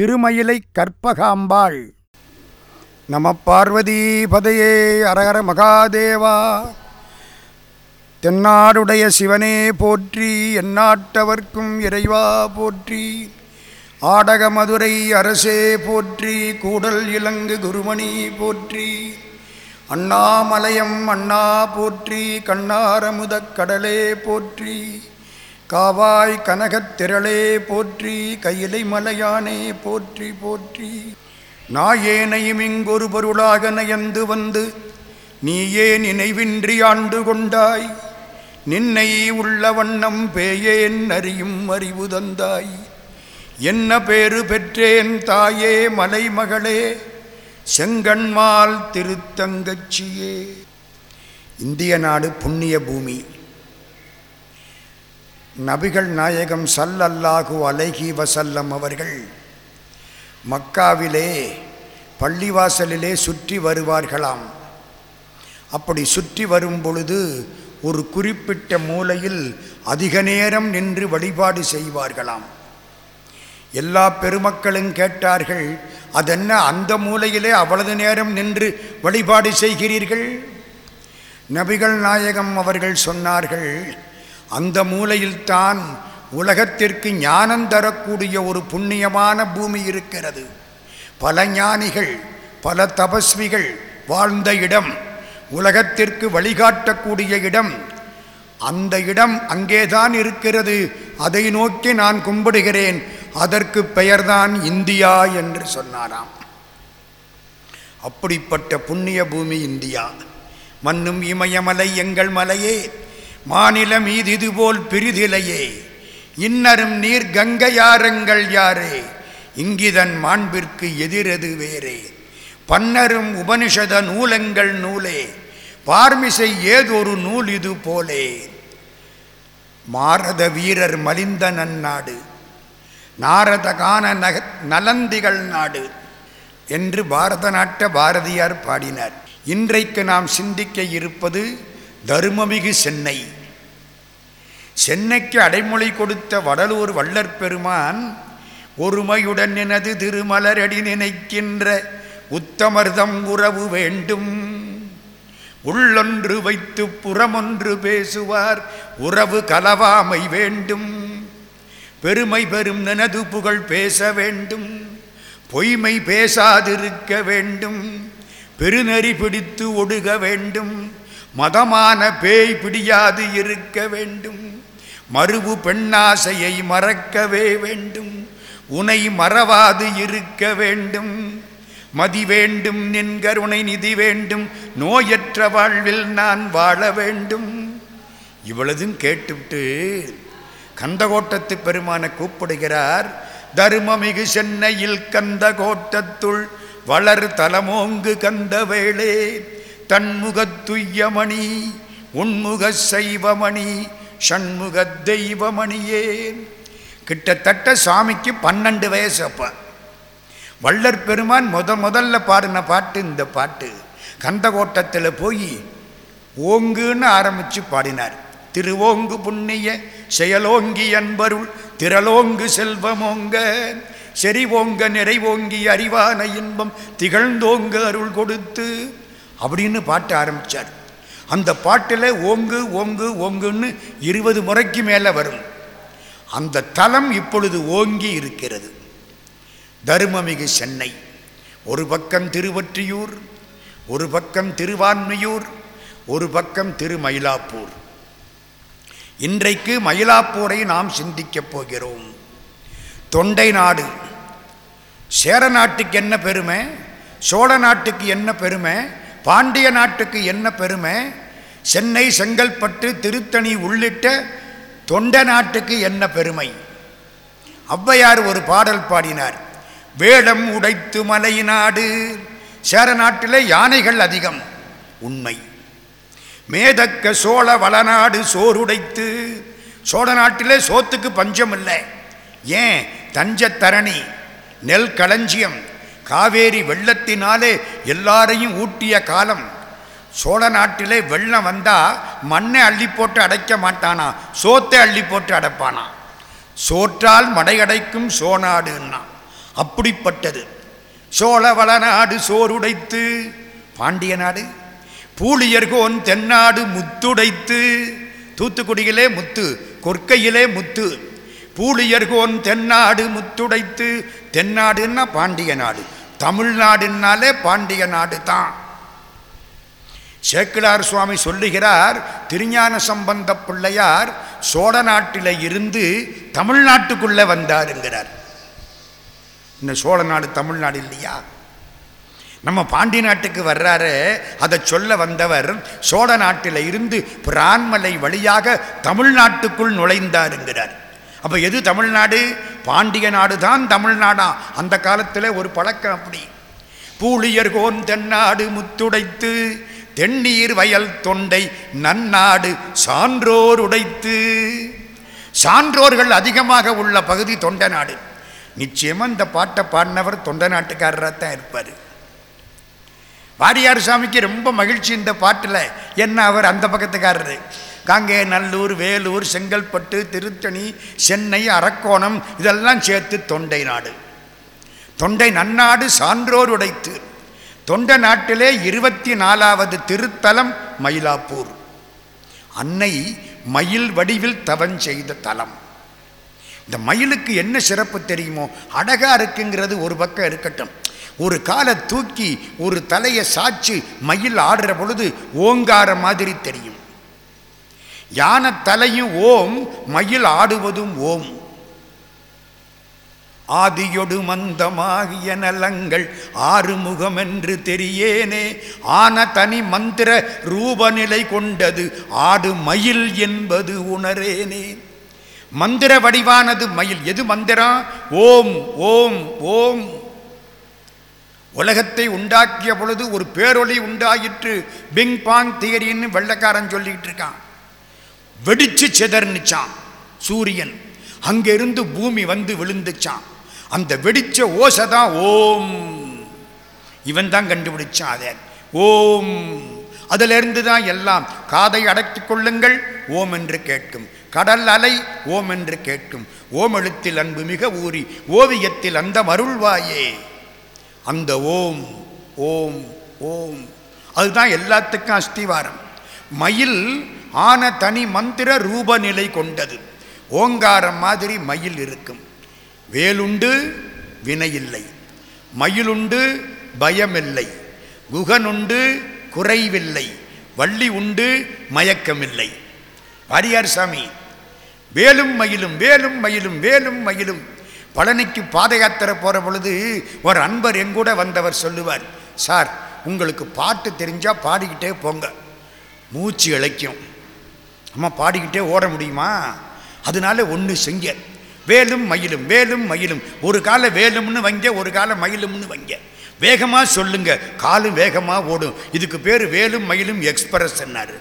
திருமயிலை கற்பகாம்பாள். நம பார்வதி பதையே அரகர மகாதேவா. தென்னாடுடைய சிவனே போற்றி எந்நாட்டவர்க்கும் இறைவா போற்றி. ஆடக மதுரை அரசே போற்றி கூடல் இலங்கு குருமணி போற்றி. அண்ணாமலையம் அண்ணா போற்றி கண்ணாரமுதக் கடலே போற்றி. காவாய் கனகத் திரளே போற்றி கையிலை மலையானே போற்றி போற்றி. நாயேனையும் இங்கொரு பொருளாக நயந்து வந்து நீயே நினைவின்றி ஆண்டு கொண்டாய். நின்னை உள்ள வண்ணம் பேயேன் அறியும் அறிவு தந்தாய். என்ன பேறு பெற்றேன் தாயே மலைமகளே செங்கண்மால் திருத்தங்கச்சியே. இந்திய நாடு புண்ணிய பூமி. நபிகள் நாயகம் சல்லல்லாஹு அலைஹி வசல்லம் அவர்கள் மக்காவிலே பள்ளிவாசலிலே சுற்றி வருவார்களாம். அப்படி சுற்றி வரும் பொழுது ஒரு குறிப்பிட்ட மூலையில் அதிக நேரம் நின்று வழிபாடு செய்வார்களாம். எல்லா பெருமக்களும் கேட்டார்கள் அதென்ன அந்த மூலையிலே அவ்வளவு நேரம் நின்று வழிபாடு செய்கிறீர்கள்? நபிகள் நாயகம் அவர்கள் சொன்னார்கள் அந்த மூலையில்தான் உலகத்திற்கு ஞானம் தரக்கூடிய ஒரு புண்ணியமான பூமி இருக்கிறது. பல ஞானிகள் பல தபஸ்விகள் வாழ்ந்த இடம் உலகத்திற்கு வழிகாட்டக்கூடிய இடம் அந்த இடம் அங்கேதான் இருக்கிறது. அதை நோக்கி நான் கும்பிடுகிறேன். அதற்கு பெயர்தான் இந்தியா என்று சொன்னாராம். அப்படிப்பட்ட புண்ணிய பூமி இந்தியா. மண்ணும் இமயமலை எங்கள் மலையே. மாநிலம் இது இதுபோல் பிரிதிலையே. இன்னரும் நீர் கங்கையாரங்கள் யாரே? இங்கிதன் மாண்பிற்கு எதிரது வேறே. பன்னரும் உபனிஷத நூலங்கள் நூலே. பார்மிசை ஏதொரு நூல் இது போலே. மாரத வீரர் மலிந்த நன்னாடு. நாரதகான நக நலந்திகள் நாடு. என்று பாரத நாட்ட பாரதியார் பாடினார். இன்றைக்கு நாம் சிந்திக்க இருப்பது தருமமிகு சென்னை. சென்னைக்கு அடைமொழி கொடுத்த வடலூர் வள்ளற் பெருமான் ஒருமையுடன் எனது திருமலரடி நினைக்கின்ற உத்தமர்தம் உறவு வேண்டும். உள்ளொன்று வைத்து புறமொன்று பேசுவார் உறவு கலவாமை வேண்டும். பெருமை பெரும் நினது புகழ் பேச வேண்டும். பொய்மை பேசாதிருக்க வேண்டும். பெருநெறி பிடித்து ஒடுக வேண்டும். மதமான பேய் பிடியாது இருக்க வேண்டும். மறுவு பெண்ணாசையை மறக்கவே வேண்டும். உனை மறவாது இருக்க வேண்டும். மதி வேண்டும் நின் கருணை நிதி வேண்டும். நோயற்ற வாழ்வில் நான் வாழ வேண்டும். இவ்வளதும் கேட்டுவிட்டு கந்தகோட்டத்து பெருமான கூப்பிடுகிறார். தருமமிகு சென்னையில் கந்த கோட்டத்துள் வளர் தலமோங்கு கந்தவேளே தன்முகத்துய்யமணி உன்முக சைவமணி சண்முக தெய்வமணியே. கிட்டத்தட்ட சாமிக்கு பன்னெண்டு வயசு அப்ப. வள்ளற் பெருமான் முத முதல்ல பாடின பாட்டு இந்த பாட்டு. கந்தகோட்டத்தில் போய் ஓங்குன்னு ஆரம்பித்து பாடினார். திருவோங்கு புண்ணிய செயலோங்கி அன்பருள் திரளோங்கு செல்வமோங்க. செறிவோங்க நிறைவோங்கி அறிவான இன்பம் திகழ்ந்தோங்க அருள் கொடுத்து அப்படின்னு பாட்டு ஆரம்பித்தார் அந்த பாட்டில் ஓங்கு ஓங்கு ஓங்குன்னு இருபது முறைக்கு மேலே வரும். அந்த தலம் இப்பொழுது ஓங்கி இருக்கிறது. தருமமிகு சென்னை ஒரு பக்கம் திருவொற்றியூர் ஒரு பக்கம் திருவான்மையூர் ஒரு பக்கம் திருமயிலாப்பூர். இன்றைக்கு மயிலாப்பூரை நாம் சிந்திக்கப் போகிறோம். தொண்டை நாடு. சேர நாட்டுக்கு என்ன பெருமை? சோழ நாட்டுக்கு என்ன பெருமை? பாண்டிய நாட்டுக்கு என்ன பெருமை? சென்னை செங்கல்பட்டு திருத்தணி உள்ளிட்ட தொண்ட நாட்டுக்கு என்ன பெருமை? ஔவையார் ஒரு பாடல் பாடினார் வேடம் உடைத்து மலை நாடு சேர நாட்டிலே யானைகள் அதிகம் உண்மை. மேதக்க சோழ வளநாடு சோறுடைத்து சோழ நாட்டிலே சோத்துக்கு பஞ்சம் இல்லை ஏன்? தஞ்சத்தரணி நெல் களஞ்சியம் காவேரி வெள்ளத்தினாலே எல்லாரையும் ஊட்டிய காலம். சோழ நாட்டிலே வெள்ளம் வந்தால் மண்ணை அள்ளி போட்டு அடைக்க மாட்டானா? சோத்தை அள்ளி போட்டு அடைப்பானா? சோற்றால் மடையடைக்கும் சோநாடுன்னா அப்படிப்பட்டது. சோழ நாடு சோறுடைத்து பாண்டிய நாடு பூலியர்கோன் தென்னாடு முத்துடைத்து தூத்துக்குடியிலே முத்து கொற்கையிலே முத்து பூலியர்கோன் தென்னாடு முத்துடைத்து தென்னாடுன்னா பாண்டிய நாடு. தமிழ்நாடுன்னாலே பாண்டிய நாடு தான் சேக்கிழார் சுவாமி சொல்லுகிறார் திருஞான சம்பந்த பிள்ளையார் சோழ நாட்டில் இருந்து தமிழ்நாட்டுக்குள்ளே வந்தாருங்கிறார். இந்த சோழ நாடு தமிழ்நாடு இல்லையா? நம்ம பாண்டி நாட்டுக்கு வர்றாரு அதை சொல்ல வந்தவர் சோழ நாட்டில் இருந்து பிரான்மலை வழியாக தமிழ்நாட்டுக்குள் நுழைந்தாருங்கிறார். அப்போ எது தமிழ்நாடு? பாண்டிய நாடு தான் தமிழ்நாடா? அந்த காலத்தில் ஒரு பழக்கம் அப்படி. பூழியர்கோன் தென்னாடு முத்துடைத்து தென்னீர் வயல் தொண்டை நன்னாடு சான்றோர் உடைத்து. சான்றோர்கள் அதிகமாக உள்ள பகுதி தொண்ட நாடு. நிச்சயமாக இந்த பாட்டை பாடினவர் தொண்ட நாட்டுக்காரராக தான் இருப்பார். வாரியார் சாமிக்கு ரொம்ப மகிழ்ச்சி இந்த பாட்டில். என்ன அவர் அந்த பக்கத்துக்காரரு? காங்கே நல்லூர் வேலூர் செங்கல்பட்டு திருத்தணி சென்னை அரக்கோணம் இதெல்லாம் சேர்த்து தொண்டை நாடு. தொண்டை நன்னாடு சான்றோர் உடைத்து. தொண்டை நாட்டிலே இருபத்தி நாலாவது திருத்தலம் மயிலாப்பூர். அன்னை மயில் வடிவில் தவன் செய்த தலம். இந்த மயிலுக்கு என்ன சிறப்பு தெரியுமோ? அழகா இருக்குங்கிறது ஒரு பக்கம் இருக்கட்டும். ஒரு காலை தூக்கி ஒரு தலையை சாச்சு மயில் ஆடுற பொழுது ஓங்கார மாதிரி தெரியும். யானை தலையும் ஓம் மயில் ஆடுவதும் ஓம். ஆதியொடு மந்தமாகிய நலங்கள் ஆறுமுகம் என்று தெரியேனே. ஆன தனி மந்திர ரூபநிலை கொண்டது ஆடு மயில் என்பது உணரேனே. மந்திர வடிவானது மயில். எது மந்திரம் ஓம் ஓம் ஓம். உலகத்தை உண்டாக்கிய பொழுது ஒரு பேரொளி உண்டாயிற்று. பிங் பாங் தியரின்னு வெள்ளக்காரன் சொல்லிக்கிட்டு இருக்கான். வெடிச்சு சிதர்னுச்சான் சூரியன் அங்கிருந்து பூமி வந்து விழுந்துச்சான் அந்த வெடிச்ச ஓசை தான் ஓம். இவன் தான் கண்டுபிடிச்சான் அதை. ஓம். அதிலிருந்து தான் எல்லாம் காதை அடக்கிக் கொள்ளுங்கள் ஓம் என்று கேட்கும். கடல் அலை ஓம் என்று கேட்கும். ஓம் எழுத்தில் அன்பு மிக ஊறி ஓவியத்தில் அந்த மருள்வாயே. அந்த ஓம் ஓம் ஓம். அதுதான் எல்லாத்துக்கும் அஸ்திவாரம். மயில் ஆன தனி மந்திர ரூபநிலை கொண்டது. ஓங்காரம் மாதிரி மயில் இருக்கும். வேலுண்டு வினையில்லை. மயிலுண்டு பயமில்லை. குகனுண்டு குறைவில்லை. வள்ளி உண்டு மயக்கமில்லை. வாரியார் சாமி வேலும் மயிலும் வேலும் மயிலும் வேலும் மயிலும். பழனிக்கு பாத யாத்திரை போகிற பொழுது ஒரு அன்பர் எங்கூட வந்தவர் சொல்லுவார் சார் உங்களுக்கு பாட்டு தெரிஞ்சால் பாடிக்கிட்டே போங்க. மூச்சு இழைக்கும். அம்மா பாடிக்கிட்டே ஓட முடியுமா? அதனால ஒன்று செங்க வேலும் மயிலும் வேலும் மயிலும். ஒரு கால வேலும்னு வைங்க ஒரு கால மயிலும்னு வைங்க. வேகமாக சொல்லுங்க. காலும் வேகமாக ஓடும். இதுக்கு பேர் வேலும் மயிலும் எக்ஸ்பிரஸ் என்னாரு?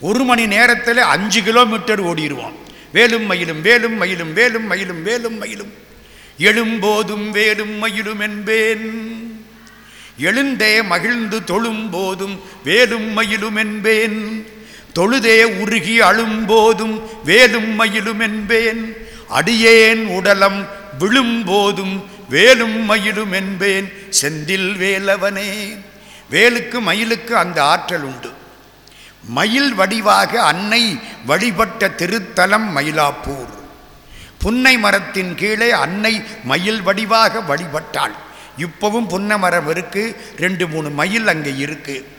ஒரு மணி நேரத்தில் அஞ்சு கிலோமீட்டர் ஓடிடுவோம் வேலும் மயிலும் வேலும் மயிலும் வேலும் மயிலும் வேலும் மயிலும். எழும்போதும் வேலும் மயிலும் என்பேன். எழுந்தே மகிழ்ந்து தொழும் போதும் வேலும் மயிலும் என்பேன். தொழுதே உருகி அழும்போதும் வேலும் மயிலும் என்பேன். அடியேன் உடலம் விழும்போதும் வேலும் மயிலும் என்பேன். செந்தில் வேலவனே வேலுக்கு மயிலுக்கு அந்த ஆற்றல் உண்டு. மயில் வடிவாக அன்னை வழிபட்ட திருத்தலம் மயிலாப்பூர். புன்னை மரத்தின் கீழே அன்னை மயில் வடிவாக வழிபட்டாள். இப்பவும் புன்னை மரம் இருக்கு ரெண்டு மூணு மயில் அங்கே இருக்குது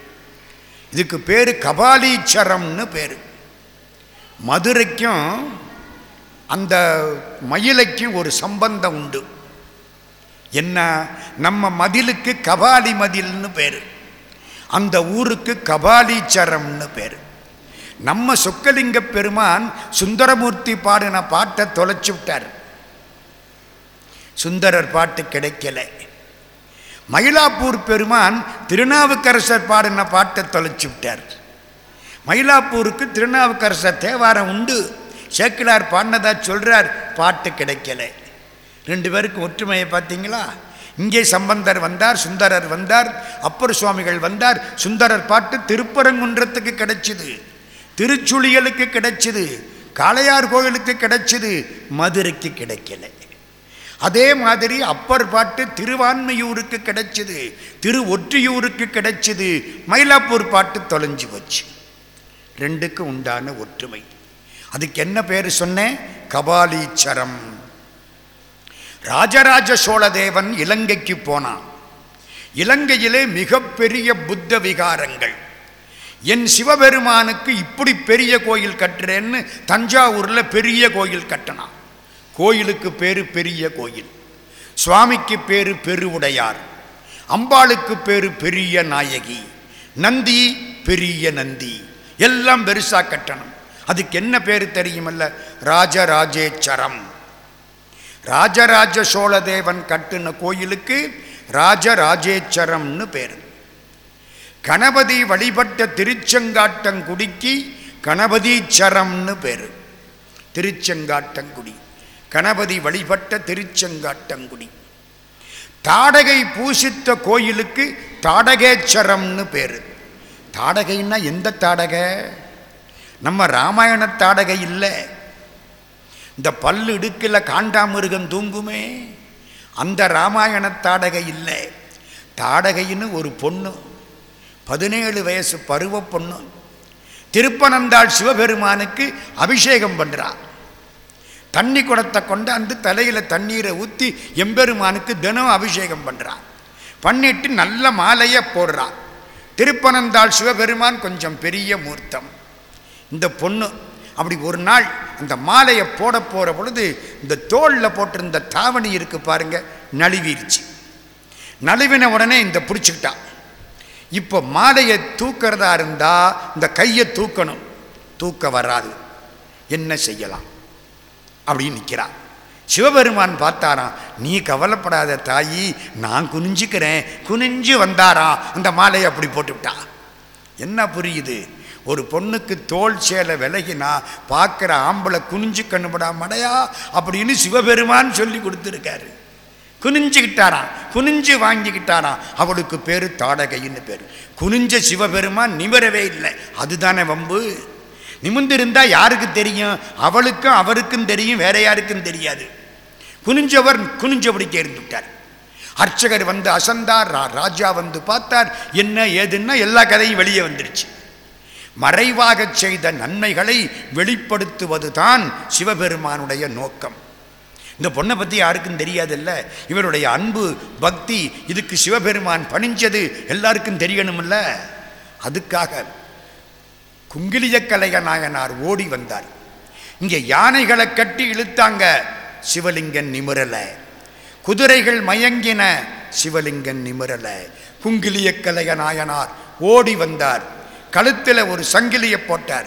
இதுக்கு பேர் கபாலீச்சரம்னு பேர். மதுரைக்கும் அந்த மயிலைக்கும் ஒரு சம்பந்தம் உண்டு. என்ன? நம்ம மதிலுக்கு கபாலி மதில்னு பேர். அந்த ஊருக்கு கபாலீச்சரம்னு பேர். நம்ம சொக்கலிங்க பெருமான் சுந்தரமூர்த்தி பாடின பாட்டை தொலைச்சு விட்டார். சுந்தரர் பாட்டு கிடைக்கல. மயிலாப்பூர் பெருமான் திருநாவுக்கரசர் பாடின பாட்டை தொலைச்சு விட்டார். மயிலாப்பூருக்கு திருநாவுக்கரசர் தேவாரம் உண்டு. சேக்கிலார் பாடினதா சொல்கிறார் பாட்டு கிடைக்கல. ரெண்டு பேருக்கு ஒற்றுமையை பார்த்தீங்களா? இங்கே சம்பந்தர் வந்தார் சுந்தரர் வந்தார் அப்பர் சுவாமிகள் வந்தார். சுந்தரர் பாட்டு திருப்பரங்குன்றத்துக்கு கிடைச்சிது திருச்சுழியலுக்கு கிடைச்சிது காளையார் கோயிலுக்கு கிடைச்சிது மதுரைக்கு கிடைக்கல. அதே மாதிரி அப்பர் பாட்டு திருவான்மையூருக்கு கிடைச்சது திரு ஒற்றியூருக்கு கிடைச்சது மயிலாப்பூர் பாட்டு தொலைஞ்சு போச்சு. ரெண்டுக்கு உண்டான ஒற்றுமை. அதுக்கு என்ன பேர் சொன்னேன்? கபாலீச்சரம். ராஜராஜ சோழதேவன் இலங்கைக்கு போனான். இலங்கையிலே மிகப்பெரிய புத்த விகாரங்கள். என் சிவபெருமானுக்கு இப்படி பெரிய கோயில் கட்டுறேன்னு தஞ்சாவூரில் பெரிய கோயில் கட்டினான். கோயிலுக்கு பேரு பெரிய கோயில். சுவாமிக்கு பேரு பெருவுடையார். அம்பாளுக்கு பேரு பெரிய நாயகி. நந்தி பெரிய நந்தி. எல்லாம் பெருசா கட்டணும். அதுக்கு என்ன பேர் தெரியுமல்ல? ராஜராஜேச்சரம். ராஜராஜ சோழதேவன் கட்டின கோயிலுக்கு ராஜராஜேச்சரம்னு பேர். கணபதி வழிபட்ட திருச்செங்காட்டங்குடிக்கு கணபதீச்சரம்னு பேர். திருச்செங்காட்டங்குடி. கணபதி வழிபட்ட திருச்செங்காட்டங்குடி. தாடகை பூசித்த கோயிலுக்கு தாடகேச்சரம்னு பேர். தாடகைன்னா எந்த தாடகை? நம்ம ராமாயண தாடகை இல்லை. இந்த பல்லு இடுக்கில் காண்டாமிருகம் தூங்குமே. அந்த ராமாயண தாடகை இல்லை. தாடகைன்னு ஒரு பொண்ணு. பதினேழு வயசு பருவ பொண்ணு. திருப்பனந்தாள் சிவபெருமானுக்கு அபிஷேகம் பண்ணுறா தண்ணி குடத்தை கொண்டாந்து தலையில் தண்ணீரை ஊற்றி எம்பெருமானுக்கு தினம் அபிஷேகம் பண்ணுறான் பண்ணிட்டு நல்ல மாலையை போடுறான். திருப்பனந்தாள் சிவபெருமான் கொஞ்சம் பெரிய மூர்த்தம். இந்த பொண்ணு அப்படி ஒரு நாள் அந்த மாலையை போட போகிற பொழுது இந்த தோளில் போட்டிருந்த தாவணி இருக்குது பாருங்க நழுவிருச்சு. நழுவின உடனே இந்த பிடிச்சிக்கிட்டான் இப்போ மாலையை தூக்கிறதா இருந்தால் இந்த கையை தூக்கணும். தூக்க வராது. என்ன செய்யலாம்? அப்படின்னு நிற்கிறார் சிவபெருமான் பார்த்தாராம் நீ கவலைப்படாத தாயி நான் குனிஞ்சுக்கிறேன் குனிஞ்சு வந்தாராம் அந்த மாலையை அப்படி போட்டுவிட்டா. என்ன புரியுது? ஒரு பொண்ணுக்கு தோல் சேலை விலகினா பார்க்குற ஆம்பளை குனிஞ்சு கண்ணுபடா மடையா அப்படின்னு சிவபெருமான் சொல்லி கொடுத்துருக்காரு. குனிஞ்சுக்கிட்டாராம் குனிஞ்சு வாங்கிக்கிட்டாராம் அவளுக்கு பேர் தாடகைன்னு பேர். குனிஞ்ச சிவபெருமான் நிமிரவே இல்லை. அதுதானே வம்பு? நிமிர்ந்திருந்தா யாருக்கு தெரியும்? அவளுக்கும் அவருக்கும் தெரியும் வேற யாருக்கும் தெரியாது. குனிஞ்சவர் குனிஞ்சபடிக்கே இருந்துவிட்டார் அர்ச்சகர் வந்து அசந்தார் ராஜா வந்து பார்த்தார் என்ன ஏதுன்னா எல்லா கதையும் வெளியே வந்துருச்சு. மறைவாகச் செய்த நன்மைகளை வெளிப்படுத்துவதுதான் சிவபெருமானுடைய நோக்கம். இந்த பொண்ணை பற்றி யாருக்கும் தெரியாதில்ல? இவருடைய அன்பு பக்தி இதுக்கு சிவபெருமான் பணிஞ்சது எல்லாருக்கும் தெரியணுமில்ல அதுக்காக குங்கிலிய கலைய நாயனார் ஓடி வந்தார். இங்கே யானைகளை கட்டி இழுத்தாங்க சிவலிங்கன் நிமிரலை. குதிரைகள் மயங்கின சிவலிங்கன் நிமிரலை. குங்கிலிய கலைய நாயனார் ஓடி வந்தார். கழுத்தில் ஒரு சங்கிலியை போட்டார்.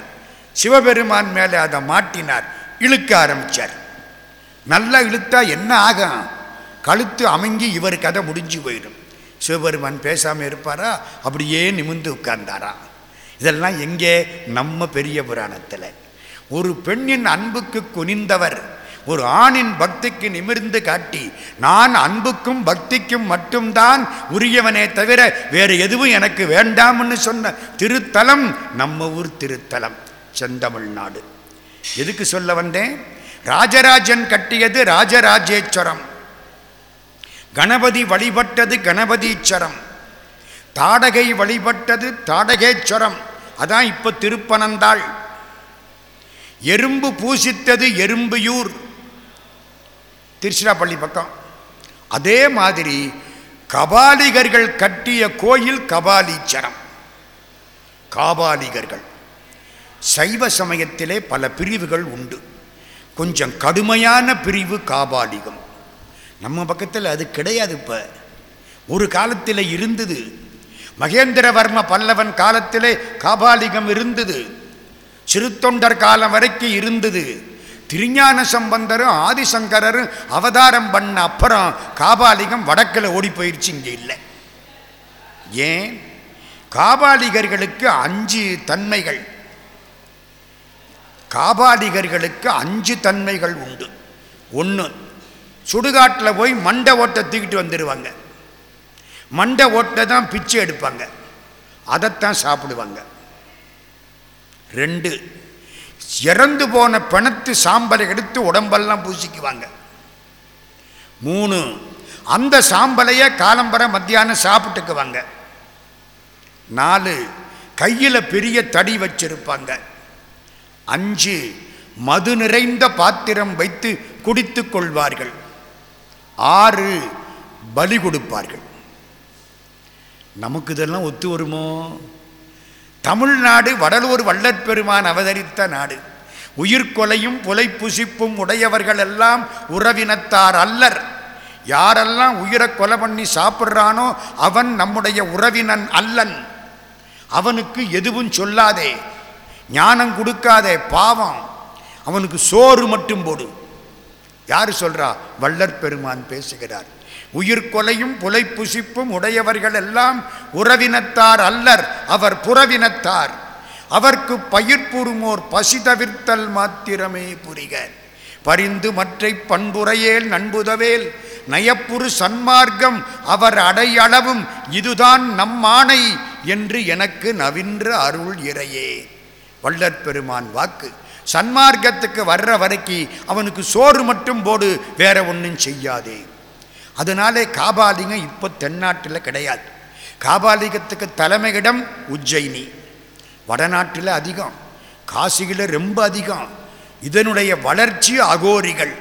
சிவபெருமான் மேலே அதை மாட்டினார். இழுக்க ஆரம்பிச்சார். நல்லா இழுத்தா என்ன ஆகும்? கழுத்து அமைங்கி இவர் கதை முடிஞ்சு போயிடும். சிவபெருமான் பேசாமல் இருப்பாரா? அப்படியே நிமிர்ந்து உட்கார்ந்தாரா. இதெல்லாம் எங்கே? நம்ம பெரிய புராணத்தில். ஒரு பெண்ணின் அன்புக்கு குனிந்தவர் ஒரு ஆணின் பக்திக்கு நிமிர்ந்து காட்டி நான் அன்புக்கும் பக்திக்கும் மட்டும்தான் உரியவனே தவிர வேறு எதுவும் எனக்கு வேண்டாம்னு சொன்ன திருத்தலம் நம்ம ஊர் திருத்தலம் செந்தமிழ்நாடு. எதுக்கு சொல்ல வந்தேன்? ராஜராஜன் கட்டியது ராஜராஜேஸ்வரம். கணபதி வழிபட்டது கணபதீச்சரம் தாடகை வழிபட்டது தாடகேஸ்வரம். அதான் இப்போ திருப்பனந்தாள். எறும்பு பூசித்தது எறும்புயூர். திருச்சிராப்பள்ளி பக்கம். அதே மாதிரி கபாலிகர்கள் கட்டிய கோயில் கபாலீச்சரம். காபாலிகர்கள். சைவ சமயத்திலே பல பிரிவுகள் உண்டு. கொஞ்சம் கடுமையான பிரிவு காபாலிகம். நம்ம பக்கத்தில் அது கிடையாது இப்போ. ஒரு காலத்தில் இருந்தது மகேந்திரவர்ம பல்லவன் காலத்திலே காபாலிகம் இருந்தது. சிறுத்தொண்டர் காலம் வரைக்கும் இருந்தது. திருஞான சம்பந்தரும் ஆதிசங்கரரும் அவதாரம் பண்ண அப்புறம் காபாலிகம் வடக்கில் ஓடி போயிடுச்சு இங்கே இல்லை. ஏன்? காபாலிகர்களுக்கு அஞ்சு தன்மைகள். காபாலிகர்களுக்கு அஞ்சு தன்மைகள் உண்டு. ஒன்று சுடுகாட்டில் போய் மண்டை ஓட்டை தூக்கிட்டு வந்துடுவாங்க மண்டை ஓட்டை தான் பிச்சை எடுப்பாங்க. அதைத்தான் சாப்பிடுவாங்க. ரெண்டு இறந்து போன பிணத்து சாம்பலை எடுத்து உடம்பெல்லாம் பூசிக்குவாங்க. மூணு அந்த சாம்பலையே காலம்பரம் மத்தியானம் சாப்பிட்டுக்குவாங்க. நாலு கையில் பெரிய தடி வச்சிருப்பாங்க. அஞ்சு மது நிறைந்த பாத்திரம் வைத்து குடித்து கொள்வார்கள். ஆறு பலி கொடுப்பார்கள். நமக்கு இதெல்லாம் ஒத்து வருமோ? தமிழ்நாடு வடலூர் வள்ளற் பெருமான் அவதரித்த நாடு. உயிர்கொலையும் புலை புசிப்பும் உடையவர்கள் எல்லாம் உறவினத்தார் அல்லர். யாரெல்லாம் உயிரை கொலை பண்ணி சாப்பிட்றானோ அவன் நம்முடைய உறவினன் அல்லன். அவனுக்கு எதுவும் சொல்லாதே. ஞானம் கொடுக்காதே பாவம். அவனுக்கு சோறு மட்டும் போடு. யார் சொல்றா? வள்ளற்பெருமான் பேசுகிறார். உயிர்கொலையும் புலைப்புசிப்பும் புலை புசிப்பும் உடையவர்கள் எல்லாம் உறவினத்தார் அல்லர் அவர் புறவினத்தார். அவர்க்கு பயிர்ப்புறுமோர் பசி தவிர்த்தல் மாத்திரமே புரிக. பரிந்து மற்றை பண்புரையேல் நண்புதவேல் நயப்புறு சன்மார்க்கம் அவர் அடையளவும் இதுதான் நம்மானை என்று எனக்கு நவின்ற அருள் இறையே. வள்ளற் பெருமான் வாக்கு சன்மார்க்கத்துக்கு வர்ற வரைக்கு அவனுக்கு சோறு மட்டும் போடு வேற ஒன்றும் செய்யாதே. அதனாலே காபாலிங்கம் இப்போ தென்னாட்டில் கிடையாது. காபாலிகத்துக்கு தலைமையிடம் உஜ்ஜயினி. வடநாட்டில் அதிகம். காசியில் ரொம்ப அதிகம். இதனுடைய வளர்ச்சி அகோரிகள்.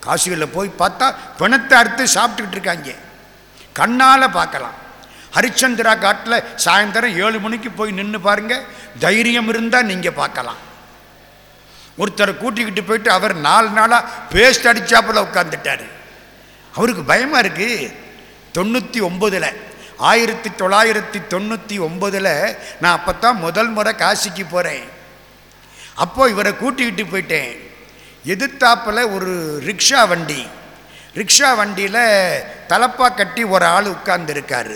காசிகளில் போய் பார்த்தா பிணத்தை அறுத்து சாப்பிட்டுக்கிட்டு இருக்காங்க. கண்ணால் பார்க்கலாம். ஹரிச்சந்திரா காட்டில் சாயந்தரம் ஏழு மணிக்கு போய் நின்று பாருங்கள் தைரியம் இருந்தால் நீங்கள் பார்க்கலாம். ஒருத்தரை கூட்டிக்கிட்டு போயிட்டு அவர் நாலு நாளாக பேஸ்ட் அடித்தாப்பில் உட்காந்துட்டார் அவருக்கு பயமாக இருக்குது தொண்ணூற்றி ஒம்பதில் ஆயிரத்தி தொள்ளாயிரத்தி தொண்ணூற்றி ஒம்பதில் நான் அப்போ தான் முதல் முறை காசிக்கு போகிறேன் அப்போ இவரை கூட்டிக்கிட்டு போயிட்டேன். எதிர்த்தாப்பில் ஒரு ரிக்ஷா வண்டி. ரிக்ஷா வண்டியில் தலப்பா கட்டி ஒரு ஆள் உட்கார்ந்துருக்காரு.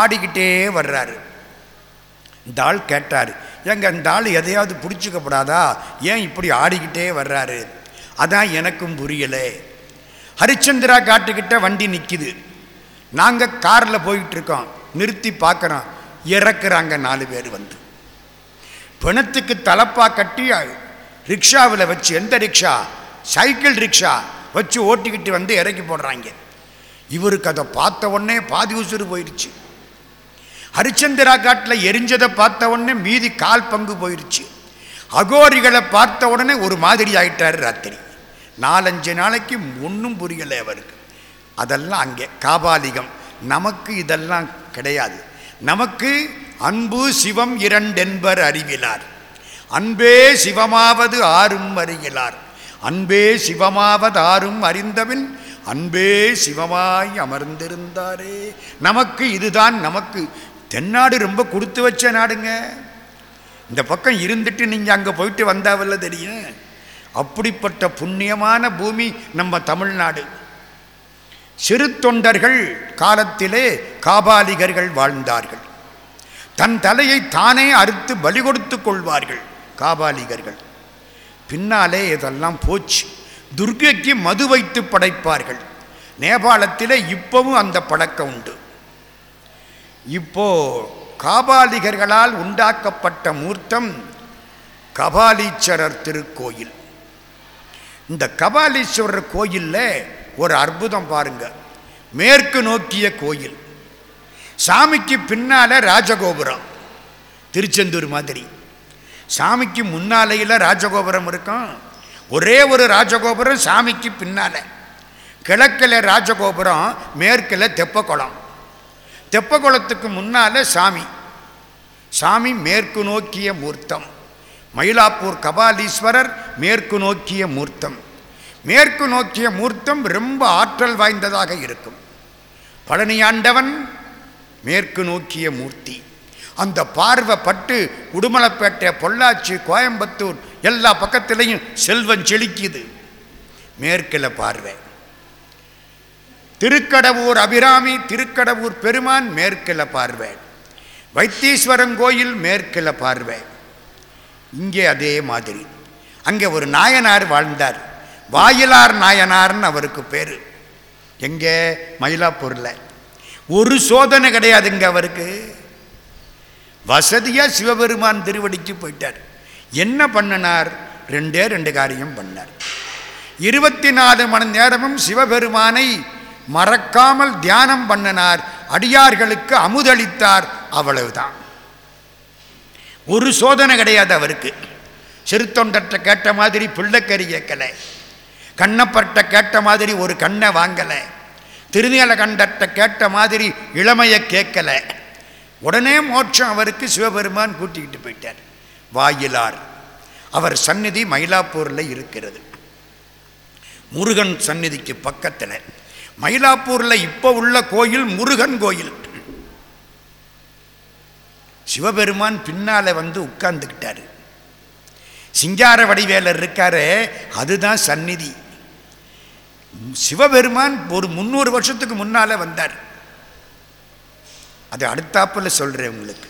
ஆடிக்கிட்டே வர்றாரு. இந்த ஆள் கேட்டார் ஏங்க இந்த ஆள் எதையாவது பிடிச்சிக்கப்படாதா? ஏன் இப்படி ஆடிக்கிட்டே வர்றாரு? அதான் எனக்கும் புரியலை. ஹரிச்சந்திரா காட்டுக்கிட்ட வண்டி நிற்கிது நாங்கள் காரில் போயிட்டு இருக்கோம் நிறுத்தி பார்க்குறோம் இறக்குறாங்க நாலு பேர் வந்து. பிணத்துக்கு தலப்பா கட்டி ரிக்ஷாவில் வச்சு எந்த ரிக்ஷா? சைக்கிள் ரிக்ஷா வச்சு ஓட்டிக்கிட்டு வந்து இறக்கி போடுறாங்க. இவருக்கு அதை பார்த்த உடனே பாதி உசுறு போயிடுச்சு. ஹரிச்சந்திரா காட்டில் எரிஞ்சதை பார்த்த உடனே மீதி கால் பங்கு போயிடுச்சு. அகோரிகளை பார்த்த உடனே ஒரு மாதிரி ஆகிட்டார் ராத்திரி. நாலஞ்சு நாளைக்கு ஒன்றும் புரியலை அவருக்கு. அதெல்லாம் அங்கே காபாலிகம். நமக்கு இதெல்லாம் கிடையாது. நமக்கு அன்பு சிவம் இரண்டென்பர் அறிவிலார். அன்பே சிவமாவது ஆறும் அறிகிறார். அன்பே சிவமாவது ஆறும் அறிந்தபின் அன்பே சிவமாய் அமர்ந்திருந்தாரே. நமக்கு இதுதான் நமக்கு தென்னாடு ரொம்ப கொடுத்து வச்ச நாடுங்க. இந்த பக்கம் இருந்துட்டு நீங்கள் அங்கே போயிட்டு வந்தாவில்ல தெரியும். அப்படிப்பட்ட புண்ணியமான பூமி நம்ம தமிழ்நாடு. சிறு தொண்டர்கள் காலத்திலே காபாலிகர்கள் வாழ்ந்தார்கள். தன் தலையை தானே அறுத்து பலி கொடுத்து கொள்வார்கள் காபாலிகர்கள். பின்னாலே இதெல்லாம் போச்சு. துர்கைக்கு மது வைத்து படைப்பார்கள். நேபாளத்திலே இப்பவும் அந்த பழக்கம் உண்டு. இப்போ காபாலிகர்களால் உண்டாக்கப்பட்ட மூர்த்தம் கபாலீஸ்வரர் திருக்கோயில். இந்த கபாலீஸ்வரர் கோயிலில் ஒரு அற்புதம் பாருங்க. மேற்கு நோக்கிய கோயில். சாமிக்கு பின்னால ராஜகோபுரம். திருச்செந்தூர் மாதிரி. சாமிக்கு முன்னாலையில் ராஜகோபுரம் இருக்கும் ஒரே ஒரு ராஜகோபுரம் சாமிக்கு பின்னால. கிழக்கில் ராஜகோபுரம் மேற்கில் தெப்பக்குளம் தெப்பக்குளத்துக்கு முன்னால சாமி. சாமி மேற்கு நோக்கிய மூர்த்தம். மயிலாப்பூர் கபாலீஸ்வரர் மேற்கு நோக்கிய மூர்த்தம். மேற்கு நோக்கிய மூர்த்தம் ரொம்ப ஆற்றல் வாய்ந்ததாக இருக்கும். பழனியாண்டவன் மேற்கு நோக்கிய மூர்த்தி. அந்த பார்வை பட்டு உடுமலைப்பேட்டை பொள்ளாச்சி கோயம்புத்தூர் எல்லா பக்கத்திலையும் செல்வம் செழிக்குது. மேற்கில் பார்வை. திருக்கடவூர் அபிராமி திருக்கடவூர் பெருமான் மேற்கில் பார்வை. வைத்தீஸ்வரன் கோயில் மேற்கில் பார்வை. இங்கே அதே மாதிரி. அங்கே ஒரு நாயனார் வாழ்ந்தார். வாயிலார் நாயனார்னு அவருக்கு பேர். எங்கே? மயிலாப்பூரில். ஒரு சோதனை கிடையாதுங்க அவருக்கு. வசதியாக சிவபெருமான் திருவடிக்கு போயிட்டார். என்ன பண்ணினார்? ரெண்டே ரெண்டு காரியம் பண்ணார். இருபத்தி நாலு மணி நேரமும் சிவபெருமானை மறக்காமல் தியானம் பண்ணினார். அடியார்களுக்கு அமுதளித்தார். அவ்வளவுதான். ஒரு சோதனை கிடையாது அவருக்கு. சிறுத்தொண்டற்ற கேட்ட மாதிரி பிள்ளைக்கறி கேட்கலை கண்ணப்பட்ட கேட்ட மாதிரி ஒரு கண்ணை வாங்கலை. திருநீல கண்டற்ற கேட்ட மாதிரி இளமையை கேட்கலை உடனே மோட்சம் அவருக்கு சிவபெருமான் கூட்டிக்கிட்டு போயிட்டார். வாயிலார். அவர் சந்நிதி மயிலாப்பூரில் இருக்கிறது. முருகன் சந்நிதிக்கு பக்கத்தில். மயிலாப்பூரில் இப்போ உள்ள கோயில் முருகன் கோயில். சிவபெருமான் பின்னால வந்து உட்கார்ந்துக்கிட்டார். சிங்கார வடிவேலர் இருக்காரு அதுதான் சந்நிதி. சிவபெருமான் ஒரு முந்நூறு வருஷத்துக்கு முன்னால வந்தார். அது அடுத்தாப்பில் சொல்கிறேன் உங்களுக்கு.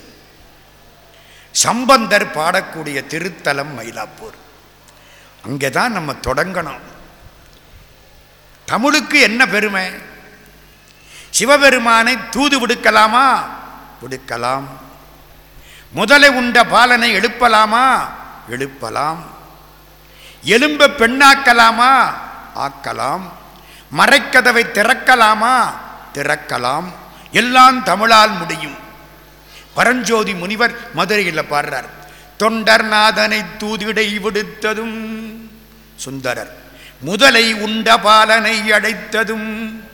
சம்பந்தர் பாடக்கூடிய திருத்தலம் மயிலாப்பூர். அங்கே தான் நம்ம தொடங்கணும். தமிழுக்கு என்ன பெருமை? சிவபெருமானை தூது விடுக்கலாமா? விடுக்கலாம். முதலை உண்ட பாலனை எழுப்பலாமா? எழுப்பலாம். எலும்ப பெண்ணாக்கலாமா? ஆக்கலாம். மறைக்கதவை திறக்கலாமா? திறக்கலாம். எல்லாம் தமிழால் முடியும். பரஞ்சோதி முனிவர் மதுரையில் பாடுறார் தொண்டர் நாதனை தூதிடை விடுத்ததும் சுந்தரர். முதலை உண்ட பாலனை அடைத்ததும்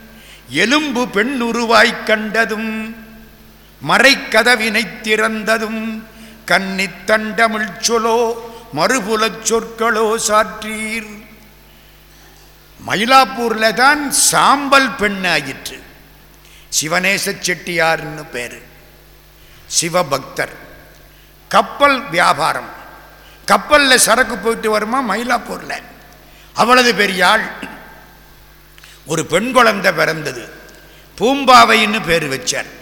எலும்பு பெண்ணுருவாய்க் கண்டதும் மறைக்கதவினை திறந்ததும் கன்னித்தண்டமிழ் சொலோ மறுபுலச் சொற்களோ சாற்றீர். மயிலாப்பூர்ல தான் சாம்பல் பெண் ஆயிற்று. சிவநேச செட்டியார்னு பேரு. சிவபக்தர். கப்பல் வியாபாரம். கப்பல்ல சரக்கு போயிட்டு வருமா மயிலாப்பூர்ல? அவ்வளவு பெரியாள். ஒரு பெண் குழந்தை பிறந்தது. பூம்பாவைன்னு பேர் வச்சார்.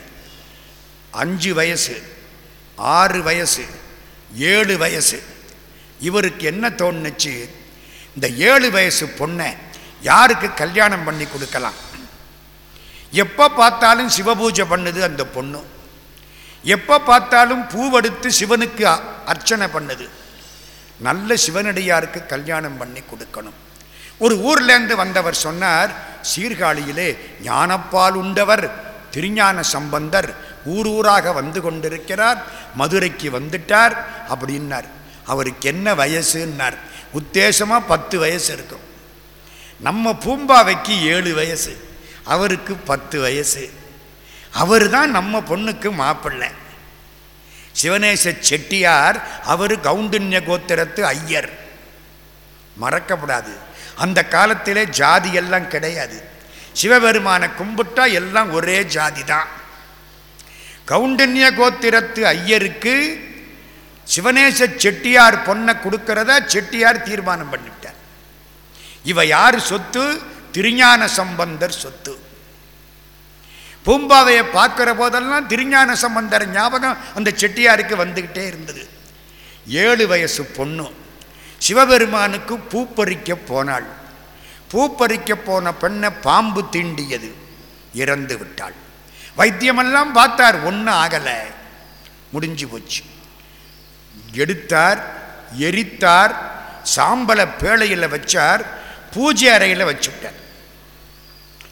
அஞ்சு வயசு ஆறு வயசு ஏழு வயசு. இவருக்கு என்ன தோணுச்சு? இந்த ஏழு வயசு பொண்ணை யாருக்கு கல்யாணம் பண்ணி கொடுக்கலாம்? எப்போ பார்த்தாலும் சிவபூஜை பண்ணுது அந்த பொண்ணு. எப்போ பார்த்தாலும் பூவெடுத்து சிவனுக்கு அர்ச்சனை பண்ணுது. நல்ல சிவனடியாருக்கு கல்யாணம் பண்ணி கொடுக்கணும். ஒரு ஊர்லேருந்து வந்தவர் சொன்னார் சீர்காழியிலே ஞானப்பால் உண்டவர் திருஞான சம்பந்தர் ஊர் ஊராக வந்து கொண்டிருக்கிறார். மதுரைக்கு வந்துட்டார். அப்படின்னார் அவருக்கு என்ன வயசுன்னார். உத்தேசமாக பத்து வயசு இருக்கும். நம்ம பூம்பாவைக்கு ஏழு வயசு. அவருக்கு பத்து வயசு. அவர் தான் நம்ம பொண்ணுக்கு மாப்பிள்ளை. சிவனேச செட்டியார் அவர் கவுண்டன்ய கோத்திரத்து ஐயர். மறக்கப்படாது. அந்த காலத்திலே ஜாதி எல்லாம் கிடையாது. சிவபெருமானை கும்பிட்டா எல்லாம் ஒரே ஜாதி தான் கவுண்டன்ய கோத்திரத்து ஐயருக்கு சிவனேச செட்டியார் பொண்ணை கொடுக்கறதா செட்டியார் தீர்மானம் பண்ணிவிட்டார். இவ யார் சொத்து? திருஞான சம்பந்தர் சொத்து. பூம்பாவையை பார்க்கிற போதெல்லாம் திருஞான சம்பந்தர் ஞாபகம் அந்த செட்டியாருக்கு வந்துக்கிட்டே இருந்தது. ஏழு வயசு பொண்ணு. சிவபெருமானுக்கு பூ பறிக்க போனாள். பூ பறிக்க போன பெண்ணை பாம்பு தீண்டியது. இறந்து விட்டாள். வைத்தியமெல்லாம் பார்த்தார் ஒன்றும் ஆகலை. முடிஞ்சு போச்சு. எடுத்தார் எரித்தார் சாம்பலை பேழையில் வச்சார் பூஜை அறையில் வச்சுட்டார்.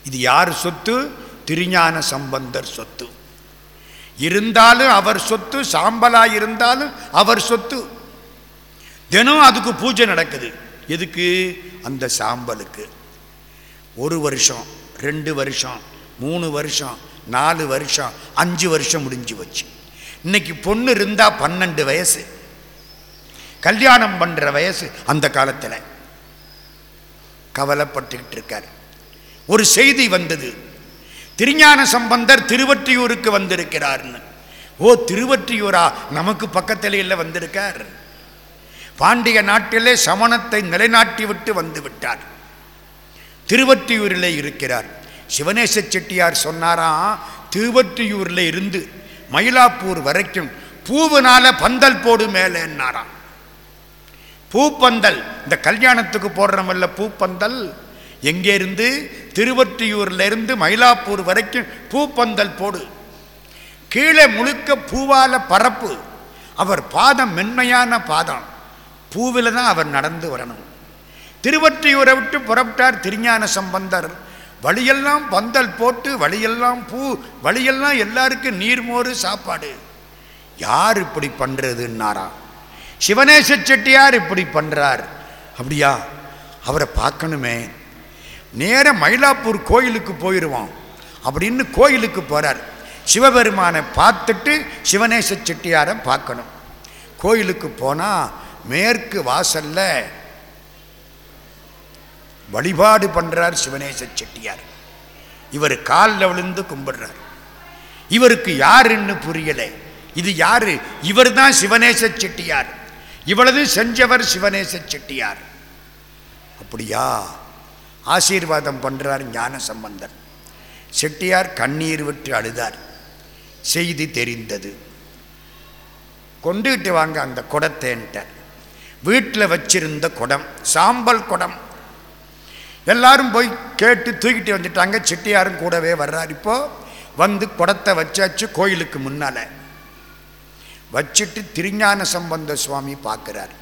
இது யார் சொத்து? திருஞான சம்பந்தர் சொத்து. இருந்தாலும் அவர் சொத்து சாம்பலாக இருந்தாலும் அவர் சொத்து. தினம் அதுக்கு பூஜை நடக்குது. எதுக்கு? அந்த சாம்பலுக்கு. ஒரு வருஷம் ரெண்டு வருஷம் மூணு வருஷம் நாலு வருஷம் அஞ்சு வருஷம் முடிஞ்சு வச்சு இன்னைக்கு பொண்ணு இருந்தால் பன்னெண்டு வயசு. கல்யாணம் பண்ணுற வயசு அந்த காலத்தில். கவலைப்பட்டுக்கிட்டு இருக்கார். ஒரு செய்தி வந்தது. திருஞான சம்பந்தர் திருவற்றியூருக்கு வந்திருக்கிறார்னு. ஓ திருவற்றியூரா? நமக்கு பக்கத்தில் இல்லை வந்திருக்கார். பாண்டிய நாட்டிலே சமணத்தை நிலைநாட்டி விட்டு வந்து விட்டார். திருவற்றியூரிலே இருக்கிறார். சிவனேச செட்டியார் சொன்னாராம் திருவற்றியூரில் இருந்து மயிலாப்பூர் வரைக்கும் பூவுனால பந்தல் போடு மேலேன்னாராம் பூப்பந்தல் இந்த கல்யாணத்துக்கு போடுறமல்ல பூப்பந்தல் எங்கேருந்து இருந்து? இருந்து மயிலாப்பூர் வரைக்கும் பூப்பந்தல் போடு. கீழே முழுக்க பூவால பரப்பு. அவர் பாதம் மென்மையான பாதம். பூவில் தான் அவர் நடந்து வரணும். திருவற்றியூரை விட்டு புறப்பட்டார் திருஞான சம்பந்தர். வழியெல்லாம் பந்தல் போட்டு வழியெல்லாம் பூ வழியெல்லாம் எல்லாருக்கும் நீர்மோறு சாப்பாடு. யார் இப்படி பண்ணுறதுன்னாரா சிவனேச செட்டியார் இப்படி பண்ணுறார் அப்படியா? அவரை பார்க்கணுமே. நேர மயிலாப்பூர் கோயிலுக்கு போயிடுவான் அப்படின்னு கோயிலுக்கு போகிறார் சிவபெருமானை பார்த்துட்டு சிவனேச செட்டியாரை பார்க்கணும். கோயிலுக்கு போனால் மேற்கு வாசலில் வழிபாடு பண்ணுறார் சிவனேச செட்டியார். இவர் காலில் விழுந்து கும்பிடுறார். இவருக்கு யாருன்னு புரியலை. இது யாரு? இவர் தான் சிவனேச செட்டியார். இவ்வளவு செஞ்சவர் சிவனேச செட்டியார். அப்படியா? ஆசீர்வாதம் பண்ணுறார் ஞான சம்பந்தர் செட்டியார் கண்ணீர் விட்டு அழுதார். செய்தி தெரிந்தது. கொண்டுகிட்டு வாங்க அந்த குடத்தேன்ட்ட. வீட்டில் வச்சிருந்த குடம் சாம்பல் குடம் எல்லாரும் போய் கேட்டு தூக்கிட்டு வந்துட்டாங்க. செட்டியாரும் கூடவே வர்றார். இப்போ வந்து குடத்தை வச்சாச்சு கோயிலுக்கு முன்னால. வச்சுட்டு திருஞான சம்பந்த சுவாமி பார்க்கிறார்.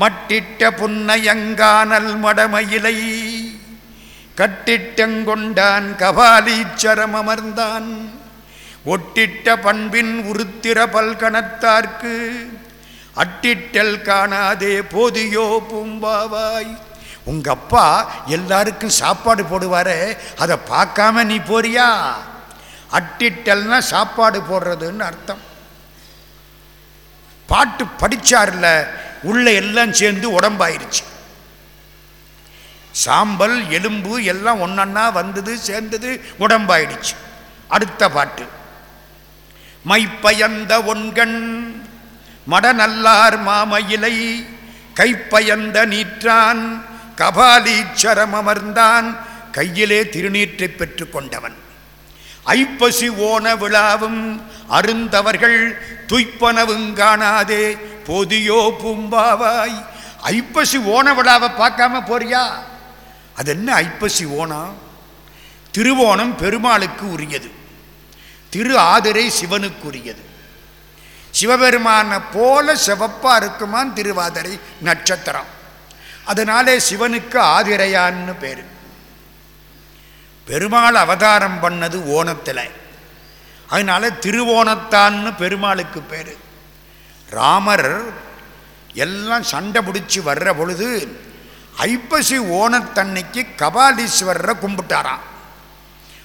மட்டிட்ட புன்னையங்கானல் மடமயிலை கட்டிட்டங்கொண்டான் கபாலீச்சரம் அமர்ந்தான். ஒட்டிட்ட பண்பின் உருத்திர பல்கணத்தார்க்கு அட்டிட்டல் காணாதே போதியோ பூம்பாவாய். உங்கள் அப்பா எல்லாருக்கும் சாப்பாடு போடுவார் அதை பார்க்காம நீ போறியா? அட்டிட்டல்னா சாப்பாடு போடுறதுன்னு அர்த்தம். பாட்டு படிச்சார்ல உள்ள எல்லாம் சேர்ந்து உடம்பாயிருச்சு. சாம்பல் எலும்பு எல்லாம் ஒன்றா வந்தது சேர்ந்தது உடம்பாயிடுச்சு. அடுத்த பாட்டு. மைப்பயந்த ஒன்கண் மடநல்லார் மாமயிலை கைப்பயந்த நீற்றான் கபாலீச்சரம் அமர்ந்தான். கையிலே திருநீற்றை பெற்று கொண்டவன் ஐப்பசி ஓன விழாவும் அருந்தவர்கள் துய்ப்பனவும் காணாதே. போதியோ பூம்பாவாய். ஐப்பசி ஓன விழாவை பார்க்காம போறியா? அது என்ன ஐப்பசி ஓணம் திருவோணம் பெருமாளுக்கு உரியது. திரு ஆதிரை சிவனுக்குரியது. சிவபெருமான போல சிவப்பா இருக்குமான் திருவாதிரை நட்சத்திரம். அதனாலே சிவனுக்கு ஆதிரையான்னு பேர். பெருமாள் அவதாரம் பண்ணது ஓணத்தில். அதனால திருவோணத்தான்னு பெருமாளுக்கு பேர். ராமர் எல்லாம் சண்டை பிடிச்சி வர்ற பொழுது ஐப்பசி ஓணத்தன்னைக்கு கபாலீஸ்வரரை கும்பிட்டாராம்.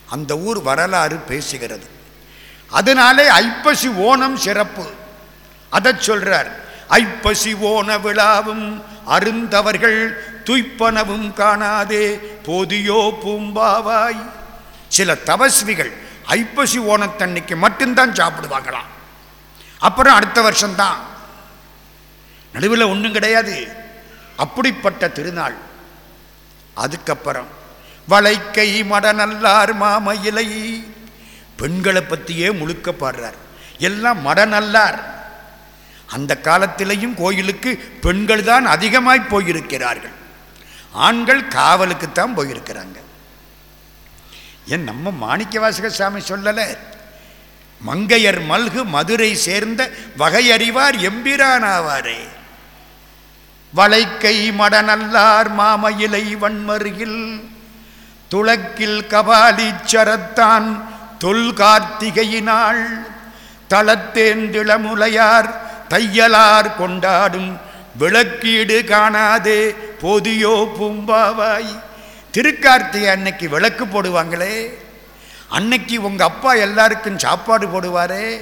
அந்த ஊர் வரலாறு பேசுகிறது. அதனாலே ஐப்பசி ஓணம் சிறப்பு. அதை சொல்கிறார் ஐப்பசி ஓண விழாவும் அருந்தவர்கள் துய்ப்பனவும் காணாதே போதியோ பூம்பாவாய். சில தபஸ்விகள் ஐப்பசி ஓணத்தன்னைக்கு மட்டும்தான் சாப்பிடுவாங்களாம் அப்புறம் அடுத்த வருஷம்தான். நடுவில் ஒன்றும் கிடையாது. அப்படிப்பட்ட திருநாள். அதுக்கப்புறம் வளைக்கை மடநல்லார் மாமயிலை. பெண்களை பற்றியே முழுக்க பாடுறார். எல்லாம் மடநல்லார். அந்த காலத்திலையும் கோயிலுக்கு பெண்கள் தான் அதிகமாய் போயிருக்கிறார்கள். ஆண்கள் காவலுக்குத்தான் போயிருக்கிறாங்க. ஏன் நம்ம மாணிக்கவாசக சாமி சொல்லலை? மங்கையர் மல்கு மதுரை சேர்ந்த வகையறிவார் எம்பிரானாவாரே. வளைக்கை மடநல்லார் மாமயிலை வன்மருகில் துளக்கில் கபாலிச்சரத்தான் தொல் கார்த்திகையினாள் தளத்தேந்திளமுலையார் தையலார் கொண்டாடும் விளக்கீடு காணாதே போதியோ பூம்பாவாய். திருக்கார்த்திகை அன்னைக்கு விளக்கு போடுவாங்களே. அன்னைக்கு உங்கள் அப்பா எல்லாருக்கும் சாப்பாடு போடுவாரே.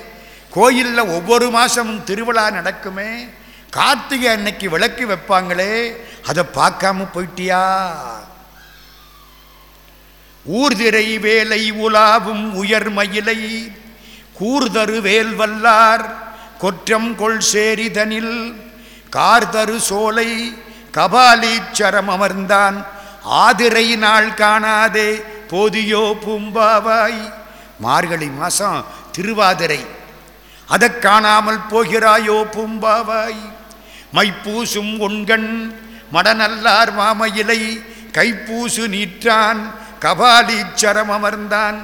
கோயிலில் ஒவ்வொரு மாதமும் திருவிழா நடக்குமே. கார்த்திகை அன்னைக்கு விளக்கு வைப்பாங்களே. அதை பார்க்காம போயிட்டியா? ஊர்திரை வேலை உலாவும் உயர்மயிலை கூர்தரு வேல் வல்லார் கொற்றம் கொள் சேரிதனில். கார்தரு சோலை கபாலீச்சரம் அமர்ந்தான். ஆதிரை நாள் காணாதே போதியோ பூம்பாவாய். மார்கழி மாசம் திருவாதிரை. அதை காணாமல் போகிறாயோ பூம்பாவாய். மைப்பூசும் உண்கண் மடநல்லார் மாமயிலை கைப்பூசு நீற்றான் கபாலீச்சரம் அமர்ந்தான்.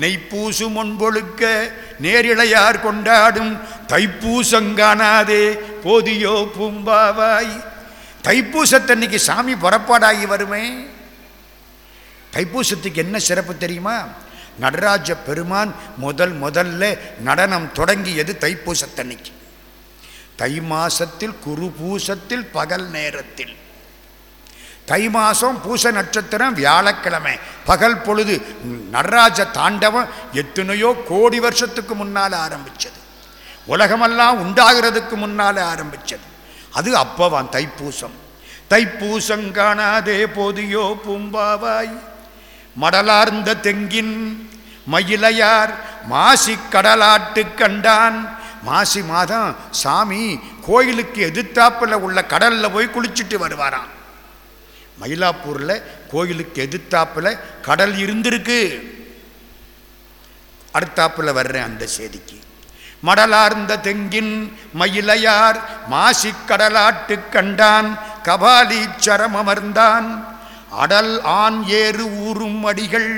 நெய்ப்பூசு முன்பொழுக்க நேரிழையார் கொண்டாடும் தைப்பூசங்கானாதே போதியோ பூம்பாவாய். தைப்பூசத்தன்னைக்கு சாமி புறப்பாடாகி வருமே? தைப்பூசத்துக்கு என்ன சிறப்பு தெரியுமா? நடராஜ பெருமான் முதல் முதல்ல நடனம் தொடங்கியது தைப்பூசத்தன்னைக்கு. தை மாசத்தில் குரு பூசத்தில் பகல் நேரத்தில். தை மாதம் பூச நட்சத்திரம் வியாழக்கிழமை. பகல் பொழுது நடராஜ தாண்டவம் எத்தனையோ கோடி வருஷத்துக்கு முன்னால் ஆரம்பித்தது உலகமெல்லாம் உண்டாகிறதுக்கு முன்னால் ஆரம்பித்தது அது அப்பவான் தைப்பூசம். தைப்பூசம் காணாதே போதியோ பூம்பாவாய். மடலார்ந்த தெங்கின் மயிலையார் மாசி கடலாட்டு கண்டான். மாசி மாதம் சாமி கோயிலுக்கு எதிர்த்தாப்பில் உள்ள கடலில் போய் குளிச்சுட்டு வருவாராம். மயிலாப்பூரில் கோயிலுக்கு எதிர்த்தாப்பில் கடல் இருந்திருக்கு. அடுத்தாப்பில் வர்றேன் அந்த செய்திக்கு. மடலார்ந்த தெங்கின் மயிலையார் மாசிக் கடலாட்டு கண்டான் கபாலீச்சரம் அமர்ந்தான். அடல் ஆண் ஏறு ஊறும் அடிகள்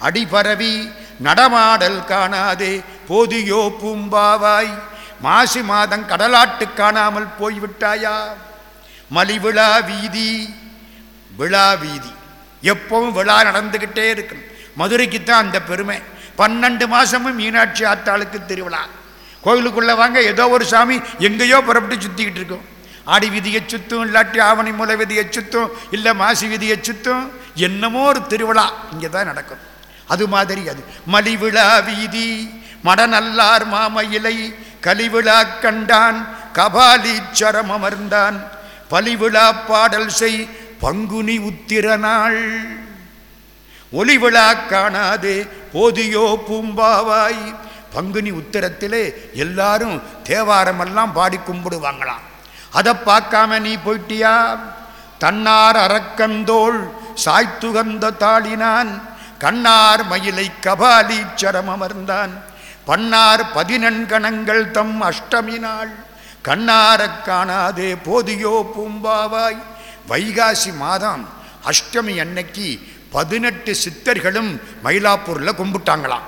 அடிபரவி நடமாடல் காணாதே போதியோ பூம்பாவாய். மாசி மாதம் கடலாட்டு காணாமல் போய்விட்டாயா? மலிவிழா வீதி விழா வீதி. எப்பவும் விழா நடந்துக்கிட்டே இருக்கும். மதுரைக்கு தான் அந்த பெருமை. பன்னெண்டு மாதமும் மீனாட்சி ஆத்தாளுக்கு திருவிழா. கோயிலுக்குள்ளே வாங்க ஏதோ ஒரு சாமி எங்கேயோ புறப்பட்டு சுற்றிக்கிட்டு இருக்கும். ஆடி விதியை சுத்தும் இல்லாட்டி ஆவணி மூல விதியை சுத்தும் இல்லை மாசி விதியை சுத்தும் என்னமோ ஒரு திருவிழா இங்கே தான் நடக்கும். அது மாதிரி அது. மலிவிழா வீதி மடநல்லார் மாமயிலை கலிவிழா கண்டான் கபாலீச்சரம் அமர்ந்தான். பலிவிழா பாடல் செய் பங்குனி உத்திர நாள். ஒளிவிழா காணாதே போதியோ பூம்பாவாய். பங்குனி உத்திரத்திலே எல்லாரும் தேவாரமெல்லாம் பாடி கும்பிடுவாங்களாம். அதை பார்க்காம நீ போயிட்டியா? தன்னார் அரக்கந்தோள் சாய்த்துகந்த தாளினான். கண்ணார் மயிலை கபாலீச்சரம் அமர்ந்தான். பன்னார் பதினண்கணங்கள் தம் அஷ்டமினாள் கண்ணாரக் காணாதே போதியோ பூம்பாவாய். வைகாசி மாதம் அஷ்டமி அன்னைக்கு பதினெட்டு சித்தர்களும் மயிலாப்பூரில் கும்பிட்டாங்களாம்.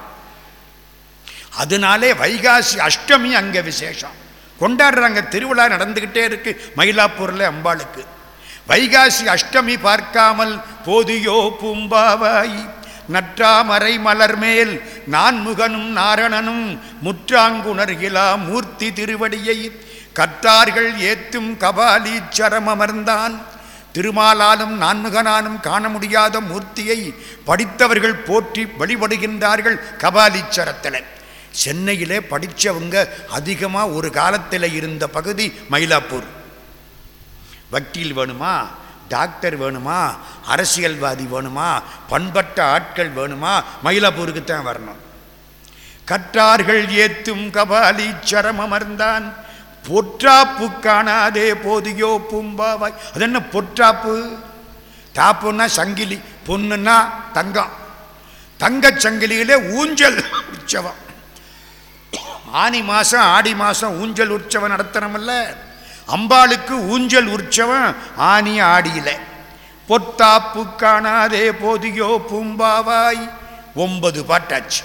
அதனாலே வைகாசி அஷ்டமி அங்கே விசேஷம். கொண்டாடுறாங்க திருவிழா நடந்துக்கிட்டே இருக்கு மயிலாப்பூரில் அம்பாளுக்கு. வைகாசி அஷ்டமி பார்க்காமல் போதியோ பூம்பாவாய் நற்றாமரை மலர் மேல் நான்முகனும் நாரணனும் முற்றாங்குணர்கிலா மூர்த்தி திருவடியை கற்றார்கள் ஏத்தும் கபாலீச்சரம் அமர்ந்தான் திருமாலாலும் நான்முகனாலும் காண முடியாத மூர்த்தியை படித்தவர்கள் போற்றி வழிபடுகின்றார்கள் கபாலீச்சரத்தில். சென்னையிலே படித்தவங்க அதிகமாக ஒரு காலத்தில் இருந்த பகுதி மயிலாப்பூர். வக்கீல் வேணுமா? டாக்டர் வேணுமா? அரசியல்வாதி வேணுமா? பண்பட்ட ஆட்கள் வேணுமா? மயிலாப்பூருக்கு தான் வரணும். கற்றார்கள் ஏத்தும் கபாலீச்சரம் அமர்ந்தான். பொற்றாப்பு காணாதே போதியோ பூம்பாவாய். அது என்ன பொற்றாப்பு? தாப்புன்னா சங்கிலி பொண்ணுன்னா தங்கம். தங்க சங்கிலியிலே ஊஞ்சல் உற்சவம். ஆனி மாதம் ஆடி மாதம் ஊஞ்சல் உற்சவம் நடத்தணும்ல அம்பாளுக்கு ஊஞ்சல் உற்சவம் ஆனி ஆடியில. பொத்தாப்பு காணாதே போதியோ பூம்பாவாய். ஒன்பது பாட்டாச்சு.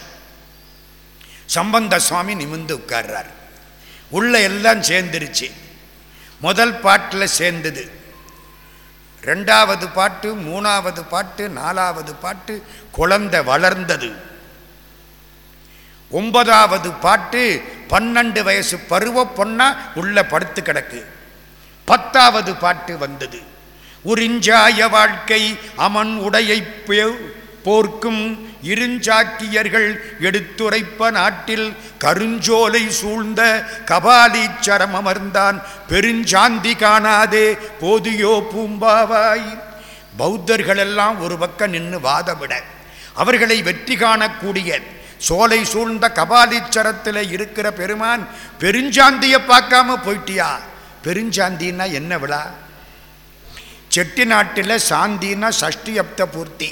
சம்பந்த சுவாமி நிமிந்து உட்கார்றார். உள்ள எல்லாம் சேர்ந்துருச்சு. முதல் பாட்டில் சேர்ந்தது. ரெண்டாவது பாட்டு மூணாவது பாட்டு நாலாவது பாட்டு குழந்தை வளர்ந்தது. ஒன்பதாவது பாட்டு பன்னெண்டு வயசு பருவ பொண்ணா உள்ள படுத்து கிடக்கு. பத்தாவது பாட்டு வந்தது. உறிஞ்சாய வாழ்க்கை அமன் உடையை போர்க்கும் இருஞ்சாக்கியர்கள் எடுத்துரைப்ப நாட்டில் கருஞ்சோலை சூழ்ந்த கபாலீச்சரம் அமர்ந்தான். பெருஞ்சாந்தி காணாதே போதியோ பூம்பாவாய். பௌத்தர்களெல்லாம் ஒரு பக்கம் நின்று வாதமிட அவர்களை வெற்றி காணக்கூடிய சோலை சூழ்ந்த கபாலீச்சரத்தில் இருக்கிற பெருமான் பெருஞ்சாந்தியை பார்க்காம போயிட்டியா? பெருஞ்சாந்தின்னா என்ன விழா? செட்டி நாட்டில் சாந்தின்னா சஷ்டி அப்த பூர்த்தி.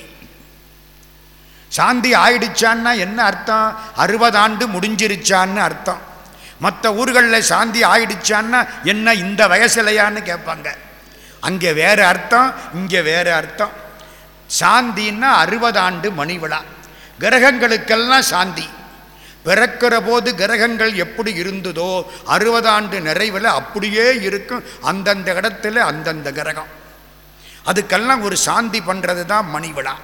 சாந்தி ஆயிடுச்சான்னா என்ன அர்த்தம்? அறுபது ஆண்டு முடிஞ்சிருச்சான்னு அர்த்தம். மற்ற ஊர்களில் சாந்தி ஆயிடுச்சான்னா என்ன இந்த வயசுலையான்னு கேட்பாங்க. அங்கே வேறு அர்த்தம் இங்கே வேறு அர்த்தம். சாந்தின்னா அறுபது ஆண்டு மணி விழா. கிரகங்களுக்கெல்லாம் சாந்தி. பிறக்கிற போது கிரகங்கள் எப்படி இருந்ததோ அறுபதாண்டு நிறைவில் அப்படியே இருக்கும். அந்தந்த இடத்துல அந்தந்த கிரகம். அதுக்கெல்லாம் ஒரு சாந்தி பண்ணுறது தான் மணி விழா.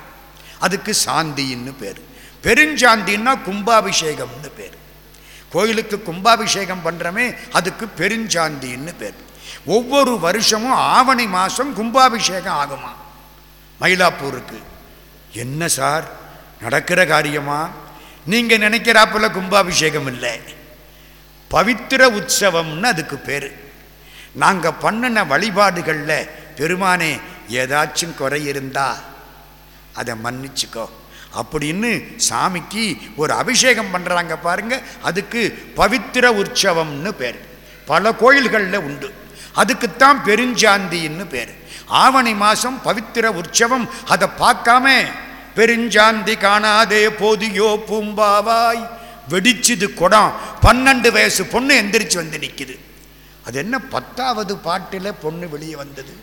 அதுக்கு சாந்தின்னு பேர். பெருஞ்சாந்தின்னா கும்பாபிஷேகம்னு பேர். கோயிலுக்கு கும்பாபிஷேகம் பண்ணுறமே அதுக்கு பெருஞ்சாந்தின்னு பேர். ஒவ்வொரு வருஷமும் ஆவணி மாதம் கும்பாபிஷேகம் ஆகுமா? மயிலாப்பூருக்கு. என்ன சார்? நடக்கிற காரியமா? நீங்கள் நினைக்கிறாப்புல கும்பாபிஷேகம் இல்லை. பவித்திர உற்சவம்னு அதுக்கு பேர். நாங்கள் பண்ணின வழிபாடுகளில் பெருமானே ஏதாச்சும் குறை இருந்தால் அதை மன்னிச்சுக்கோ. அப்படின்னு சாமிக்கு ஒரு அபிஷேகம் பண்ணுறாங்க பாருங்க. அதுக்கு பவித்திர உற்சவம்னு பேர். பல கோயில்களில் உண்டு. அதுக்குத்தான் பெருஞ்சாந்தின்னு பேர். ஆவணி மாதம் பவித்திர உற்சவம். அதை பார்க்காம பெருஞ்சாந்தி காணாதே போதியோ பூம்பாவாய். வெடிச்சுது குடம். பன்னெண்டு வயசு பொண்ணு எந்திரிச்சு வந்து நிற்கிது அது என்ன பத்தாவது பாட்டில் பொண்ணு வெளியே வந்தது?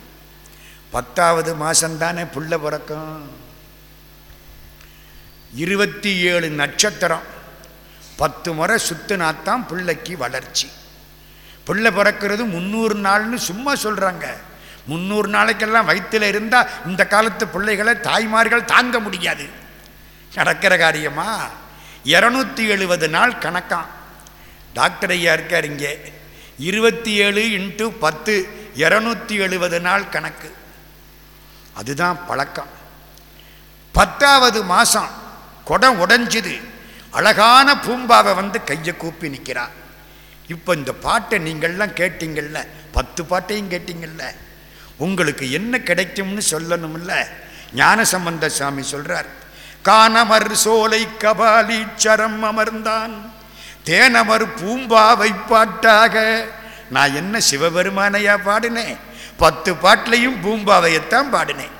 பத்தாவது மாதம்தானே புள்ள பிறக்கும்? இருபத்தி ஏழு நட்சத்திரம். பத்து முறை சுத்துனாத்தான் பிள்ளைக்கு வளர்ச்சி. பிள்ளை பிறக்கிறது முந்நூறு நாள்னு சும்மா சொல்கிறாங்க முந்நூறு நாளைக்கெல்லாம் வயிற்றில் இருந்தால் இந்த காலத்து பிள்ளைகளை தாய்மார்கள் தாங்க முடியாது. நடக்கிற காரியமா? இரநூத்தி எழுபது நாள் கணக்காம். டாக்டர் ஐயா இருக்கார் இங்கே. இருபத்தி ஏழு இன்ட்டு பத்து இரநூத்தி எழுபது நாள் கணக்கு. அதுதான் பழக்கம். பத்தாவது மாதம் குடம் உடைஞ்சுது. அழகான பூம்பாவை வந்து கையை கூப்பி நிற்கிறா இப்போ இந்த பாட்டை நீங்கள்லாம் கேட்டீங்கள்ல பத்து பாட்டையும் கேட்டீங்கள்ல உங்களுக்கு என்ன கிடைக்கும்னு சொல்லணும்ல? ஞானசம்பந்த சாமி சொல்கிறார் காணமர் சோலை கபாலீச்சரம் அமர்ந்தான். தேனமர் பூம்பாவை பாட்டாக. நான் என்ன சிவபெருமானையா பாடினேன்? பத்து பாட்டிலையும் பூம்பாவையத்தான் பாடினேன்.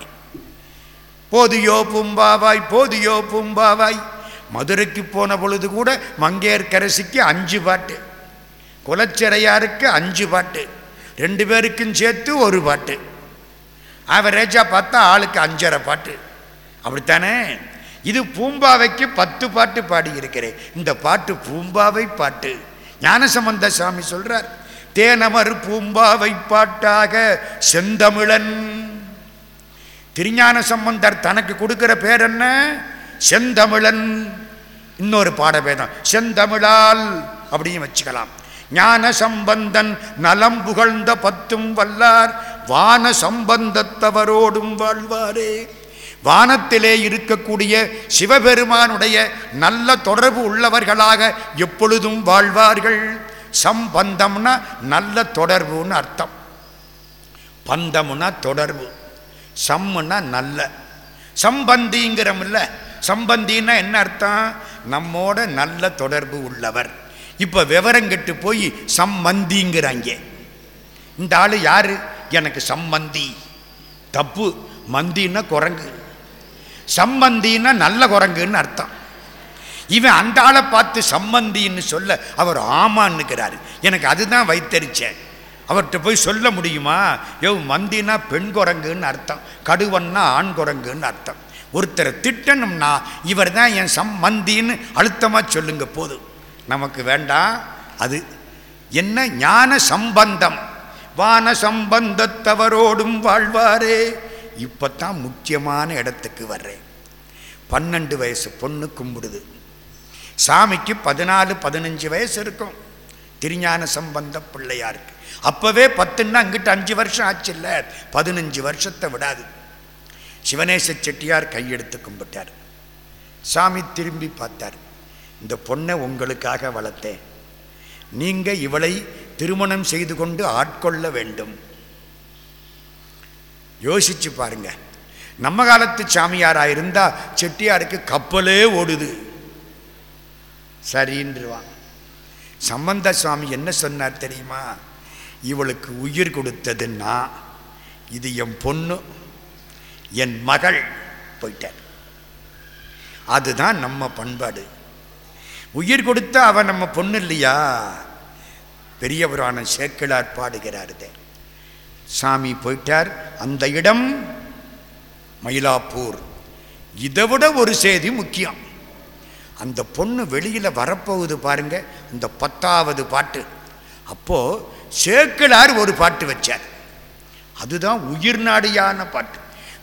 போதியோ பூம்பாவாய் போதியோ பூம்பாவாய். மதுரைக்கு போன பொழுது கூட மங்கையர்கரசிக்கு அஞ்சு பாட்டு. குலச்சிறையாருக்கு அஞ்சு பாட்டு. ரெண்டு பேருக்கும் சேர்த்து ஒரு பாட்டு. ஆவரேஜாக பார்த்தா ஆளுக்கு அஞ்சரை பாட்டு. அப்படித்தானே? இது பூம்பாவைக்கு பத்து பாட்டு பாடியிருக்கிறேன் இந்த பாட்டு பூம்பாவை பாட்டு. ஞானசம்பந்த சாமி சொல்கிறார் தேனமர் பூம்பாவை பாட்டாக செந்தமிழன் திருஞான சம்பந்தர் தனக்கு கொடுக்கிற பேர் என்ன? செந்தமிழன். இன்னொரு பாடபேதம் செந்தமிழால் அப்படின்னு வச்சுக்கலாம். ஞான சம்பந்தன் நலம் புகழ்ந்த பத்தும் வல்லார். வான சம்பந்தத்தவரோடும் வாழ்வாரே. வானத்திலே இருக்கக்கூடிய சிவபெருமானுடைய நல்ல தொடர்பு உள்ளவர்களாக எப்பொழுதும் வாழ்வார்கள். சம்பந்தம்னா நல்ல தொடர்புன்னு அர்த்தம். பந்தம்னா தொடர்பு. சம்முன்னா நல்ல. சம்பந்திங்கிறமில்ல சம்பந்தின்னா என்ன அர்த்தம்? நம்மோட நல்ல தொடர்பு உள்ளவர். இப்போ விவரம் கெட்டு போய் சம்மந்திங்கிறாங்க இந்த ஆள் யார்? எனக்கு சம்மந்தி தப்பு. மந்தின்னா குரங்கு. சம்மந்தின்னா நல்ல குரங்குன்னு அர்த்தம். இவன் அந்த ஆளை பார்த்து சம்மந்தின்னு சொல்ல அவர் ஆமான்னுக்கிறாரு எனக்கு அதுதான் வைத்தறிச்சேன். அவர்கிட்ட போய் சொல்ல முடியுமா? எவ் மந்தினா பெண் குரங்குன்னு அர்த்தம் கடுவன்னா ஆண் குரங்குன்னு அர்த்தம். ஒருத்தரை திட்டணும்னா இவர் தான் என் மந்தின்னு அழுத்தமாக சொல்லுங்க போதும். நமக்கு வேண்டாம். அது என்ன? ஞான சம்பந்தம். வான சம்பந்தத்தவரோடும் வாழ்வாரே. இப்போத்தான் முக்கியமான இடத்துக்கு வர்றேன். பன்னெண்டு வயசு பொண்ணு கும்பிடுது. சாமிக்கு பதினாலு பதினஞ்சு வயசு இருக்கும். திருஞான சம்பந்த பிள்ளையாருக்கு அப்போவே பத்துன்னா அங்கிட்ட அஞ்சு வருஷம் ஆச்சு இல்லை பதினஞ்சு வருஷத்தை விடாது. சிவனேச செட்டியார் கையெடுத்து கும்பிட்டார். சாமி திரும்பி பார்த்தார். இந்த பொண்ணை உங்களுக்காக வளர்த்தேன். நீங்கள் இவளை திருமணம் செய்து கொண்டு ஆட்கொள்ள வேண்டும். யோசிச்சு பாருங்க. நம்ம காலத்து சாமியாராக இருந்தால் செட்டியாருக்கு கப்பலே ஓடுது. சரின்றுவான். சம்பந்த சுவாமி என்ன சொன்னார் தெரியுமா? இவளுக்கு உயிர் கொடுத்ததுன்னா இது என் பொண்ணு என் மகள் போயிட்டார். அதுதான் நம்ம பண்பாடு. உயிர் கொடுத்தா அவன் நம்ம பொண்ணு இல்லையா? பெரியவரான சேக்கிழார் பாடுகிறாருதே சாமி போயிட்டார். அந்த இடம் மயிலாப்பூர். இதை விட ஒரு செய்தி முக்கியம். அந்த பொண்ணு வெளியில் வரப்போகுது பாருங்க இந்த பத்தாவது பாட்டு. அப்போ சேக்கிழார் ஒரு பாட்டு வச்சார். அதுதான் உயிர் நாடியான பாட்டு.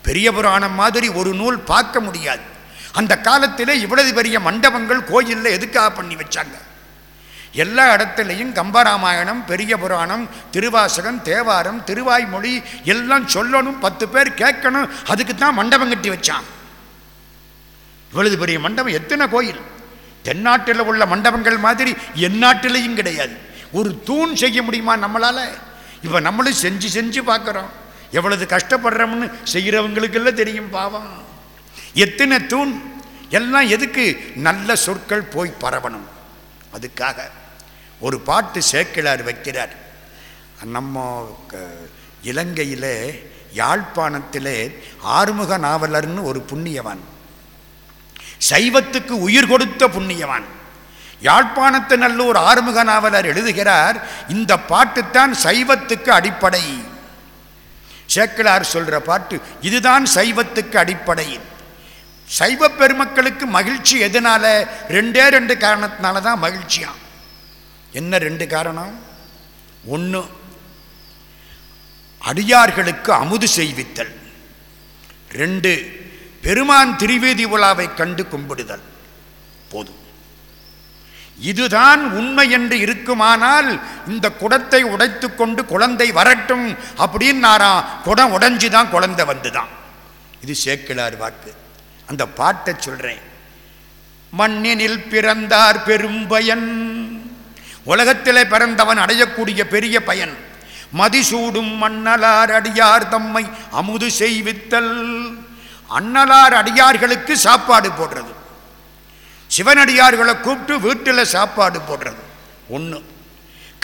பெரிய புராணம் மாதிரி ஒரு நூல் பார்க்க முடியாது. அந்த காலத்தில் இவ்வளவு பெரிய மண்டபங்கள் கோயிலில் எதுக்காக பண்ணி வச்சாங்க? எல்லா இடத்துலையும் கம்பராமாயணம் பெரிய புராணம் திருவாசகம் தேவாரம் திருவாய்மொழி எல்லாம் சொல்லணும் பத்து பேர் கேட்கணும் அதுக்கு தான் மண்டபம் கட்டி வச்சான். இவ்வளவு பெரிய மண்டபம் எத்தனை கோயில்? தென்னாட்டில் உள்ள மண்டபங்கள் மாதிரி எந்நாட்டிலையும் கிடையாது. ஒரு தூண் செய்ய முடியுமா நம்மளால்? இப்போ நம்மளும் செஞ்சு செஞ்சு பார்க்குறோம் எவ்வளவு கஷ்டப்படுறோம்னு செய்கிறவங்களுக்கெல்லாம் தெரியும் பாவம். எத்தனை தூண்? எல்லாம் எதுக்கு? நல்ல சொற்கள் போய் பரவணும். அதுக்காக ஒரு பாட்டு சேக்கிழார் வைக்கிறார். நம்ம க- இலங்கையிலே யாழ்ப்பாணத்திலே ஆறுமுக நாவலர்னு ஒரு புண்ணியவான். சைவத்துக்கு உயிர் கொடுத்த புண்ணியவான். யாழ்ப்பாணத்து நல்லூர் ஆறுமுக நாவலர் எழுதுகிறார் இந்த பாட்டுத்தான் சைவத்துக்கு அடிப்படை. சேக்கிழார் சொல்கிற பாட்டு இதுதான் சைவத்துக்கு அடிப்படை. சைவ பெருமக்களுக்கு மகிழ்ச்சி எதனால? ரெண்டே ரெண்டு காரணத்தினால தான் மகிழ்ச்சியாம் என்ன ரெண்டு காரணம்? ஒன்று அடியார்களுக்கு அமுது செய்வித்தல். ரெண்டு பெருமான் திரிவேதி உலாவை கண்டு கும்பிடுதல். போதும். இதுதான் உண்மை என்று இருக்குமானால் இந்த குடத்தை உடைத்து கொண்டு குழந்தை வரட்டும் அப்படின்னாரா? குடம் உடைஞ்சு தான் குழந்தை வந்துதான். இது சேக்கிழார் வாக்கு. அந்த பாட்டை சொல்றேன். மண்ணினில் பிறந்தார் பெரும் பயன் உலகத்திலே பிறந்தவன் அடையக்கூடிய பெரிய பயன். மதிசூடும் மன்னலார் அடியார் தம்மை அமுது செய்வித்தல். அன்னலார் அடியார்களுக்கு சாப்பாடு போடுறது. சிவனடியார்களை கூப்பிட்டு வீட்டில் சாப்பாடு போடுறது. ஒன்று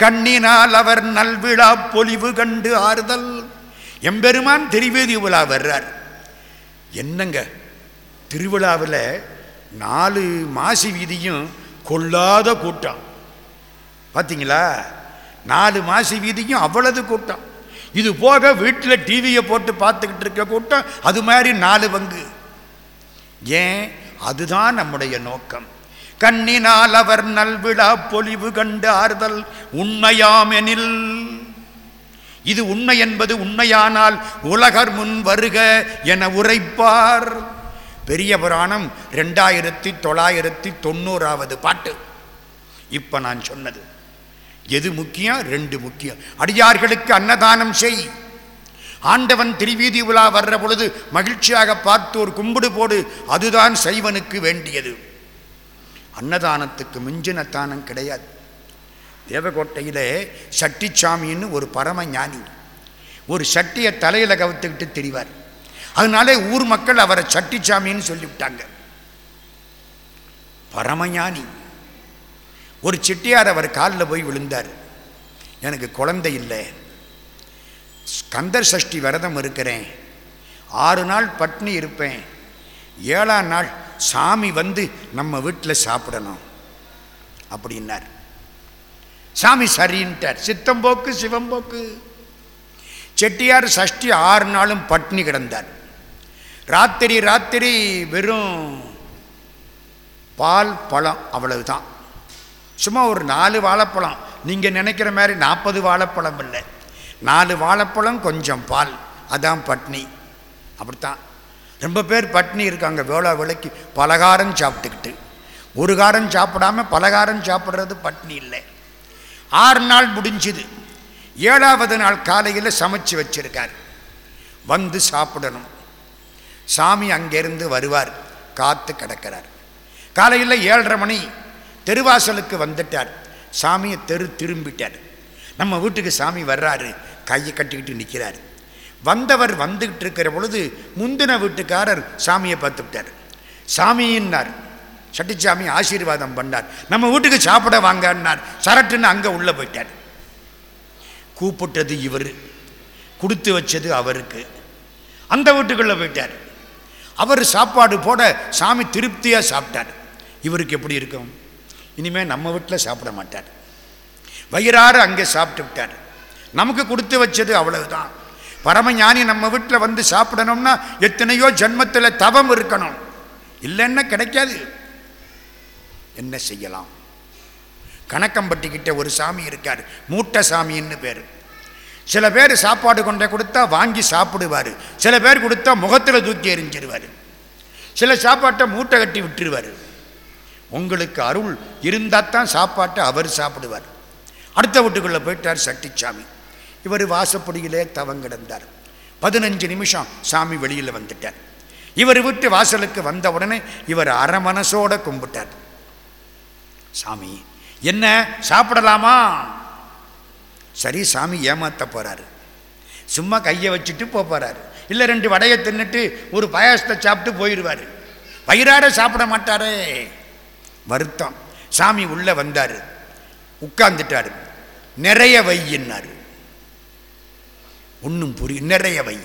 கண்ணினால் அவர் நல்விழா பொலிவு கண்டு ஆறுதல். எம்பெருமான் திருவேதி விழா வர்றார். என்னங்க? திருவிழாவில் நாலு மாசி வீதியும் கொள்ளாத கூட்டம். பார்த்தீங்களா நாலு மாசி வீதிக்கும் அவ்வளவு கூட்டம். இது போக வீட்டில் டிவியை போட்டு பார்த்துக்கிட்டு இருக்க கூட்டம் அது மாதிரி நாலு பங்கு. ஏன்? அதுதான் நம்முடைய நோக்கம். கண்ணினால் அவர் நல்விழா பொலிவு கண்டு ஆறுதல் உண்மையாமெனில். இது உண்மை என்பது உண்மையானால் உலகர் முன் வருக என உரைப்பார். பெரிய புராணம் ரெண்டாயிரத்தி தொள்ளாயிரத்தி தொண்ணூறாவது பாட்டு. இப்போ நான் சொன்னது. எது முக்கியம்? ரெண்டு முக்கியம். அடியார்களுக்கு அன்னதானம் செய். ஆண்டவன் திருவீதி உலா வர்ற பொழுது மகிழ்ச்சியாக பார்த்து ஒரு கும்பிடு போடு அதுதான் சைவனுக்கு வேண்டியது. அன்னதானத்துக்கு மிஞ்சின தானம் கிடையாது. தேவகோட்டையில் சட்டிச்சாமின்னு ஒரு பரம ஞானி. ஒரு சட்டியை தலையில் கவுத்துக்கிட்டு தெரிவார். அதனாலே ஊர் மக்கள் அவரை சட்டிச்சாமின்னு சொல்லிவிட்டாங்க. பரமஞானி ஒரு செட்டியார் அவர் காலில் போய் விழுந்தார். எனக்கு குழந்தை இல்லை. ஸ்கந்தர் சஷ்டி விரதம் இருக்கிறேன். ஆறு நாள் பட்னி இருப்பேன். ஏழாம் நாள் சாமி வந்து நம்ம வீட்டில் சாப்பிடணும். அப்படின்னார். சாமி சரின்ட்டார். சித்தம்போக்கு சிவம்போக்கு செட்டியார் சஷ்டி ஆறு நாளும் பட்னி கிடந்தார். ராத்திரி ராத்திரி வெறும் பால் பழம் அவ்வளவுதான். சும்மா ஒரு நாலு வாழைப்பழம். நீங்கள் நினைக்கிற மாதிரி நாற்பது வாழைப்பழம் இல்லை. நாலு வாழைப்பழம் கொஞ்சம் பால். அதான் பட்னி. அப்படித்தான். ரொம்ப பேர் பட்னி இருக்காங்க. வேளா வேலைக்கு பலகாரம் சாப்பிட்டுக்கிட்டு. ஒரு காரம் சாப்பிடாம பலகாரம் சாப்பிட்றது பட்னி இல்லை. ஆறு நாள் முடிஞ்சுது. ஏழாவது நாள் காலையில் சமைச்சு வச்சிருக்கார். வந்து சாப்பிடணும். சாமி அங்கேருந்து வருவார். காத்து கிடக்கிறார். காலையில் ஏழரை மணி தெருவாசலுக்கு வந்துட்டார். சாமியை தெரு திரும்பிட்டார். நம்ம வீட்டுக்கு சாமி வர்றாரு கையை கட்டிக்கிட்டு நிற்கிறார் வந்தவர் வந்துக்கிட்டு இருக்கிற பொழுது முந்தின வீட்டுக்காரர் சாமியை பார்த்துவிட்டார். சாமியின்னார் சட்டிச்சாமி ஆசீர்வாதம் பண்ணார். நம்ம வீட்டுக்கு சாப்பிட வாங்கன்னார் சரட்டுன்னு அங்கே உள்ளே போயிட்டார். கூப்பிட்டது இவர் கொடுத்து வச்சது அவருக்கு. அந்த வீட்டுக்குள்ளே போயிட்டார். அவர் சாப்பாடு போட சாமி திருப்தியாக சாப்பிட்டார். இவருக்கு எப்படி இருக்கும்? இனிமேல் நம்ம வீட்டில் சாப்பிட மாட்டார். வயிறார அங்கே சாப்பிட்டு விட்டார். நமக்கு கொடுத்து வச்சது அவ்வளவுதான். பரமஞானி நம்ம வீட்டில் வந்து சாப்பிடணும்னா எத்தனையோ ஜென்மத்தில் தவம் இருக்கணும். இல்லைன்னா கிடைக்காது. என்ன செய்யலாம்? கணக்கம்பட்டிக்கிட்ட ஒரு சாமி இருக்கார் மூட்டை சாமின்னு பேர். சில பேர் சாப்பாடு கொண்டே கொடுத்தா வாங்கி சாப்பிடுவார். சில பேர் கொடுத்தா முகத்தில் தூக்கி எரிஞ்சிருவார் சில சாப்பாட்டை மூட்டை கட்டி விட்டுருவார். உங்களுக்கு அருள் இருந்தால் தான் சாப்பாட்டை அவர் சாப்பிடுவார். அடுத்த வீட்டுக்குள்ளே போயிட்டார் சட்டிச்சாமி இவர் வாசப்படியிலே தவங்கிடந்தார் பதினஞ்சு நிமிஷம் சாமி வெளியில் வந்துட்டார். இவர் விட்டு வாசலுக்கு வந்த உடனே இவர் அரை மனசோட கும்பிட்டார். சாமி என்ன சாப்பிடலாமா? சரி சாமி ஏமாத்த போறாரு. சும்மா கையை வச்சுட்டு போக போறாரு. இல்லை ரெண்டு வடையை தின்னுட்டு ஒரு பாயாசத்தை சாப்பிட்டு போயிடுவார் வயிறார சாப்பிட மாட்டாரே. வருத்தம். சாமி உள்ள வந்தார். உட்கார்ந்துட்டாரு. நிறைய வையின்னார் ஒன்றும் புரியும் நிறைய வை.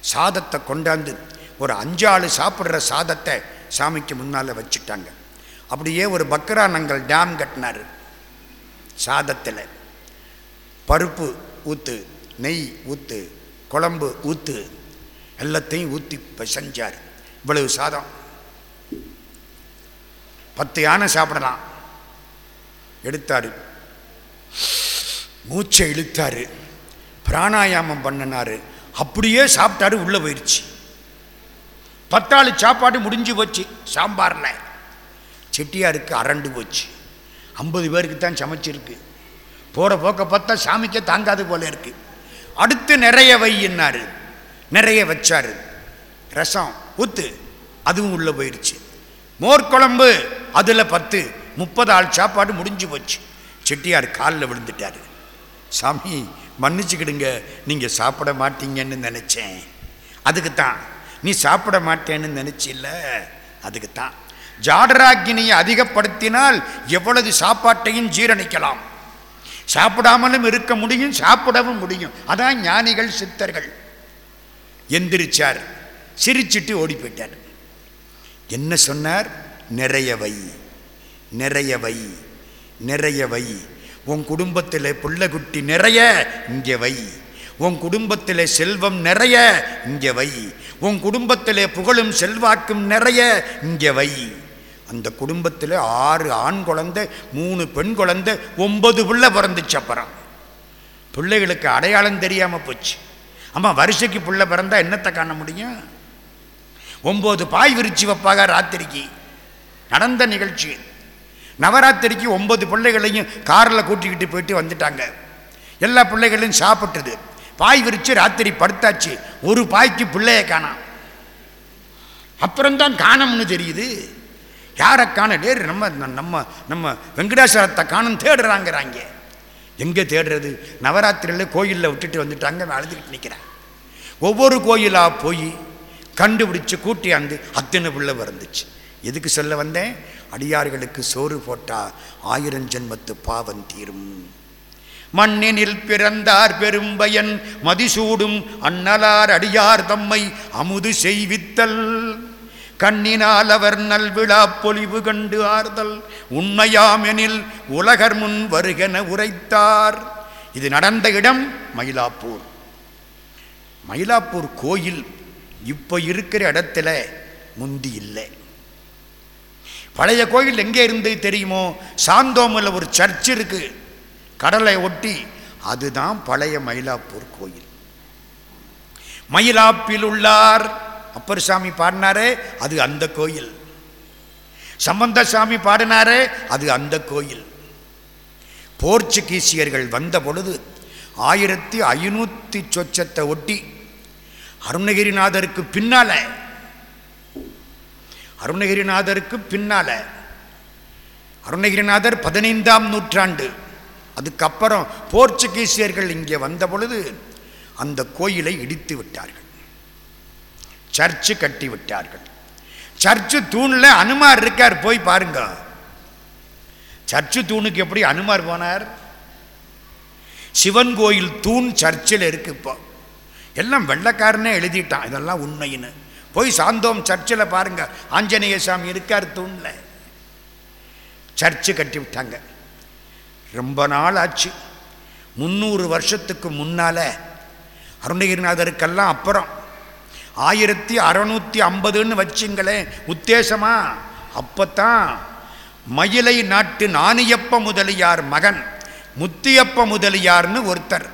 சாதத்தை கொண்டாந்து ஒரு அஞ்சாளு சாப்பிட்ற சாதத்தை சாமிக்கு முன்னால் வச்சுட்டாங்க. அப்படியே ஒரு பக்ரானங்கள் டேம் கட்டினார். சாதத்தில் பருப்பு ஊற்று நெய் ஊற்று குழம்பு ஊற்று எல்லாத்தையும் ஊற்றி செஞ்சார் இவ்வளவு சாதம். பத்து யானை சாப்பிடலாம். எடுத்தார். மூச்சை இழுத்தாரு. பிராணாயாமம் பண்ணினாரு. அப்படியே சாப்பிட்டாரு உள்ளே போயிடுச்சு பத்தாள் சாப்பாடு முடிஞ்சு போச்சு சாம்பாரில் செட்டியாருக்கு அரண்டு போச்சு. ஐம்பது பேருக்கு தான் சமைச்சிருக்கு. போகிற போக்க பார்த்தா சாமிக்கே தாங்காது போல இருக்கு. அடுத்து நிறைய வையினார் நிறைய வச்சாரு. ரசம் ஊத்து அதுவும் உள்ளே போயிடுச்சு மோர் குழம்பு அதில் பத்து. முப்பது ஆள் சாப்பாடு முடிஞ்சு போச்சு. செட்டியார் காலில் விழுந்துட்டாரு. சாமி மன்னிச்சுக்கிடுங்க நீங்கள் சாப்பிட மாட்டீங்கன்னு நினச்சேன். அதுக்கு தான் நீ சாப்பிட மாட்டேன்னு நினச்சில்ல? அதுக்கு தான் ஜாடராக்கினியை அதிகப்படுத்தினால் எவ்வளவு சாப்பாட்டையும் ஜீரணிக்கலாம். சாப்பிடாமலும் இருக்க முடியும் சாப்பிடவும் முடியும். அதான் ஞானிகள் சித்தர்கள். எந்திரிச்சார். சிரிச்சிட்டு ஓடி போயிட்டார் என்ன சொன்னார்? நிறைய வை நிறைய வை நிறைய வை. உன் குடும்பத்தில் புள்ளகுட்டி நிறைய இங்கே வை. உன் குடும்பத்தில் செல்வம் நிறைய இங்கே வை. உன் குடும்பத்தில் புகழும் செல்வாக்கும் நிறைய இங்கே வை. அந்த குடும்பத்தில் ஆறு ஆண் குழந்தை மூணு பெண் குழந்தை ஒன்பது பிள்ளை பிறந்துச்சு அப்புறம். பிள்ளைகளுக்கு அடையாளம் தெரியாமல் போச்சு. ஆமாம் வருஷைக்கு பிள்ளை பிறந்தா என்னத்தை காண முடியும்? ஒம்பது பாய் விரிச்சு வைப்பாக ராத்திரிக்கு. நடந்த நிகழ்ச்சி. நவராத்திரிக்கு ஒன்பது பிள்ளைகளையும் காரில் கூட்டிக்கிட்டு போயிட்டு வந்துட்டாங்க. எல்லா பிள்ளைகளையும் சாப்பிட்டது. பாய் விரித்து ராத்திரி படுத்தாச்சு. ஒரு பாய்க்கு பிள்ளையை காணாம். அப்புறம்தான் காணம்னு தெரியுது. யாரை காண டேர் நம்ம நம்ம நம்ம வெங்கடேஸ்வரத்தை காணும் தேடுறாங்கிறாங்க. எங்கே தேடுறது? நவராத்திரியில் கோயிலில் விட்டுட்டு வந்துட்டாங்க. அழுதுகிட்டு நிற்கிறேன் ஒவ்வொரு கோயிலாக போய் கண்டுபிடிச்சு கூட்டியாந்து அத்தனை பிள்ளை வந்துச்சு எதுக்கு சொல்ல வந்தேன்? அடியார்களுக்கு சோறு போட்டா ஆயிரம் ஜென்மத்து பாவம் தீரும். மண்ணினில் பிறந்தார் பெரும்பயன் மதிசூடும் அன்னலார் அடியார் தம்மை அமுது செய்வித்தல். கண்ணினால் அவர் நல்விழா பொலிவு கண்டு ஆறுதல். உண்மையாமெனில் உலகர் முன் வருகென உரைத்தார். இது நடந்த இடம் மயிலாப்பூர். மயிலாப்பூர் கோயில் இப்போ இருக்கிற இடத்துல முந்தி இல்லை. பழைய கோயில் எங்கே இருந்து தெரியுமோ? சாந்தோமில் ஒரு சர்ச் இருக்கு. கடலை ஒட்டி அதுதான் பழைய மயிலாப்பூர் கோயில். மயிலாப்பில் உள்ளார். அப்பர் சாமி பாடினாரே அது அந்த கோயில். சம்பந்த சாமி பாடினாரே அது அந்த கோயில். போர்ச்சுகீசியர்கள் வந்த பொழுது ஆயிரத்தி ஐநூற்றி சொச்சத்தை ஒட்டி அருணகிரிநாதருக்கு பின்னால அருணகிரிநாதருக்கு பின்னால. அருணகிரிநாதர் பதினைந்தாம் நூற்றாண்டு. அதுக்கப்புறம் போர்ச்சுகீசியர்கள் இங்கே வந்த பொழுது அந்த கோயிலை இடித்து விட்டார்கள். சர்ச்சு கட்டி விட்டார்கள். சர்ச்சு தூணில் அனுமார் இருக்கார் போய் பாருங்க. சர்ச்சு தூணுக்கு எப்படி அனுமார் போனார்? சிவன் கோயில் தூண் சர்ச்சில் இருக்கு இப்போ. எல்லாம் வெள்ளக்காரனே எழுதிட்டான் இதெல்லாம் உண்மைன்னு. போய் சாந்தோம் சர்ச்சில் பாருங்க. ஆஞ்சநேய சாமி இருக்கார் தூணில். சர்ச்சு கட்டி விட்டாங்க. ரொம்ப நாள் ஆச்சு. முந்நூறு வருஷத்துக்கு முன்னால் அருணகிரிநாதருக்கெல்லாம் அப்புறம். ஆயிரத்தி அறநூற்றி ஐம்பதுன்னு வச்சுங்களேன் உத்தேசமா? அப்போத்தான் மயிலை நாட்டு நானியப்ப முதலியார் மகன் முத்தியப்ப முதலியார்னு ஒருத்தர்.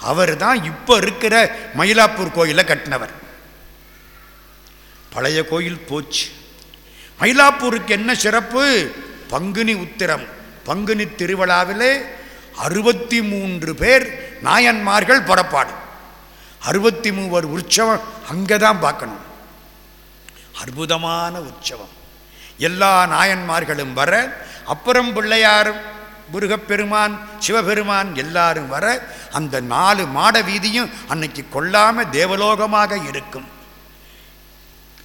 அவர் தான் இப்போ இருக்கிற மயிலாப்பூர் கோயிலை கட்டினவர். பழைய கோயில் போச்சு. மயிலாப்பூருக்கு என்ன சிறப்பு? பங்குனி உத்திரம். பங்குனி திருவிழாவிலே அறுபத்தி மூன்று பேர் நாயன்மார்கள் புறப்பாடு. அறுபத்தி மூவர் உற்சவம் அங்கே தான் பார்க்கணும். அற்புதமான உற்சவம். எல்லா நாயன்மார்களும் வர அப்புறம் பிள்ளையார் முருகப்பெருமான் சிவபெருமான் எல்லாரும் வர அந்த நாலு மாட வீதியும் அன்னைக்கு கொள்ளாமல் தேவலோகமாக இருக்கும்.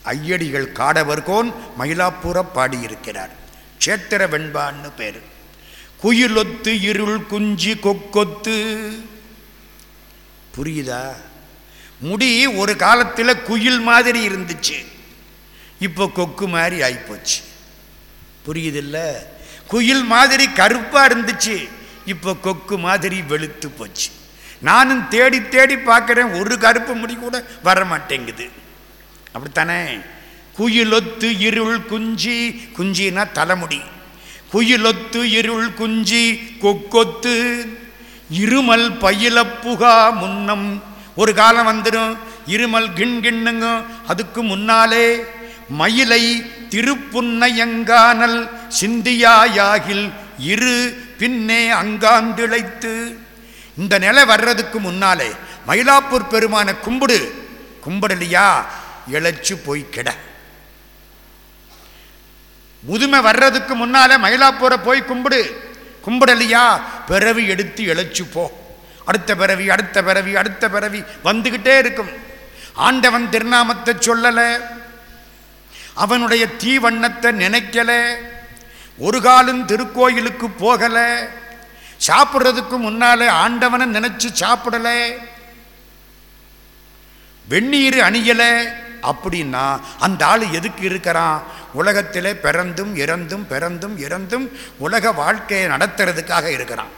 ஐயடிகள் காடவர்கோன் மயிலாப்பூர பாடியிருக்கிறார். சேத்திர வெண்பான்னு பேர். குயிலொத்து இருள் குஞ்சி கொக்கொத்து. புரியுதா? முடி ஒரு காலத்தில் குயில் மாதிரி இருந்துச்சு. இப்போ கொக்கு மாதிரி ஆகிப்போச்சு புரியுதில்ல? குயில் மாதிரி கருப்பாக இருந்துச்சு. இப்போ கொக்கு மாதிரி வெளுத்து போச்சு நானும் தேடி தேடி பார்க்குறேன் ஒரு கருப்பு முடி கூட வர மாட்டேங்குது அப்படித்தானே? குயிலொத்து இருள் குஞ்சி குஞ்சினா தலைமுடி. குயிலொத்து இருள் குஞ்சி கொக்கொத்து. இருமல் பயில புகா முன்னம். ஒரு காலம் வந்துடும் இருமல் கிண்கிண்ணுங்க அதுக்கு முன்னாலே மயிலை திருப்புன்னையங்கானல் சிந்தியாயாகில் இரு பின்னே அங்காந்திழைத்து. இந்த நிலை வர்றதுக்கு முன்னாலே மயிலாப்பூர் பெருமான கும்பிடு. கும்பிடலையா? இழைச்சு போய் கிட. முதுமை வர்றதுக்கு முன்னால மயிலாப்பூரை போய் கும்பிடு. கும்பிடலையா? பிறவி எடுத்து இழைச்சு போ. அடுத்த பிறவி அடுத்த பிறவி அடுத்த பிறவி வந்துகிட்டே இருக்கும். ஆண்டவன் திருநாமத்தை சொல்லலை. அவனுடைய தீவண்ணத்தை நினைக்கல. ஒரு காலம் திருக்கோயிலுக்கு போகல. சாப்பிட்றதுக்கு முன்னாலே ஆண்டவனை நினைச்சு சாப்பிடல. வெந்நீர் அணியலை. அப்படின்னா அந்த ஆள் எதுக்கு இருக்கிறான்? உலகத்திலே பிறந்தும் இறந்தும் பிறந்தும் இறந்தும் உலக வாழ்க்கையை நடத்துறதுக்காக இருக்கிறான்.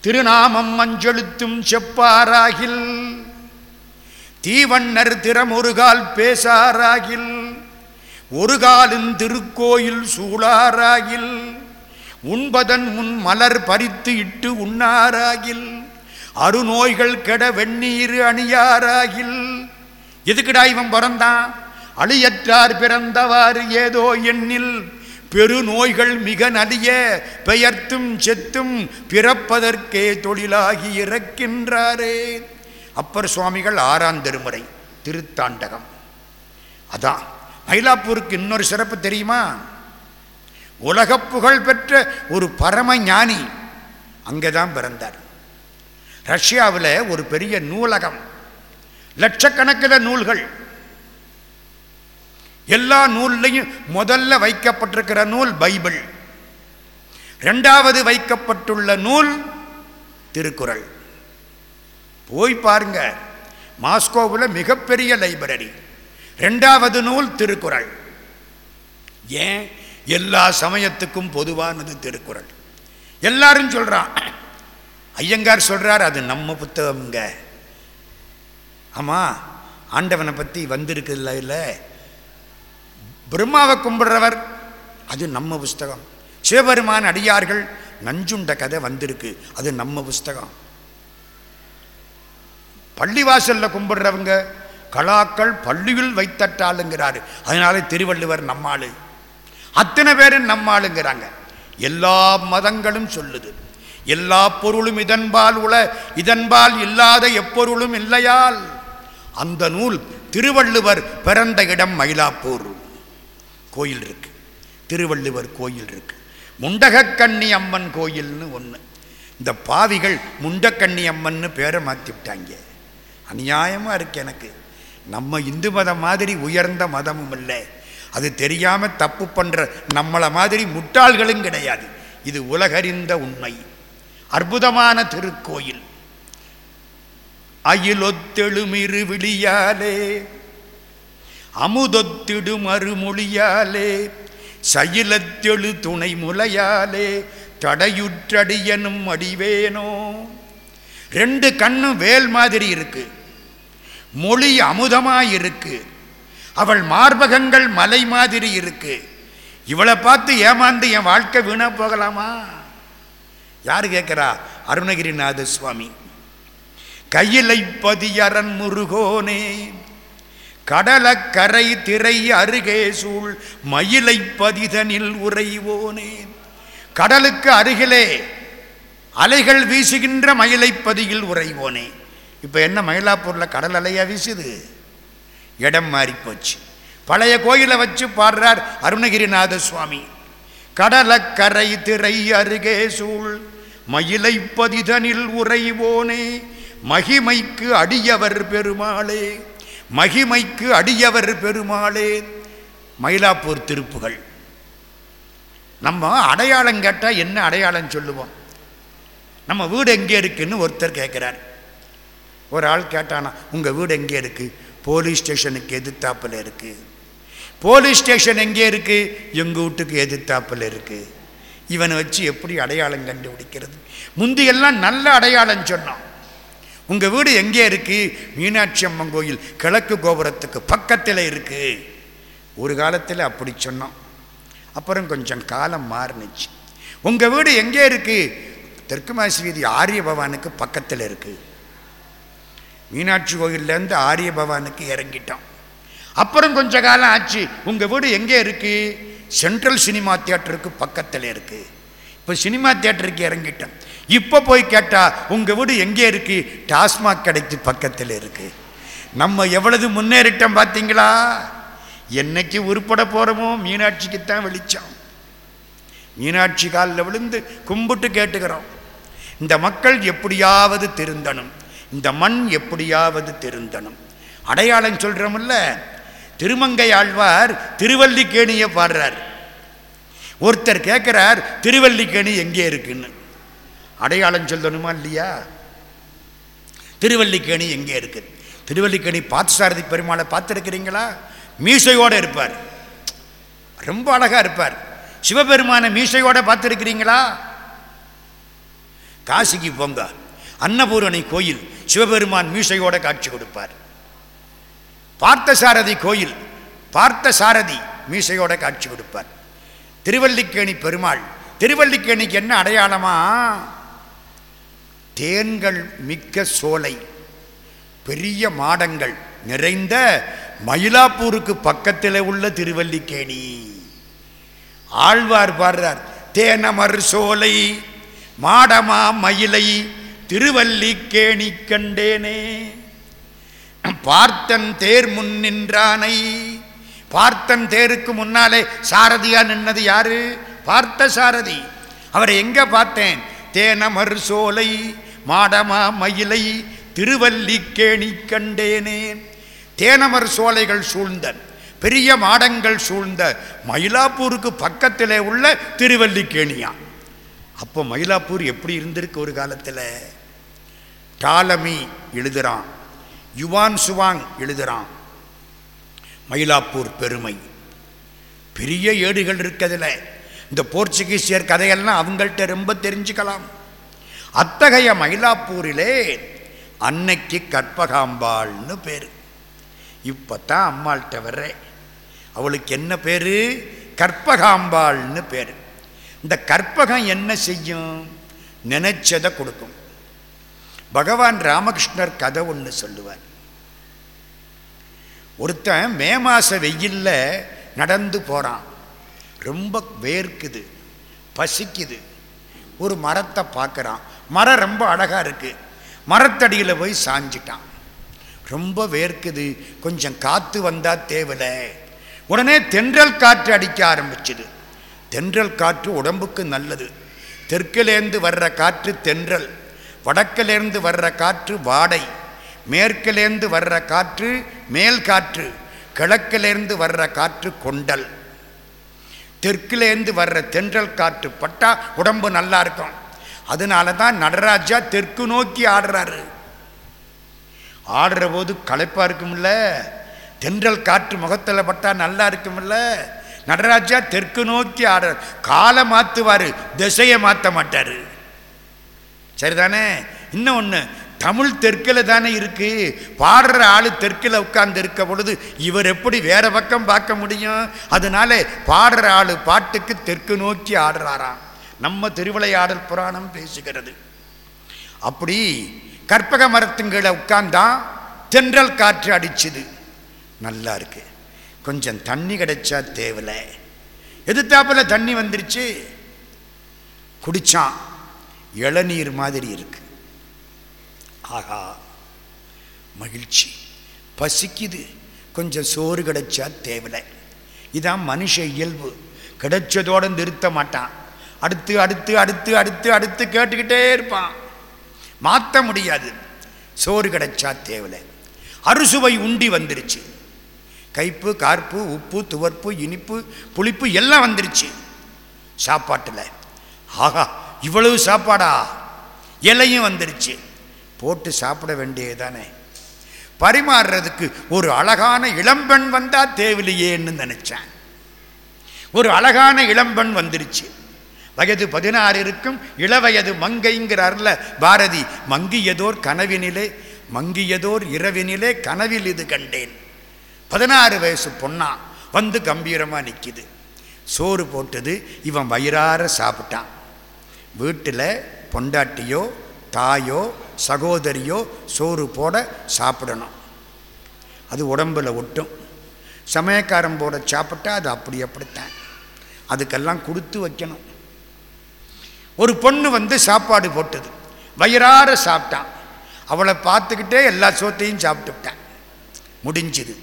திருநாமம் மஞ்செழுத்தும் செப்பாராகில் தீவண்ணர் திறமொருகால் பேசாராகில் ஒரு காலும் திருக்கோயில் சூழாராகில் உண்பதன் முன் மலர் பறித்து இட்டு உண்ணாராகில் அருநோய்கள் கெட வெந்நீர் அணியாராகில் எதுக்குடா இவன் பிறந்தான் அழியற்றார் பிறந்தவாறு ஏதோ எண்ணில். பெருநோய்கள் மிக நலிய பெயர்த்தும் செத்தும் பிறப்பதற்கே தொழிலாகி இறக்கின்றாரே. அப்பர் சுவாமிகள் ஆறாம் திருமுறை திருத்தாண்டகம். அதான் மயிலாப்பூருக்கு இன்னொரு சிறப்பு தெரியுமா? உலக புகழ் பெற்ற ஒரு பரம ஞானி அங்கே தான் பிறந்தார். ரஷ்யாவில் ஒரு பெரிய நூலகம். லட்சக்கணக்கில் நூல்கள். எல்லா நூல்லையும் முதல்ல வைக்கப்பட்டிருக்கிற நூல் பைபிள். ரெண்டாவது வைக்கப்பட்டுள்ள நூல் திருக்குறள். போய் பாருங்க. மாஸ்கோவில் மிகப்பெரிய லைப்ரரி. ரெண்டாவது நூல் திருக்குறள். ஏன்? எல்லா சமயத்துக்கும் பொதுவானது திருக்குறள். எல்லாரும் சொல்கிறான் ஐயங்கார் சொல்கிறார் அது நம்ம புத்தகம்ங்க. ஆமாம் ஆண்டவனை பற்றி வந்திருக்குல்ல இல்லை? பிரம்மாவை கும்பிடுறவர் அது நம்ம புஸ்தகம். சிவபெருமான் அடியார்கள் நஞ்சுண்ட கதை வந்திருக்கு அது நம்ம புஸ்தகம். பள்ளிவாசலில் கும்பிடுறவங்க கலாக்கள் பள்ளியில் வைத்தட்டாளுங்கிறாரு. அதனால திருவள்ளுவர் நம்மாளு. அத்தனை பேரும் நம்மாளுங்கிறாங்க. எல்லா மதங்களும் சொல்லுது. எல்லா பொருளும் இதன்பால் உள இதன்பால் இல்லாத எப்பொருளும் இல்லையால் அந்த நூல் திருவள்ளுவர் பிறந்த இடம் மயிலாப்பூர் கோயில் இருக்கு. திருவள்ளுவர் கோயில் இருக்கு. முண்டகக்கண்ணி அம்மன் கோயில்னு ஒன்று இந்த பாவிகள் முண்டக்கண்ணி அம்மன்னு பேரை மாற்றிவிட்டாங்க அநியாயமாக இருக்கு எனக்கு. நம்ம இந்து மதம் மாதிரி உயர்ந்த மதமும் இல்லை. அது தெரியாமல் தப்பு பண்ணுற நம்மளை மாதிரி முட்டாள்களும் கிடையாது. இது உலகறிந்த உண்மை. அற்புதமான திருக்கோயில். அயிலொத்தெழுமிரு விழியாலே அமுதொத்திடு மறுமொழியாலே சயிலத்தெழு துணை முலையாலே தடையுற்றடியனும் அடிவேனோ. ரெண்டு கண்ணும் வேல் மாதிரி இருக்கு. மொழி அமுதமாக இருக்கு அவள் மார்பகங்கள் மலை மாதிரி இருக்கு. இவளை பார்த்து ஏமாந்து என் வாழ்க்கை வீணா போகலாமா? யார் கேட்கிறா? அருணகிரிநாத சுவாமி. கையிலை பதியரன் முருகோனே கடலக்கரை திரை அருகே சூழ் மயிலை பதிதனில் உறைவோனே. கடலுக்கு அருகிலே அலைகள் வீசுகின்ற மயிலைப்பதியில் உறைவோனே. இப்போ என்ன மயிலாப்பூரில் கடல் அலையாக வீசுது? இடம் மாறி போச்சு பழைய கோயிலை வச்சு பாடுறார் அருணகிரிநாத சுவாமி. கடலக்கரை திரை அருகே சூழ் மயிலை பதிதனில் உறைவோனே மகிமைக்கு அடியவர் பெருமாளே மகிமைக்கு அடியவர் பெருமாளே. மயிலாப்பூர் திருப்புகள். நம்ம அடையாளம் கேட்டால் என்ன அடையாளம் சொல்லுவோம்? நம்ம வீடு எங்கே இருக்குன்னு ஒருத்தர் கேட்குறார் ஒரு ஆள் கேட்டானா உங்கள் வீடு எங்கே இருக்குது போலீஸ் ஸ்டேஷனுக்கு எதிர்த்தாப்பில் இருக்குது போலீஸ் ஸ்டேஷன் எங்கே இருக்குது எங்கள் வீட்டுக்கு எதிர்த்தாப்பில் இருக்குது இவனை வச்சு எப்படி அடையாளம் கண்டுபிடிக்கிறது? முந்தியெல்லாம் நல்ல அடையாளம் சொன்னான். உங்கள் வீடு எங்கே இருக்குது மீனாட்சி அம்மன் கோயில் கிழக்கு கோபுரத்துக்கு பக்கத்தில் இருக்குது ஒரு காலத்தில் அப்படி சொன்னோம் அப்புறம் கொஞ்சம் காலம் மாறுனுச்சு. உங்கள் வீடு எங்கே இருக்குது தெற்கு மாசி வீதி ஆரிய பவானுக்கு பக்கத்தில் இருக்குது மீனாட்சி கோயிலேருந்து ஆரிய பவானுக்கு இறங்கிட்டோம் அப்புறம் கொஞ்ச காலம் ஆச்சு. உங்கள் வீடு எங்கே இருக்குது சென்ட்ரல் சினிமா தியேட்டருக்கு பக்கத்தில் இருக்குது இப்போ சினிமா தியேட்டருக்கு இறங்கிட்டோம் இப்போ போய் கேட்டால் உங்கள் வீடு எங்கே இருக்குது டாஸ்மாக் கடைக்கு பக்கத்தில் இருக்குது நம்ம எவ்வளவு முன்னேறிட்டோம் பார்த்தீங்களா என்னைக்கு உருப்பட போகிறோமோ மீனாட்சிக்கு தான் வெளிச்சம். மீனாட்சி காலில் விழுந்து கும்பிட்டு கேட்டுக்கிறோம். இந்த மக்கள் எப்படியாவது திருந்தணும். இந்த மண் எப்படியாவது திருந்தணும். அடையாளம் சொல்கிறோமில்ல திருமங்கை ஆழ்வார் திருவல்லிக்கேணியை பாடுறார். ஒருத்தர் கேட்குறார் திருவல்லிக்கேணி எங்கே இருக்குன்னு? அடையாளம் சொல்லணுமா இல்லையா? திருவல்லிக்கேணி எங்கே இருக்குது திருவல்லிக்கேணி பார்த்தசாரதி பெருமாளை பார்த்துருக்கிறீங்களா? மீசையோடு இருப்பார். ரொம்ப அழகாக இருப்பார். சிவபெருமானை மீசையோட பார்த்துருக்கிறீங்களா? காசிக்கு போங்க. அன்னபூரணி கோயில் சிவபெருமான் மீசையோட காட்சி கொடுப்பார். பார்த்தசாரதி கோயில் பார்த்த சாரதி மீசையோட காட்சி கொடுப்பார். திருவல்லிக்கேணி பெருமாள் திருவல்லிக்கேணிக்கு என்ன அடையாளமா? தேன்கள் மிக்க சோலை பெரிய மாடங்கள் நிறைந்த மயிலாப்பூருக்கு பக்கத்தில் உள்ள திருவல்லிக்கேணி. ஆழ்வார் பாடுறார் தேனமர் சோலை மாடமா மயிலை திருவல்லிக்கேணி கண்டேனே. பார்த்தன் தேர் முன் நின்றானை. பார்த்தன் தேருக்கு முன்னாலே சாரதியா நின்னது யாரு? பார்த்த சாரதி. அவரை எங்க பார்த்தேன்? தேனமர் சோலை மாடமா மயிலை திருவல்லிக்கேணி கண்டேனே. தேனமர் சோலைகள் சூழ்ந்த பெரிய மாடங்கள் சூழ்ந்த மயிலாப்பூருக்கு பக்கத்திலே உள்ள திருவல்லிக்கேணியா. அப்போ மயிலாப்பூர் எப்படி இருந்திருக்கு ஒரு காலத்தில்? டாலமி எழுதுறான். யுவான் சுவாங் எழுதுகிறான் மயிலாப்பூர் பெருமை. பெரிய ஏடுகள் இருக்கிறதுல. இந்த போர்ச்சுகீசியர் கதையெல்லாம் அவங்கள்ட்ட ரொம்ப தெரிஞ்சுக்கலாம். அத்தகைய மயிலாப்பூரிலே அன்னைக்கு கற்பகாம்பாள்னு பேர். இப்போ தான் அம்மாள்கிட்ட வர்றேன் அவளுக்கு என்ன பேர்? கற்பகாம்பாள்னு பேர். இந்த கற்பகம் என்ன செய்யும்? நினைச்சதை கொடுக்கும். பகவான் ராமகிருஷ்ணர் கதை ஒன்று சொல்லுவார். ஒருத்தன் மே மாத வெயிலில் நடந்து போகிறான் ரொம்ப வேர்க்குது பசிக்குது. ஒரு மரத்தை பார்க்குறான். மரம் ரொம்ப அழகாக இருக்குது மரத்தடியில் போய் சாஞ்சிட்டான். ரொம்ப வேர்க்குது. கொஞ்சம் காற்று வந்தால் தேவலை. உடனே தென்றல் காற்று அடிக்க ஆரம்பிச்சுது. தென்றல் காற்று உடம்புக்கு நல்லது. தெற்கிலேந்து வர்ற காற்று தென்றல். வடக்கிலேருந்து வர்ற காற்று வாடை மேற்கிலேருந்து வர்ற காற்று மேல் காற்று கிழக்கிலேருந்து வர்ற காற்று கொண்டல். தெற்கிலேருந்து வர்ற தென்றல் காற்று பட்டா உடம்பு நல்லா இருக்கும். அதனால தான் நடராஜா தெற்கு நோக்கி ஆடுறாரு. ஆடுற போது களைப்பாக இருக்கும்ல? தென்றல் காற்று முகத்தில் பட்டா நல்லா இருக்கும்ல? நடராஜா தெற்கு நோக்கி ஆடுறார் காலை மாற்றுவார் திசையை மாற்ற மாட்டார். சரிதானே? இன்னும் ஒன்று தமிழ் தெற்கில் தானே இருக்குது பாடுற ஆளு தெற்கில் உட்கார்ந்து இருக்க பொழுது இவர் எப்படி வேறு பக்கம் பார்க்க முடியும்? அதனால பாடுற ஆளு பாட்டுக்கு தெற்கு நோக்கி ஆடுறாராம். நம்ம திருவிளையாடல் புராணம் பேசுகிறது. அப்படி கற்பக மரத்துங்களை உட்கார்ந்தான் தென்றல் காற்று அடிச்சுது. நல்லா இருக்கு. கொஞ்சம் தண்ணி கிடைச்சா தேவலை. எதிர்த்தாப்பில் தண்ணி வந்துருச்சு? குடித்தான் இளநீர் மாதிரி இருக்கு. ஆகா மகிழ்ச்சி. பசிக்குது. கொஞ்சம் சோறு கிடைச்சா தேவலை. இதான் மனுஷ இயல்பு. கிடைச்சதோடு நிறுத்த மாட்டான். அடுத்து அடுத்து அடுத்து அடுத்து அடுத்து கேட்டுக்கிட்டே இருப்பான். மாற்ற முடியாது. சோறு கிடைச்சா தேவலை. அறுசுவை உண்டி வந்துருச்சு. கைப்பு கார்ப்பு உப்பு துவர்ப்பு இனிப்பு புளிப்பு எல்லாம் வந்துருச்சு. சாப்பாட்டில். ஆகா இவ்வளவு சாப்பாடா? இலையும் வந்துருச்சு. போட்டு சாப்பிட வேண்டியதுதானே பரிமாறுறதுக்கு ஒரு அழகான இளம்பெண் வந்தா தேவையில்லையேன்னு நினைச்சேன். ஒரு அழகான இளம்பெண் வந்துருச்சு. வயது பதினாறு இருக்கும் இளவயது மங்கைங்கிறார்ல பாரதி மங்கியதோர் கனவினிலே மங்கியதோர் இரவினிலே கனவில் இது கண்டேன். பதினாறு வயசு பொண்ணா வந்து கம்பீரமா நிற்கிது சோறு போட்டது இவன் வயிறார சாப்பிட்டான். வீட்டில் பொண்டாட்டியோ தாயோ சகோதரியோ சோறு போட சாப்பிடணும். அது உடம்பில் ஒட்டும். சமயக்காரன் போட சாப்பிட்டா அது அப்படி அப்படித்தான். அதுக்கெல்லாம் கொடுத்து வைக்கணும். ஒரு பொண்ணு வந்து சாப்பாடு போட்டது. வயிறார சாப்பிட்டான். அவளை பார்த்துக்கிட்டே எல்லா சோத்தையும் சாப்பிட்டுவிட்டான். முடிஞ்சுது.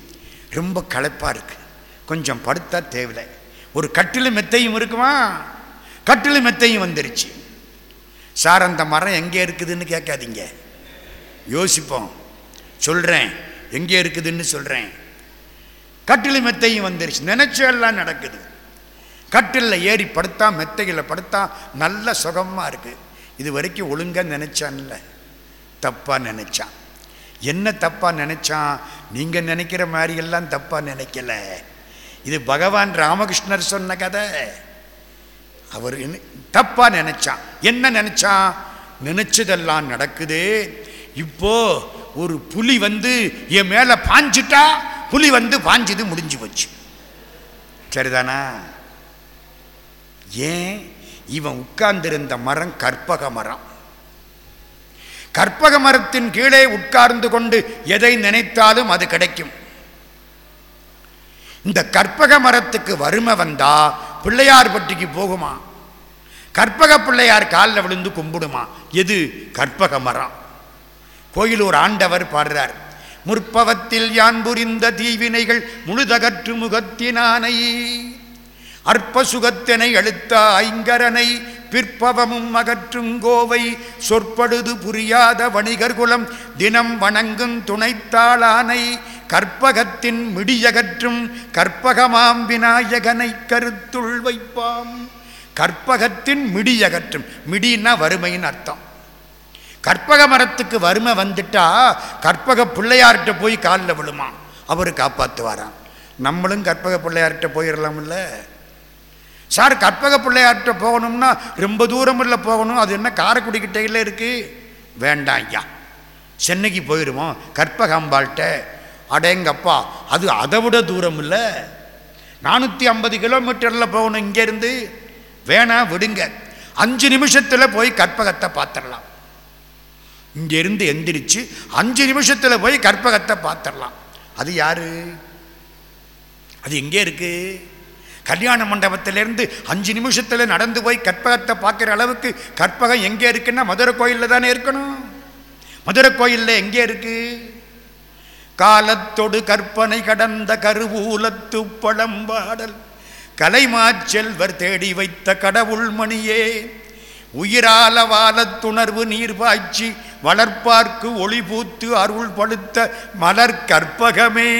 ரொம்ப களைப்பாக இருக்குது கொஞ்சம் படுத்தா தேவையில்லை. ஒரு கட்டில் மெத்தையும் இருக்குமா? கட்டில் மெத்தையும் வந்துருச்சு. சார் அந்த மரம் எங்கே இருக்குதுன்னு கேட்காதீங்க. யோசிப்போம். சொல்கிறேன் எங்கே இருக்குதுன்னு சொல்கிறேன் கட்டில் மெத்தையும் வந்துருச்சு. நினைச்செல்லாம் நடக்குது. கட்டிலில் ஏறி படுத்தா மெத்தையில் படுத்தா நல்ல சுகமாக இருக்குது இது வரைக்கும் ஒழுங்காக நினைச்சான்ல தப்பாக நினைச்சான். என்ன தப்பாக நினைச்சான்? நீங்கள் நினைக்கிற மாதிரி எல்லாம் தப்பாக நினைக்கல. இது பகவான் ராமகிருஷ்ணர் சொன்ன கதை. அவர் தப்பாக தப்பா நினைச்சான் என்ன நினைச்சான் நினைச்சதெல்லாம் நடக்குது. இப்போ ஒரு புலி வந்து என் மேல பாஞ்சிட்டா புலி வந்து பாஞ்சது முடிஞ்சு போச்சு. சரிதானா? ஏன்? இவன் உட்கார்ந்திருந்த மரம் கற்பக மரம். கற்பக மரத்தின் கீழே உட்கார்ந்து கொண்டு எதை நினைத்தாலும் அது கிடைக்கும். இந்த கற்பக மரத்துக்கு வறுமை வந்தா பிள்ளையார் பட்டிக்கு போகுமா? கற்பக பிள்ளையார் காலில் விழுந்து கும்பிடுமா? எது? கற்பக மரம். கோயிலூர் ஆண்டவர் பாடுறார் முற்பவத்தில் யான் புரிந்த தீவினைகள் முழுதகற்று முகத்தினானை அற்ப சுகத்தினை அழுத்த ஐங்கரனை பிற்பவமும் அகற்றும் கோவை. சொற்படுது புரியாத வணிகர் குலம் தினம் வணங்கும் துணைத்தாளானை கற்பகத்தின் மிடியகற்றும் கற்பகமாம் விநாயகனை கருத்துள் வைப்பாம். கற்பகத்தின் மிடியகற்றும் மிடின்னா வறுமைன்னு அர்த்தம். கற்பக மரத்துக்கு வறுமை வந்துட்டா கற்பக பிள்ளையார்கிட்ட போய் காலில் விழுமா அவர் காப்பாற்றுவாராம் நம்மளும் கற்பக பிள்ளையார்கிட்ட போயிடலாம்ல சார் கற்பக பிள்ளையார்கிட்ட போகணும்னா ரொம்ப தூரம் இல்லை போகணும். அது என்ன காரைக்குடி இருக்குது வேண்டாம் ஐயா. சென்னைக்கு போயிடுவோம் கற்பகாம்பாள்கிட்ட அடேங்கப்பா அது அதை விட தூரம் இல்லை. நானூற்றி ஐம்பது கிலோமீட்டரில் போகணும் இங்கேருந்து. வேணாம் விடுங்க. அஞ்சு நிமிஷத்தில் போய் கற்பகத்தை பார்த்துடலாம் இங்கேருந்து எந்திரிச்சு அஞ்சு நிமிஷத்தில் போய் கற்பகத்தை பார்த்துடலாம் அது யாரு? அது எங்கே இருக்குது கல்யாண மண்டபத்திலேருந்து அஞ்சு நிமிஷத்தில் நடந்து போய் கற்பகத்தை பார்க்குற அளவுக்கு கற்பகம் எங்கே இருக்குன்னா மதுரை கோயிலில் தானே இருக்கணும். மதுரை கோயிலில் எங்கே இருக்கு? காலத்தொடு கற்பனை கடந்த கருவூலத்து பழம்பாடல் கலைமாச்செல்வர் தேடி வைத்த கடவுள் மணியே உயிரால வாலத்துணர்வு நீர் பாய்ச்சி வளர்ப்பார்க்கு ஒளி பூத்து அருள் படுத்த மலர் கற்பகமே.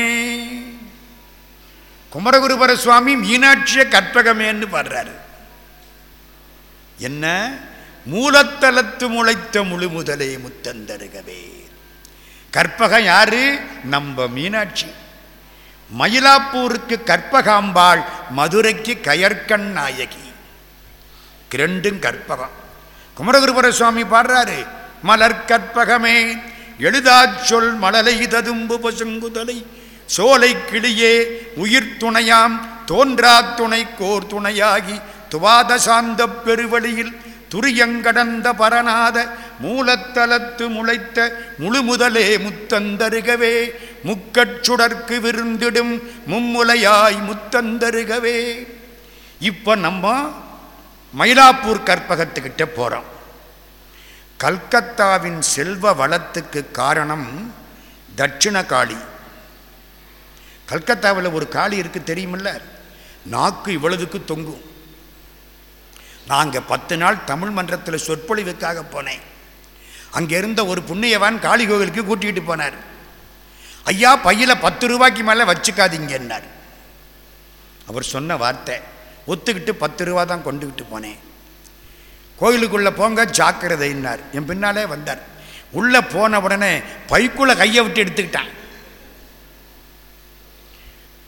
குமரகுருபர சுவாமி மீனாட்சிய கற்பகமேன்னு பாடுறாரு என்ன? மூலத்தலத்து முளைத்த முழு முதலே முத்தந்தருகவே. கற்பகம் யாரு? நம்ம மீனாட்சி. மயிலாப்பூருக்கு கற்பகாம்பாள் மதுரைக்கு கயற்கண் நாயகி. ரெண்டும் கற்பகம். குமரகுருபர சுவாமி பாடுறாரு மலர் கற்பகமே எழுதா சொல் மழலை ததும்பு பசுங்குதலை சோலை கிளியே உயிர் துணையாம் தோன்றா துணை கோர் துணையாகி துவாத சாந்த பெருவழியில் துரியங்கடந்த பரநாத மூலத்தலத்து முளைத்த முழுமுதலே முத்தந்தருகவே முக்கச்சுடற்கு விருந்திடும் மும்முலையாய் முத்தந்தருகவே. இப்போ நம்ம மயிலாப்பூர் கற்பகத்துக்கிட்ட போகிறோம் கல்கத்தாவின் செல்வ வளத்துக்கு காரணம் தட்சிணகாளி. கல்கத்தாவில் ஒரு காளி இருக்குது தெரியுமில்ல? நாக்கு இவ்வளவுக்கு தொங்கும். நாங்கள் பத்து நாள் தமிழ் மன்றத்தில் சொற்பொழிவுக்காக போனேன். அங்கே இருந்த ஒரு புண்ணியவான் காளி கோவிலுக்கு கூட்டிகிட்டு போனார். ஐயா பையில் பத்து ரூபாய்க்கு மேலே வச்சுக்காதீங்கன்னார் அவர் சொன்ன வார்த்தை ஒத்துக்கிட்டு பத்து ரூபா தான் கொண்டுக்கிட்டு போனேன். கோயிலுக்குள்ளே போங்க ஜாக்கிரதைன்னார் என் பின்னாலே வந்தார். உள்ளே போன உடனே பைக்குள்ளே கையை விட்டு எடுத்துக்கிட்டான்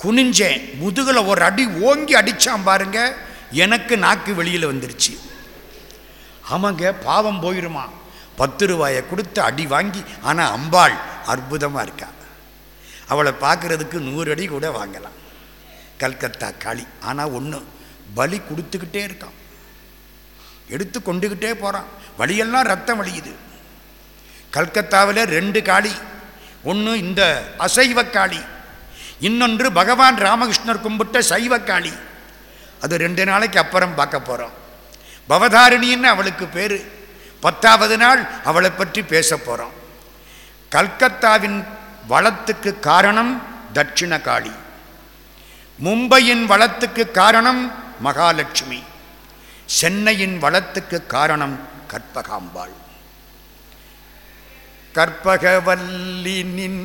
குனிஞ்சேன். முதுகில் ஒரு அடி ஓங்கி அடித்தான் பாருங்க. எனக்கு நாக்கு வெளியில் வந்துருச்சு. ஆமாங்க பாவம் போயிருமா. பத்து ரூபாயை கொடுத்து அடி வாங்கி ஆனால் அம்பாள் அற்புதமாக இருக்கா. அவளை பார்க்குறதுக்கு நூறு அடி கூட வாங்கலாம். கல்கத்தா காளி. ஆனால் ஒன்று பலி கொடுத்துக்கிட்டே இருக்கான். எடுத்து கொண்டுக்கிட்டே போகிறான் வழியெல்லாம் ரத்தம் வழியுது கல்கத்தாவில் ரெண்டு காளி. ஒன்று இந்த அசைவ காளி இன்னொன்று பகவான் ராமகிருஷ்ணர் கும்பிட்ட சைவ காளி அது ரெண்டு நாளைக்கு அப்புறம் பார்க்க போகிறோம் பவதாரிணின்னு அவளுக்கு பேர். பத்தாவது நாள் அவளை பற்றி பேச போகிறோம் கல்கத்தாவின் வளத்துக்கு காரணம் தட்சிண காளி மும்பையின் வளத்துக்கு காரணம் மகாலட்சுமி. சென்னையின் வளத்துக்கு காரணம் கற்பகாம்பாள். கற்பகவல்லினின்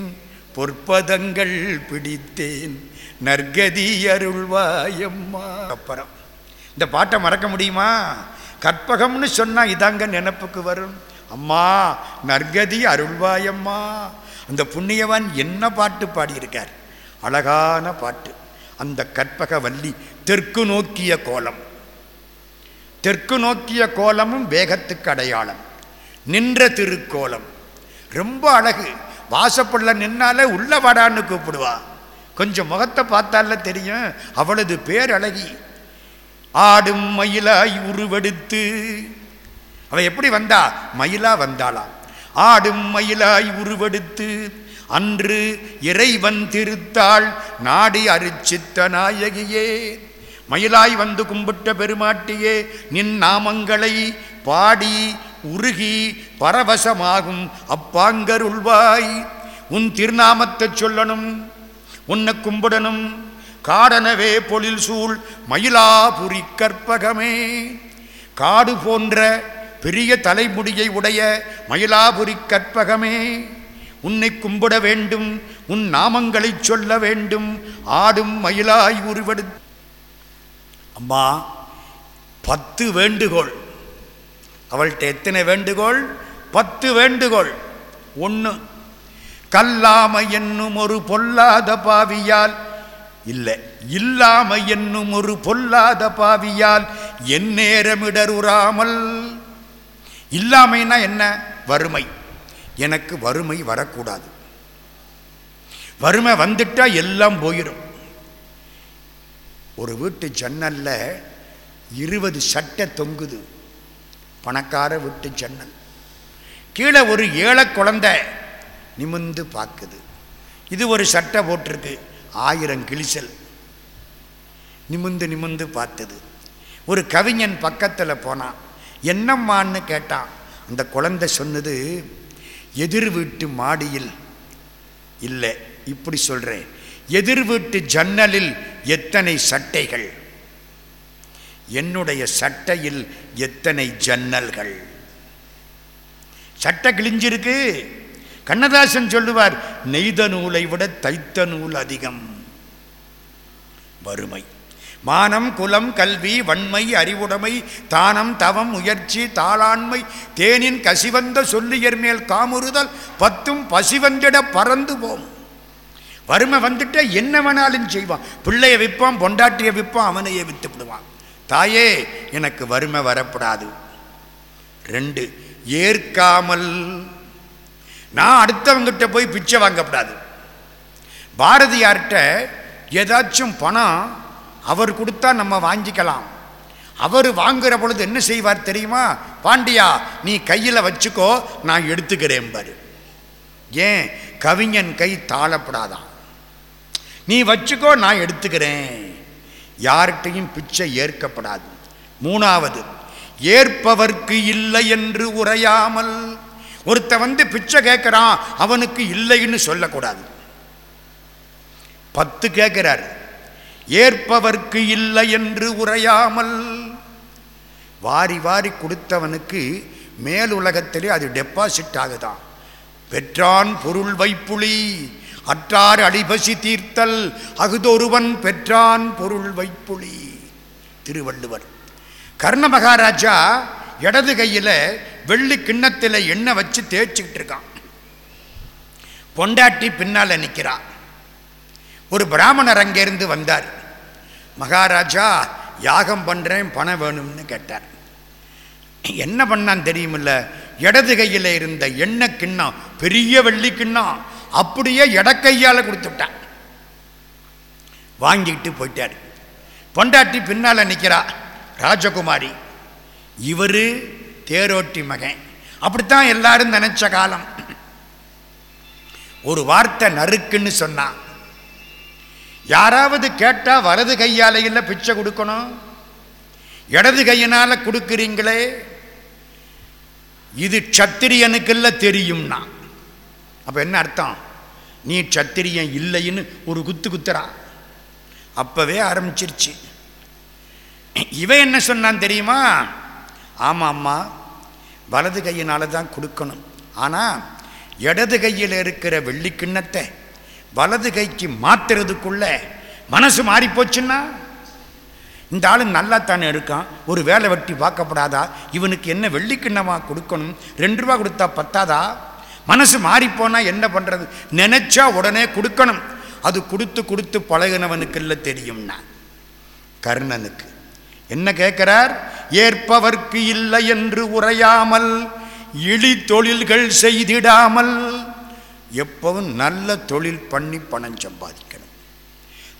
பொற்பதங்கள் பிடித்தேன். நற்கதி அருள்வாயம்மா. அப்புறம் இந்த பாட்டை மறக்க முடியுமா? கற்பகம்னு சொன்னால் இதாங்க நினப்புக்கு வரும். அம்மா நற்கதி அருள்வாயம்மா. அந்த புண்ணியவான் என்ன பாட்டு பாடியிருக்கார்? அழகான பாட்டு. அந்த கற்பக வள்ளி தெற்கு நோக்கிய கோலம். தெற்கு நோக்கிய கோலமும் வேகத்துக்கு அடையாளம். நின்ற திருக்கோலம். ரொம்ப அழகு. வாசப்பள்ள நின்னாலே உள்ள வாடான்னு கூப்பிடுவா. கொஞ்சம் முகத்தை பார்த்தால தெரியும் அவளது பேர் அழகி. ஆடும் மயிலாய் உருவெடுத்து. அவ எப்படி வந்தா? மயிலா வந்தாளாம். ஆடும் மயிலாய் உருவெடுத்து. அன்று இறைவன் திருத்தாள் நாடி அரிச்சித்த நாயகியே. மயிலாய் வந்து கும்பிட்ட பெருமாட்டியே நின் நாமங்களை பாடி உருகி பரவசமாகும் அப்பாங்கருள்வாய். உன் திருநாமத்தை சொல்லணும் உன்னை கும்பிடணும். காடனவே பொழில் சூழ் மயிலாபுரி கற்பகமே. காடு போன்ற பெரிய தலைமுடியை உடைய மயிலாபுரி கற்பகமே. உன்னை கும்பிட வேண்டும் உன் நாமங்களை சொல்ல வேண்டும். ஆடும் மயிலாய் உருவெடு அம்மா பத்து வேண்டுகோள். அவள்கிட்ட எத்தனை வேண்டுகோள்? பத்து வேண்டுகோள். ஒன்று கல்லாம என்னும் ஒரு பொல்லாத பாவியால். இல்லை இல்லாம என்னும் ஒரு பொல்லாத பாவியால் என் நேரமிடருறாமல் இல்லாமைன்னா என்ன? வறுமை. எனக்கு வறுமை வரக்கூடாது. வறுமை வந்துட்டா எல்லாம் போயிடும் ஒரு வீட்டு ஜன்னலில் இருபது சட்டை தொங்குது. பணக்கார வீட்டு ஜன்னல். கீழே ஒரு ஏழை குழந்தை நிமிந்து பார்க்குது. இது ஒரு சட்டை போட்டிருக்கு. ஆயிரம் கிழிசல். நிமிந்து நிமிந்து பார்த்தது. ஒரு கவிஞன் பக்கத்தில் போனான் என்னம்மான்னு கேட்டான். அந்த குழந்தை சொன்னது எதிர் வீட்டு மாடியில் இல்லை. இப்படி சொல்கிறேன் எதிர் வீட்டு ஜன்னலில் எத்தனை சட்டைகள்? என்னுடைய சட்டையில் எத்தனை ஜன்னல்கள்? சட்டை கிழிஞ்சிருக்கு. கண்ணதாசன் சொல்லுவார் நெய்த நூலை விட தைத்த நூல் அதிகம். வறுமை. மானம் குலம் கல்வி வன்மை அறிவுடைமை தானம் தவம் முயற்சி தாளாண்மை தேனின் கசிவந்த சொல்லியர் மேல் காமுறுதல் பத்தும் பசிவந்திட பறந்து போம். வறுமை வந்துட்டு என்ன வேணாலும் செய்வான். பிள்ளைய விற்பான் பொண்டாட்டியை விற்பான் அவனையே வித்து விடுவான் தாயே எனக்கு வறுமை வரப்படாது. ரெண்டு ஏற்காமல் நான் அடுத்தவங்கிட்ட போய் பிச்சை வாங்கக்கூடாது பாரதியார்கிட்ட ஏதாச்சும் பணம் அவர் கொடுத்தா நம்ம வாங்கிக்கலாம். அவர் வாங்குற பொழுது என்ன செய்வார் தெரியுமா? பாண்டியா நீ கையில் வச்சுக்கோ நான் எடுத்துக்கிறேன் பாரு. ஏன்? கவிஞன் கை தாளப்படாதான். நீ வச்சுக்கோ நான் எடுத்துக்கிறேன். யார்கிட்டையும் பிச்சை ஏற்கப்படாது. மூணாவது ஏற்பவர்க்கு இல்லை என்று உரையாமல் ஒருத்த வந்து பிச்சை கேட்குறான் அவனுக்கு இல்லைன்னு சொல்லக்கூடாது. பத்து கேட்கிறார் ஏற்பவர்க்கு இல்லை என்று உரையாமல் வாரி வாரி கொடுத்தவனுக்கு மேல் உலகத்திலே அது டெபாசிட் ஆகுதான். பெற்றான் பொருள் வைப்புளி அற்றார் அடிபசி தீர்த்தல் அகுதொருவன் பெற்றான் பொருள் வைப்புளி. திருவள்ளுவர். கர்ண மகாராஜா இடது கையில் வெள்ளி கிண்ணத்தில் எண்ணெய் வச்சு தேய்ச்சிக்கிட்டு இருக்கான். பொண்டாட்டி பின்னால் நிற்கிறான் ஒரு பிராமணர் அங்கேருந்து வந்தார். மகாராஜா யாகம் பண்ணுறேன் பணம் வேணும்னு கேட்டார். என்ன பண்ணான் தெரியுமில்ல? இடது கையில் இருந்த எண்ணெய் கிண்ணம் பெரிய வெள்ளி கிண்ணம் அப்படியே இடக்கையால் கொடுத்துட்டான். வாங்கிட்டு போயிட்டார். பொண்டாட்டி பின்னால் நிற்கிறா ராஜகுமாரி. இவர் தேரோட்டி மகன். அப்படித்தான் எல்லாரும் நினைச்ச காலம். ஒரு வார்த்தை நறுக்குன்னு சொன்னான் யாராவது கேட்டால் வலது கையால பிச்சை கொடுக்கணும்? இடது கையினால் கொடுக்குறீங்களே? இது சத்திரியனுக்குல்ல தெரியும்னா. அப்போ என்ன அர்த்தம்? நீ சத்திரியன் இல்லைன்னு ஒரு குத்து குத்துறா. அப்பவே ஆரம்பிச்சிருச்சு. இவன் என்ன சொன்னான் தெரியுமா? ஆமாம் அம்மா வலது கையினால தான் கொடுக்கணும். ஆனால் இடது கையில் இருக்கிற வெள்ளி கிண்ணத்தை வலது கைக்கு மாத்துறதுக்குள்ள மனசு மாறி போச்சுன்னா? இந்த ஆளு நல்லா தானே இருக்கான். ஒரு வேலை வெட்டி பார்க்கப்படாதா? இவனுக்கு என்ன வெள்ளிக்கிண்ணமா கொடுக்கணும்? ரெண்டு ரூபா கொடுத்தா பத்தாதா? மனசு மாறிப்போனா என்ன பண்ணுறது நினைச்சா உடனே கொடுக்கணும். அது கொடுத்து கொடுத்து பழகினவனுக்கு இல்லை தெரியும்னா. கர்ணனுக்கு. என்ன கேட்கிறார் ஏற்பவர்க்கு இல்லை என்று உரையாமல் இழி தொழில்கள் செய்திடாமல் எப்பவும் நல்ல தொழில் பண்ணி பணம் சம்பாதிக்கணும்.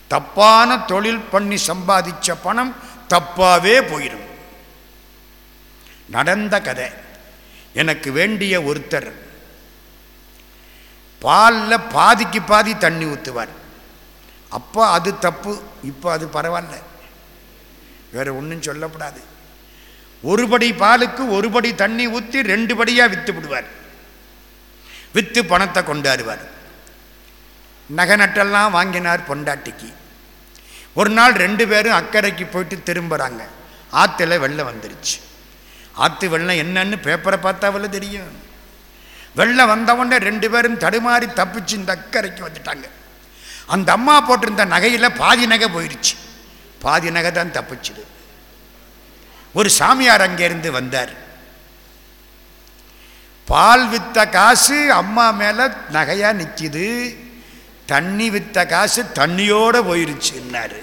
தப்பான தொழில் பண்ணி சம்பாதிச்ச பணம் தப்பாவே போயிடும். நடந்த கதை. எனக்கு வேண்டிய ஒருத்தர் பாலில் பாதிக்கு பாதி தண்ணி ஊற்றுவார் அப்போ அது தப்பு இப்போ அது பரவாயில்ல. வேறு ஒன்றும் சொல்லப்படாது ஒரு படி பாலுக்கு ஒரு படி தண்ணி ஊற்றி ரெண்டு படியாக விற்று விடுவார். விற்று பணத்தை கொண்டாடுவார். நகை நட்டெல்லாம் வாங்கினார் பொண்டாட்டிக்கு. ஒரு நாள் ரெண்டு பேரும் அக்கறைக்கு போயிட்டு திரும்புகிறாங்க ஆற்றுல வெள்ளம் வந்துருச்சு. ஆற்று வெள்ளம் என்னன்னு பேப்பரை பார்த்தாவில் தெரியும். வெள்ளம் வந்தவொடனே ரெண்டு பேரும் தடுமாறி தப்பிச்சு இந்த அக்கறைக்கு வந்துட்டாங்க. அந்த அம்மா போட்டிருந்த நகையில் பாதி நகை போயிடுச்சு பாதி நகை தான் தப்பிச்சுது. ஒரு சாமியார் அங்கேருந்து வந்தார். பால் வித்த காசு அம்மா மேலே நகையாக நிற்கிது தண்ணி வித்த காசு தண்ணியோடு போயிருச்சுன்னாரு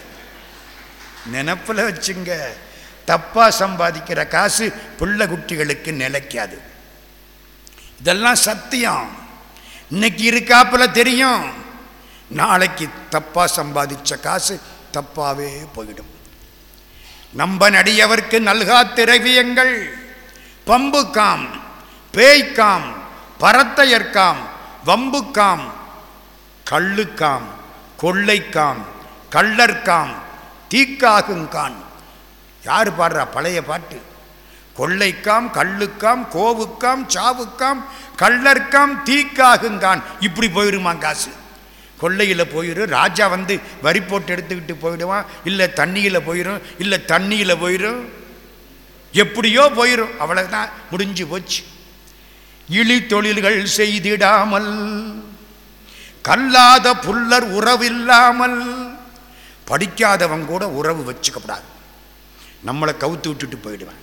நினப்பில் வச்சுங்க. தப்பாக சம்பாதிக்கிற காசு பிள்ளை குட்டிகளுக்கு நிலைக்காது. இதெல்லாம் சத்தியம். இன்னைக்கு இருக்காப்புல தெரியும். நாளைக்கு தப்பாக சம்பாதிச்ச காசு தப்பாகவே போயிடும். நம்ப நடியவர்க்கு நல்கா திரவியங்கள் பம்புக்காம் பேய்க்காம் பரத்தையர்காம் வம்புக்காம் கள்ளுக்காம் கொள்ளைக்காம் கள்ளற்காம் தீக்காகுங்கான் யார் பாடுறா? பழைய பாட்டு. கொள்ளைக்காம் கள்ளுக்காம் கோவுக்காம் சாவுக்காம் கள்ளர்க்காம் தீக்காகுங்கான். இப்படி போயிருமா காசு. கொள்ளையில் போயிடும் ராஜா வந்து வரி போட்டு எடுத்துக்கிட்டு போயிடுவான். இல்லை தண்ணியில் போயிடும் இல்லை தண்ணியில் போயிடும் எப்படியோ போயிடும் அவ்வளோதான் முடிஞ்சு போச்சு. இழி தொழில்கள் செய்திடாமல் கல்லாத புல்லர் உறவில்லாமல் படிக்காதவன் கூட உறவு வச்சுக்கப்படாது. நம்மளை கவுத்து விட்டுட்டு போயிடுவான்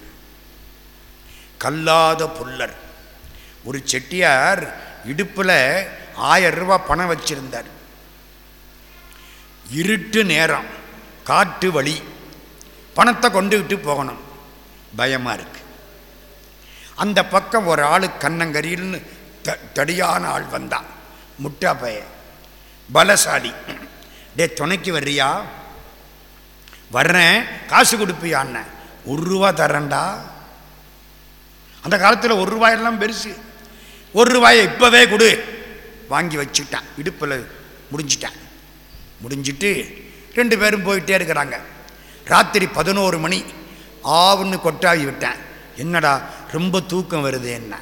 கல்லாத புல்லர். ஒரு செட்டியார் இடுப்பில் ஆயிரம் ரூபா பணம் வச்சிருந்தார். இருட்டு நேரம் காட்டு வழி பணத்தை கொண்டுகிட்டு போகணும். பயமாக இருக்கு. அந்த பக்கம் ஒரு ஆள் கண்ணங்கரின்னு த தடியான ஆள் வந்தான் முட்டா பைய. பலசாலி. டே துணைக்கு வர்றியா? வர்றேன். காசு கொடுப்பியான்னு. ஒரு ரூபா தரேன்டா அந்த காலத்தில் ஒரு ரூபாயெல்லாம் பெருசு. ஒரு ரூபாயை இப்போவே கொடு. வாங்கி வச்சுட்டான். இடுப்பில் முடிஞ்சிட்டான். முடிஞ்சிட்டு ரெண்டு பேரும் போயிட்டே இருக்கிறாங்க. ராத்திரி பதினோரு மணி. ஆவுன்னு கொட்டாவி விட்டேன். என்னடா ரொம்ப தூக்கம் வருது என்ன?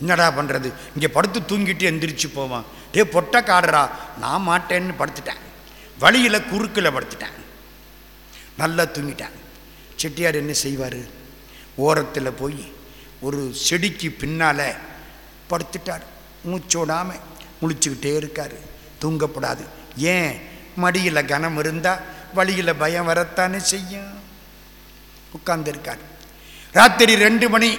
என்னடா பண்ணுறது இங்கே படுத்து தூங்கிட்டு எந்திரிச்சு போவான். டே பொட்டை காடுறா. நான் மாட்டேன்னு படுத்துட்டேன். வழியில் குறுக்கில் படுத்துட்டேன். நல்லா தூங்கிட்டேன். செட்டியார் என்ன செய்வார்? ஓரத்தில் போய் ஒரு செடிக்கு பின்னால் படுத்துட்டார். மூச்சோடாமல் முழிச்சுக்கிட்டே இருக்கார். தூங்கப்படாது. ஏன்? மடியில் கனம் இருந்தால் வழியில் பயம் வரத்தானே செய்யும்? உட்கார்ந்துருக்கார். ராத்திரி ரெண்டு மணி.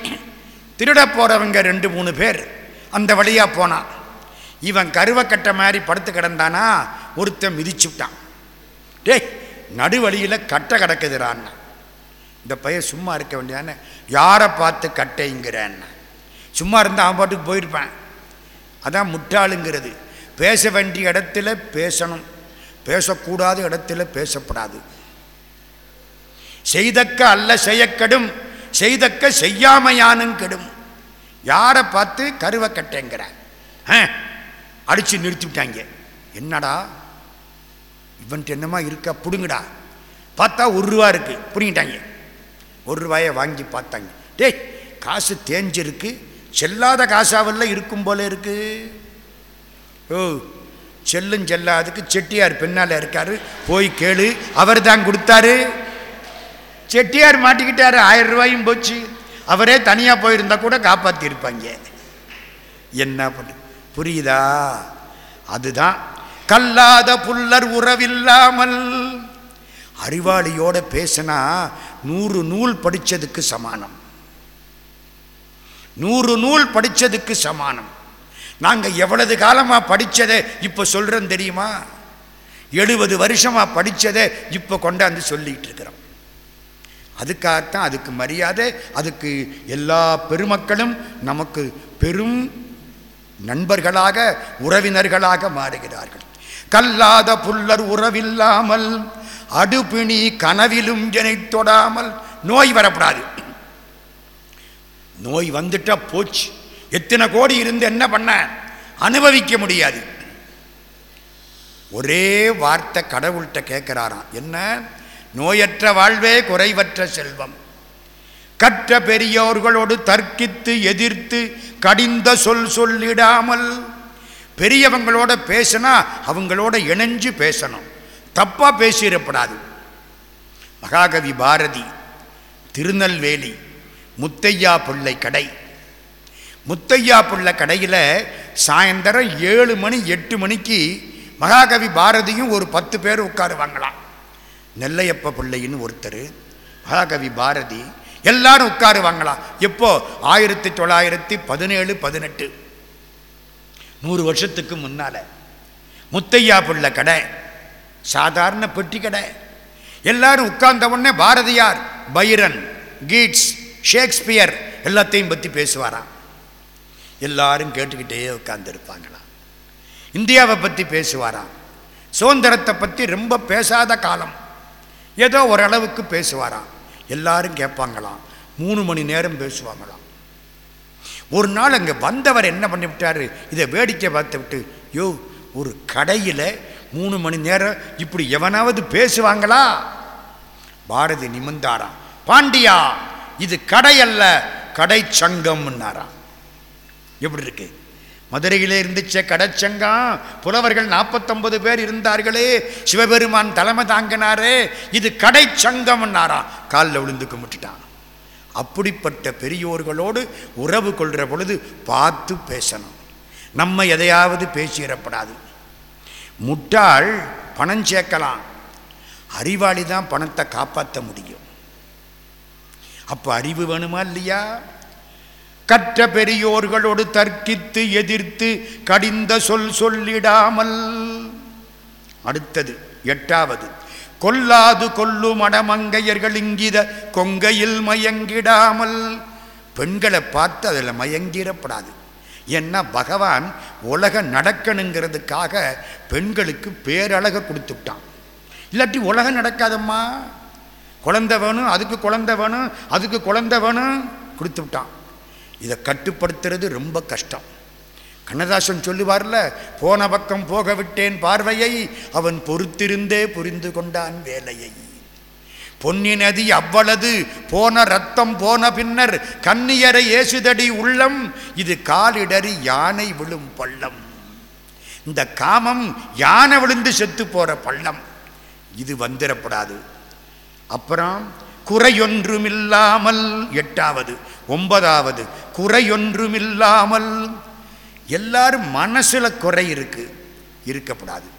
திருட போகிறவங்க ரெண்டு மூணு பேர் அந்த வழியாக போனான் இவன் கருவக்கட்டை மாதிரி படுத்து கிடந்தானா? ஒருத்தன் மிதிச்சு விட்டான் டேய் நடுவழியில் கட்டை கிடக்குதுறான்னா இந்த பையன் சும்மா இருக்க வேண்டியதானே? யாரை பார்த்து கட்டைங்கிறேன்னு சும்மா இருந்தால் அவன் பாட்டுக்கு போயிருப்பேன். அதான் முட்டாளுங்கிறது. பேச வேண்டிய இடத்துல பேசணும். பேசக்கூடாத இடத்துல பேசப்படாது. செய்தக்க அல்ல செய்யக்கெடும். செய்தக்க செய்யாமையானும் கெடும். யாரை பார்த்து கருவை கட்டேங்கிற அடித்து நிறுத்தி விட்டாங்க. என்னடா? இவன்ட்டு என்னமா இருக்கா? பிடுங்கடா. பார்த்தா ஒரு ரூபா இருக்குது பிடிங்கிட்டாங்க. ஒரு ரூபாயை வாங்கி பார்த்தாங்க. டேய் காசு தேஞ்சிருக்கு. செல்லாத காசாவெல்லாம் இருக்கும் போல இருக்கு. ஓ செல்லும் செல்லாதுக்கு செட்டியார் பின்னால் இருக்காரு. போய் கேளு அவர் தான் கொடுத்தாரு. செட்டியார் மாட்டிக்கிட்டாரு ஆயிரம் ரூபாயும் போச்சு. அவரே தனியாக போயிருந்தா கூட காப்பாற்றிருப்பாங்க என்ன பண்ணு? புரியுதா? அதுதான் கல்லாத புல்லர் உறவில்லாமல் அறிவாளியோட பேசினா நூறு நூல் படித்ததுக்கு சமானம். நூறு நூல் படித்ததுக்கு சமானம். நாங்கள் எவ்வளவு காலமாக படித்ததை இப்போ சொல்கிறோம் தெரியுமா? எழுபது வருஷமாக படித்ததை இப்போ கொண்டாந்து சொல்லிகிட்டு இருக்கிறோம். அதுக்காகத்தான் அதுக்கு மரியாதை அதுக்கு எல்லா பெருமக்களும் நமக்கு பெரும் நண்பர்களாக உறவினர்களாக மாறுகிறார்கள். கல்லாத புல்லர் உறவில்லாமல் அடுபிணி கனவிலும் ஜனை தொடாமல் நோய் வரப்படாது. நோய் வந்துட்டா போச்சு. எத்தனை கோடி இருந்து என்ன பண்ண? அனுபவிக்க முடியாது. ஒரே வார்த்தை கடவுள்கிட்ட கேட்கிறாராம். என்ன? நோயற்ற வாழ்வே குறைவற்ற செல்வம். கற்ற பெரியோர்களோடு தர்க்கித்து எதிர்த்து கடிந்த சொல் சொல்லிடாமல் பெரியவங்களோட பேசினா அவங்களோட இணைஞ்சு பேசணும். தப்பாக பேசிடப்படாது. மகாகவி பாரதி திருநெல்வேலி முத்தையா பிள்ளை கடை. முத்தையா பிள்ளை கடையில் சாயந்தரம் ஏழு மணி எட்டு மணிக்கு மகாகவி பாரதியும் ஒரு பத்து பேர் உட்காருவாங்களாம். நெல்லையப்ப பிள்ளைன்னு ஒருத்தர் மகாகவி பாரதி எல்லாரும் உட்காருவாங்களாம். எப்போ? ஆயிரத்தி தொள்ளாயிரத்தி பதினேழு பதினெட்டு. நூறு வருஷத்துக்கு முன்னால் முத்தையா பிள்ளை கடை சாதாரண பெட்டி கடை. எல்லாரும் உட்கார்ந்த உடனே பாரதியார் பைரன் கீட்ஸ் ஷேக்ஸ்பியர் எல்லாத்தையும் பற்றி பேசுவாராம். எல்லாரும் கேட்டுக்கிட்டே உட்கார்ந்துருப்பாங்களாம். இந்தியாவை பற்றி பேசுவாராம். சுதந்திரத்தை பற்றி ரொம்ப பேசாத காலம். ஏதோ ஓரளவுக்கு பேசுவாராம். எல்லாரும் கேட்பாங்களாம். மூணு மணி நேரம் பேசுவாங்களாம். ஒரு நாள் அங்கே வந்தவர் என்ன பண்ணிவிட்டாரு? இதை வேடிக்கை பார்த்து விட்டு யோ ஒரு கடையில் மூணு மணி நேரம் இப்படி எவனாவது பேசுவாங்களா? பாரதி நிமிந்தாராம் பாண்டியா இது கடை அல்ல கடை சங்கம்னாராம். எப்படி இருக்கு? மதுரையிலே இருந்துச்ச கடைச்சங்கம் புலவர்கள் நாற்பத்தொன்பது பேர் இருந்தார்களே சிவபெருமான் தலைமை தாங்கினாரே இது கடை சங்கம்னாராம். காலில் விழுந்து கும்பிட்டுட்டான். அப்படிப்பட்ட பெரியோர்களோடு உறவு கொள்கிற பொழுது பார்த்து பேசணும். நம்ம எதையாவது பேசிடப்படாது. முட்டாள் பணம் சேர்க்கலாம். அறிவாளி தான் பணத்தை காப்பாற்ற முடியும். அப்போ அறிவு வேணுமா இல்லையா? கற்ற பெரியோர்களோடு தர்க்கித்து எதிர்த்து கடிந்த சொல் சொல்லிடாமல். அடுத்தது எட்டாவது கொல்லாது கொல்லும் அடமங்கையர்கள் இங்கித கொங்கையில் மயங்கிடாமல். பெண்களை பார்த்து அதில் மயங்கிடப்படாது. ஏன்னா பகவான் உலக நடக்கணுங்கிறதுக்காக பெண்களுக்கு பேரழகை கொடுத்துட்டான். இல்லாட்டி உலகம் நடக்காதம்மா. குழந்தவனும் வேணும் அதுக்கு குழந்தவனும் வேணும் அதுக்கு குழந்தவனும் வேணும் கொடுத்து விட்டான் இதை கட்டுப்படுத்துறது ரொம்ப கஷ்டம். கண்ணதாசன் சொல்லுவார்ல போன பக்கம் போக விட்டேன் பார்வையை அவன் பொறுத்திருந்தே புரிந்து கொண்டான் வேலையை. பொன்னி நதி அவ்வளது. போன ரத்தம் போன பின்னர் கன்னியரை ஏசுதடி உள்ளம். இது காலிடறி யானை விழும் பள்ளம். இந்த காமம் யானை விழுந்து செத்து போற பள்ளம். இது வந்துடப்படாது அப்புறம் குறையொன்றுமில்லாமல் எட்டாவது ஒன்பதாவது குறையொன்றுமில்லாமல் எல்லாரும் மனசில் குறை இருக்கு. இருக்கப்படாது.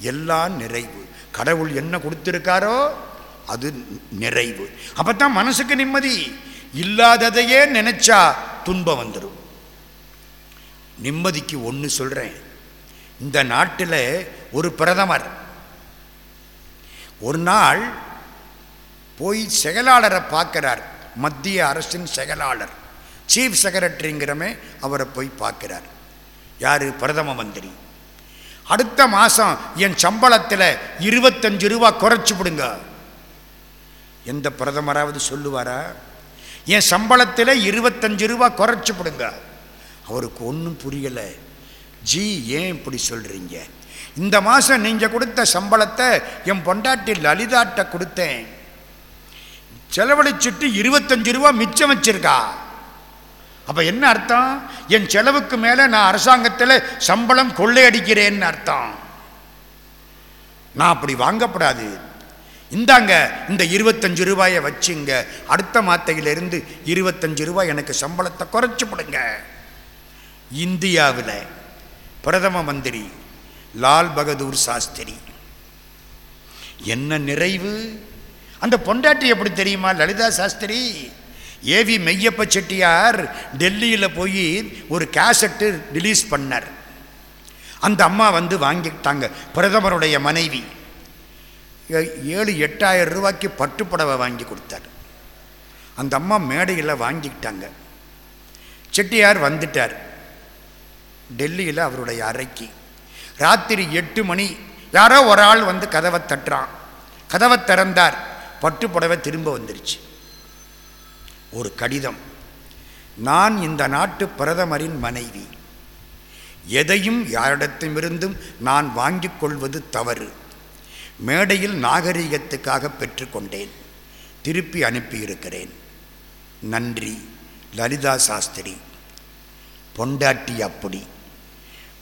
எல்லாம் நிறைவு. கடவுள் என்ன கொடுத்துருக்காரோ அது நிறைவு. அப்பதான் மனசுக்கு நிம்மதி. இல்லாததையே நினைச்சா துன்பம் வந்துடும் நிம்மதிக்கு ஒன்று சொல்றேன். இந்த நாட்டில் ஒரு பிரதமர் ஒரு நாள் போய் செயலாளரை பார்க்கிறார். மத்திய அரசின் செயலாளர் சீஃப் செக்ரட்டரிங்கிறமே அவரை போய் பார்க்கிறார். யார்? பிரதம மந்திரி. அடுத்த மாதம் என் சம்பளத்தில் இருபத்தஞ்சு ரூபா குறைச்சி விடுங்க. எந்த பிரதமராவது சொல்லுவாரா? என் சம்பளத்தில் இருபத்தஞ்சு ரூபா குறைச்சிப்படுங்க அவருக்கு ஒன்றும் புரியலை. ஜி ஏன் இப்படி சொல்கிறீங்க இந்த மாதம் நீங்கள் கொடுத்த சம்பளத்தை என் பொண்டாட்டி லலிதாட்ட கொடுத்தேன். செலவழிச்சிட்டு இருபத்தஞ்சு ரூபா மிச்சம் வச்சிருக்கா. அப்போ என்ன அர்த்தம்? என் செலவுக்கு மேலே நான் அரசாங்கத்தில் சம்பளம் கொள்ளையடிக்கிறேன்னு அர்த்தம். நான் அப்படி வாங்கப்படாது. இந்தாங்க இந்த இருபத்தஞ்சு ரூபாயை வச்சுங்க. அடுத்த மாத்தையிலிருந்து இருபத்தஞ்சு ரூபாய் எனக்கு சம்பளத்தை குறைச்சி போடுங்க இந்தியாவில் பிரதம மந்திரி லால் பகதூர் சாஸ்திரி. என்ன நிறைவு? அந்த பொண்டாட்டி எப்படி தெரியுமா லலிதா சாஸ்திரி? ஏவி மெய்யப்ப செட்டியார் டெல்லியில் போய் ஒரு கேசட்டு ரிலீஸ் பண்ணார். அந்த அம்மா வந்து வாங்கிட்டாங்க பிரதமருடைய மனைவி. ஏழு எட்டாயிரம் ரூபாய்க்கு பட்டுப்புடவை வாங்கி கொடுத்தார். அந்த அம்மா மேடையில் வாங்கிக்கிட்டாங்க. செட்டியார் வந்துட்டார். டெல்லியில் அவருடைய அறைக்கு. ராத்திரி எட்டு மணி யாரோ ஒரு ஆள் வந்து கதவை தட்டுறான். கதவை திறந்தார். பட்டு புடவை திரும்ப வந்துருச்சு. ஒரு கடிதம். நான் இந்த நாட்டு பிரதமரின் மனைவி. எதையும் யாரிடத்திலிருந்தும் நான் வாங்கிக் கொள்வது தவறு. மேடையில் நாகரிகத்துக்காக பெற்றுக்கொண்டேன். திருப்பி அனுப்பியிருக்கிறேன். நன்றி லலிதா சாஸ்திரி. பொண்டாட்டி அப்படி.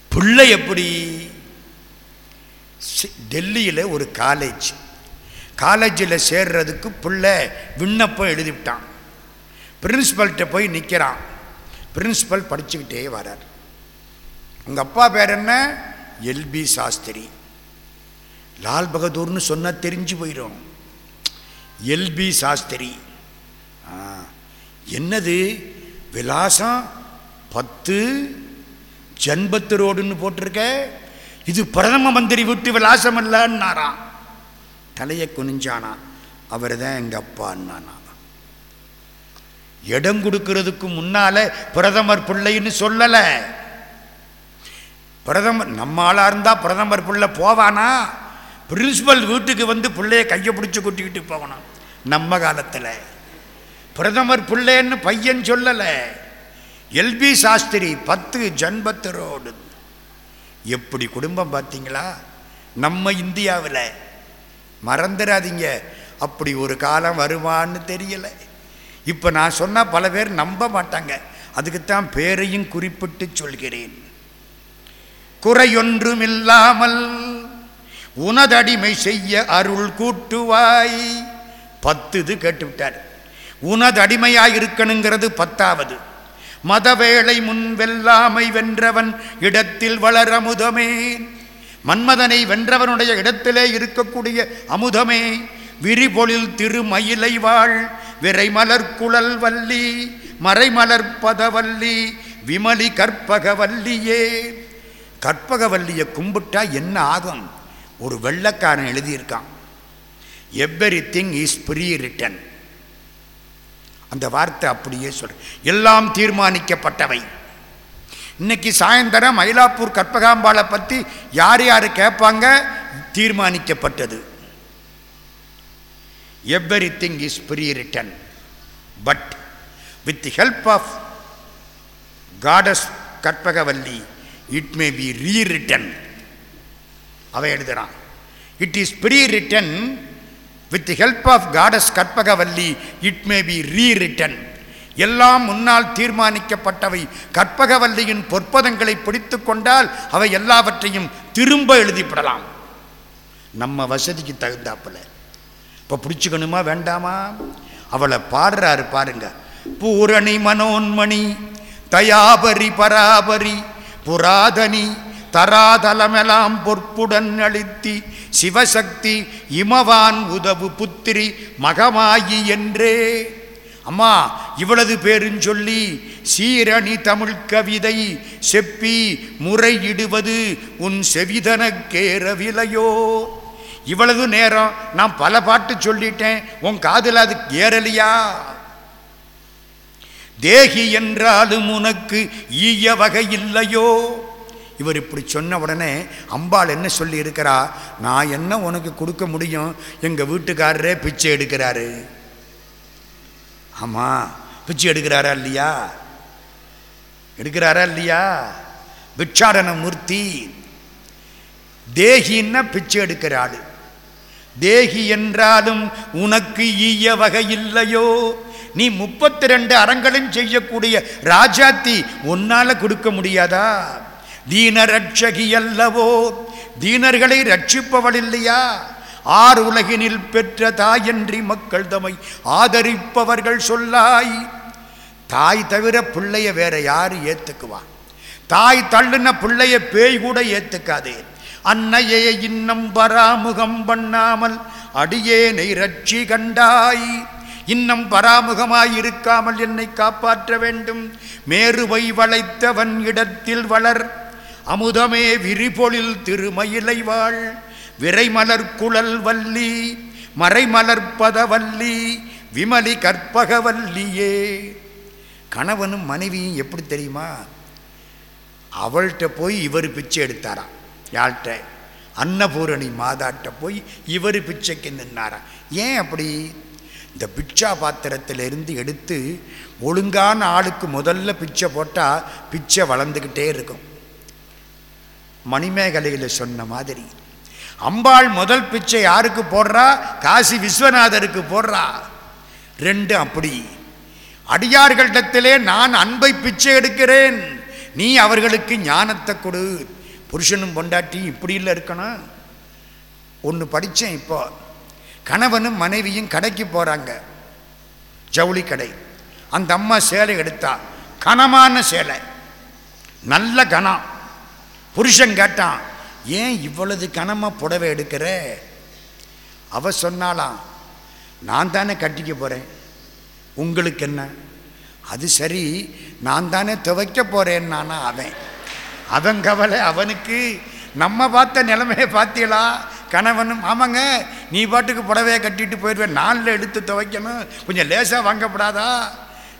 பிள்ளை எப்படி? டெல்லியில் ஒரு காலேஜ். காலேஜில் சேர்றதுக்கு பிள்ளை விண்ணப்பம் எழுதிவிட்டான். பிரின்ஸ்பல்கிட்ட போய் நிற்கிறான் பிரின்ஸ்பல் படிச்சுக்கிட்டே வரார். உங்கள் அப்பா பேர் என்ன? எல்பி சாஸ்திரி. லால் பகதூர்னு சொன்னால் தெரிஞ்சு போயிடும் எல்பி சாஸ்திரி. ஆ, என்னது? விலாசம் பத்து ஜன்பத்து ரோடுன்னு போட்டிருக்க? இது பிரதம மந்திரி விட்டு விலாசம் இல்லைன்னாராம். தலையை குனிஞ்சானா? அவர் தான் எங்கள் அப்பான்னானா இடம் கொடுக்கறதுக்கு முன்னால பிரதமர் பிள்ளைன்னு சொல்லலை. பிரதமர் நம்ம ஆளாக இருந்தால் பிரதமர் பிள்ளை போவானா? பிரின்சிபல் வீட்டுக்கு வந்து பிள்ளைய கையை பிடிச்சி கூட்டிக்கிட்டு போகணும். நம்ம காலத்தில். பிரதமர் பிள்ளைன்னு பையன் சொல்லலை. எல்பி சாஸ்திரி பத்து ஜன்பத்து ரோடு. எப்படி குடும்பம் பார்த்தீங்களா? நம்ம இந்தியாவில். மறந்துடாதீங்க. அப்படி ஒரு காலம் வருமானு தெரியலை. இப்போ நான் சொன்னால் பல பேர் நம்ப மாட்டாங்க. அதுக்குத்தான் பேரையும் குறிப்பிட்டு சொல்கிறேன். குறையொன்றும் இல்லாமல் உனதடிமை செய்ய அருள் கூட்டுவாய். பத்து இது கேட்டுவிட்டார். உனது இருக்கணுங்கிறது பத்தாவது. மதவேளை முன் வெல்லாமை வென்றவன் இடத்தில் வளர் அமுதமே. மன்மதனை வென்றவனுடைய இடத்திலே இருக்கக்கூடிய அமுதமே. விரிபொழில் திருமயிலை வாழ் விரைமலர் குழல் வள்ளி மறைமலர் பதவல்லி விமலி கற்பகவல்லியே கற்பகவல்லியை கும்பிட்டா என்ன ஆகும்? ஒரு வெள்ளக்காரன் எழுதியிருக்கான். Everything is pre written அந்த வார்த்தை அப்படியே சொல்ற எல்லாம் தீர்மானிக்கப்பட்டவை. இன்னைக்கு சாயந்தரம் மயிலாப்பூர் கற்பகாம்பாளை பற்றி யார் யார் கேட்பாங்க? தீர்மானிக்கப்பட்டது. Everything is pre written but with help of goddess Karpagavalli it may be re written அவன் எழுதுறான். It is pre written with help of goddess Karpagavalli it may be re written எல்லாம் முன்னால் தீர்மானிக்கப்பட்டவை. கற்பகவல்லியின் பொற்பதங்களை பிடித்து கொண்டால் அவை எல்லாவற்றையும் திரும்ப எழுதிப்படலாம் நம்ம வசதிக்கு தகுந்தாப்புல. இப்போ பிடிச்சிக்கணுமா வேண்டாமா? அவளை பாடுறாரு பாருங்க. பூரணி மனோன்மணி தயாபரி பராபரி புராதனி தராதலமெல்லாம் பொற்புடன் அளித்தி சிவசக்தி இமவான் உதவு புத்திரி மகமாயி என்றே. அம்மா இவ்வளவு பேருன்னு சொல்லி சீரணி தமிழ் கவிதை செப்பி முறையிடுவது உன் செவிதனக்கேறவில்லையோ இவ்வளவு நேரம் நான் பல பாட்டு சொல்லிட்டேன் உன் காதில் அது ஏறலையா? தேகி என்றாலும் உனக்கு ஈய வகை இல்லையோ? இவர் இப்படி சொன்ன உடனே அம்பாள் என்ன சொல்லி இருக்கிறா நான் என்ன உனக்கு கொடுக்க முடியும்? எங்கள் வீட்டுக்காரரே பிச்சை எடுக்கிறாரு. ஆமாம் பிச்சை எடுக்கிறாரா இல்லையா? எடுக்கிறாரா இல்லையா? பிட்சாடன மூர்த்தி. தேகின்னா பிச்சை எடுக்கிற ஆளு. தேகி என்றாலும் உனக்கு ஈய வகை இல்லையோ? நீ முப்பத்தி ரெண்டு அறங்களும் செய்யக்கூடிய ராஜாத்தி உன்னால கொடுக்க முடியாதா? தீனரட்சகி அல்லவோ தீனர்களை ரட்சிப்பவள் இல்லையா ஆறு உலகினில் பெற்ற தாயன்றி மக்கள் தமை ஆதரிப்பவர்கள் சொல்லாய். தாய் தவிர பிள்ளைய வேற யாரு ஏத்துக்குவா? தாய் தள்ளுன பிள்ளைய பேய் கூட ஏத்துக்காதே. அன்னையே இன்னம் பராமுகம் பண்ணாமல் அடியேனை ரட்சி கண்டாய். இன்னும் பராமுகமாய் இருக்காமல் என்னை காப்பாற்ற வேண்டும். மேருவை வளைத்தவன் இடத்தில் வளர். அமுதமே விரிபொழில் திருமயிலை வாழ் விரைமலர் குழல் வல்லி மறைமலர்பதவல்லி விமலி கற்பகவல்லியே. கணவனும் மனைவியும் எப்படி தெரியுமா? அவள்கிட்ட போய் இவர் பிச்சை எடுத்தாராம். யாழ்கிட்ட அன்னபூரணி மாதாட்ட போய் இவர் பிச்சைக்கு நின்னாராம். ஏன் அப்படி? இந்த பிட்சா பாத்திரத்திலிருந்து எடுத்து ஒழுங்கான ஆளுக்கு முதல்ல பிச்சை போட்டால் பிச்சை வளர்ந்துக்கிட்டே இருக்கும். மணிமேகலையில் சொன்ன மாதிரி. அம்பாள் முதல் பிச்சை யாருக்கு போடுறா? காசி விஸ்வநாதருக்கு போடுறா. ரெண்டு அப்படி. அடியார்களிடத்திலே நான் அன்பை பிச்சை எடுக்கிறேன். நீ அவர்களுக்கு ஞானத்தை கொடு. புருஷனும் பொண்டாட்டியும் இப்படி இல்லை இருக்கணும். ஒன்று படித்தேன் இப்போ. கணவனும் மனைவியும் கடைக்கு போகிறாங்க ஜவுளி கடை. அந்த அம்மா சேலை எடுத்தா. கனமான சேலை. நல்ல கனம் புருஷன் கேட்டான் ஏன் இவ்வளவு கனமாக புடவை எடுக்கிற? அவ சொன்னாலாம் நான் தானே கட்டிக்க போகிறேன் உங்களுக்கு என்ன? அது சரி நான் தானே துவைக்க போகிறேன் நானா அவன். அவன் கவலை அவனுக்கு நம்ம பார்த்த நிலைமையை பார்த்தீங்களா? கணவனும் ஆமாங்க நீ பாட்டுக்கு புடவையை கட்டிட்டு போயிடுவேன் நாளில் எடுத்து துவைக்கணும் கொஞ்சம் லேசாக வாங்கப்படாதா?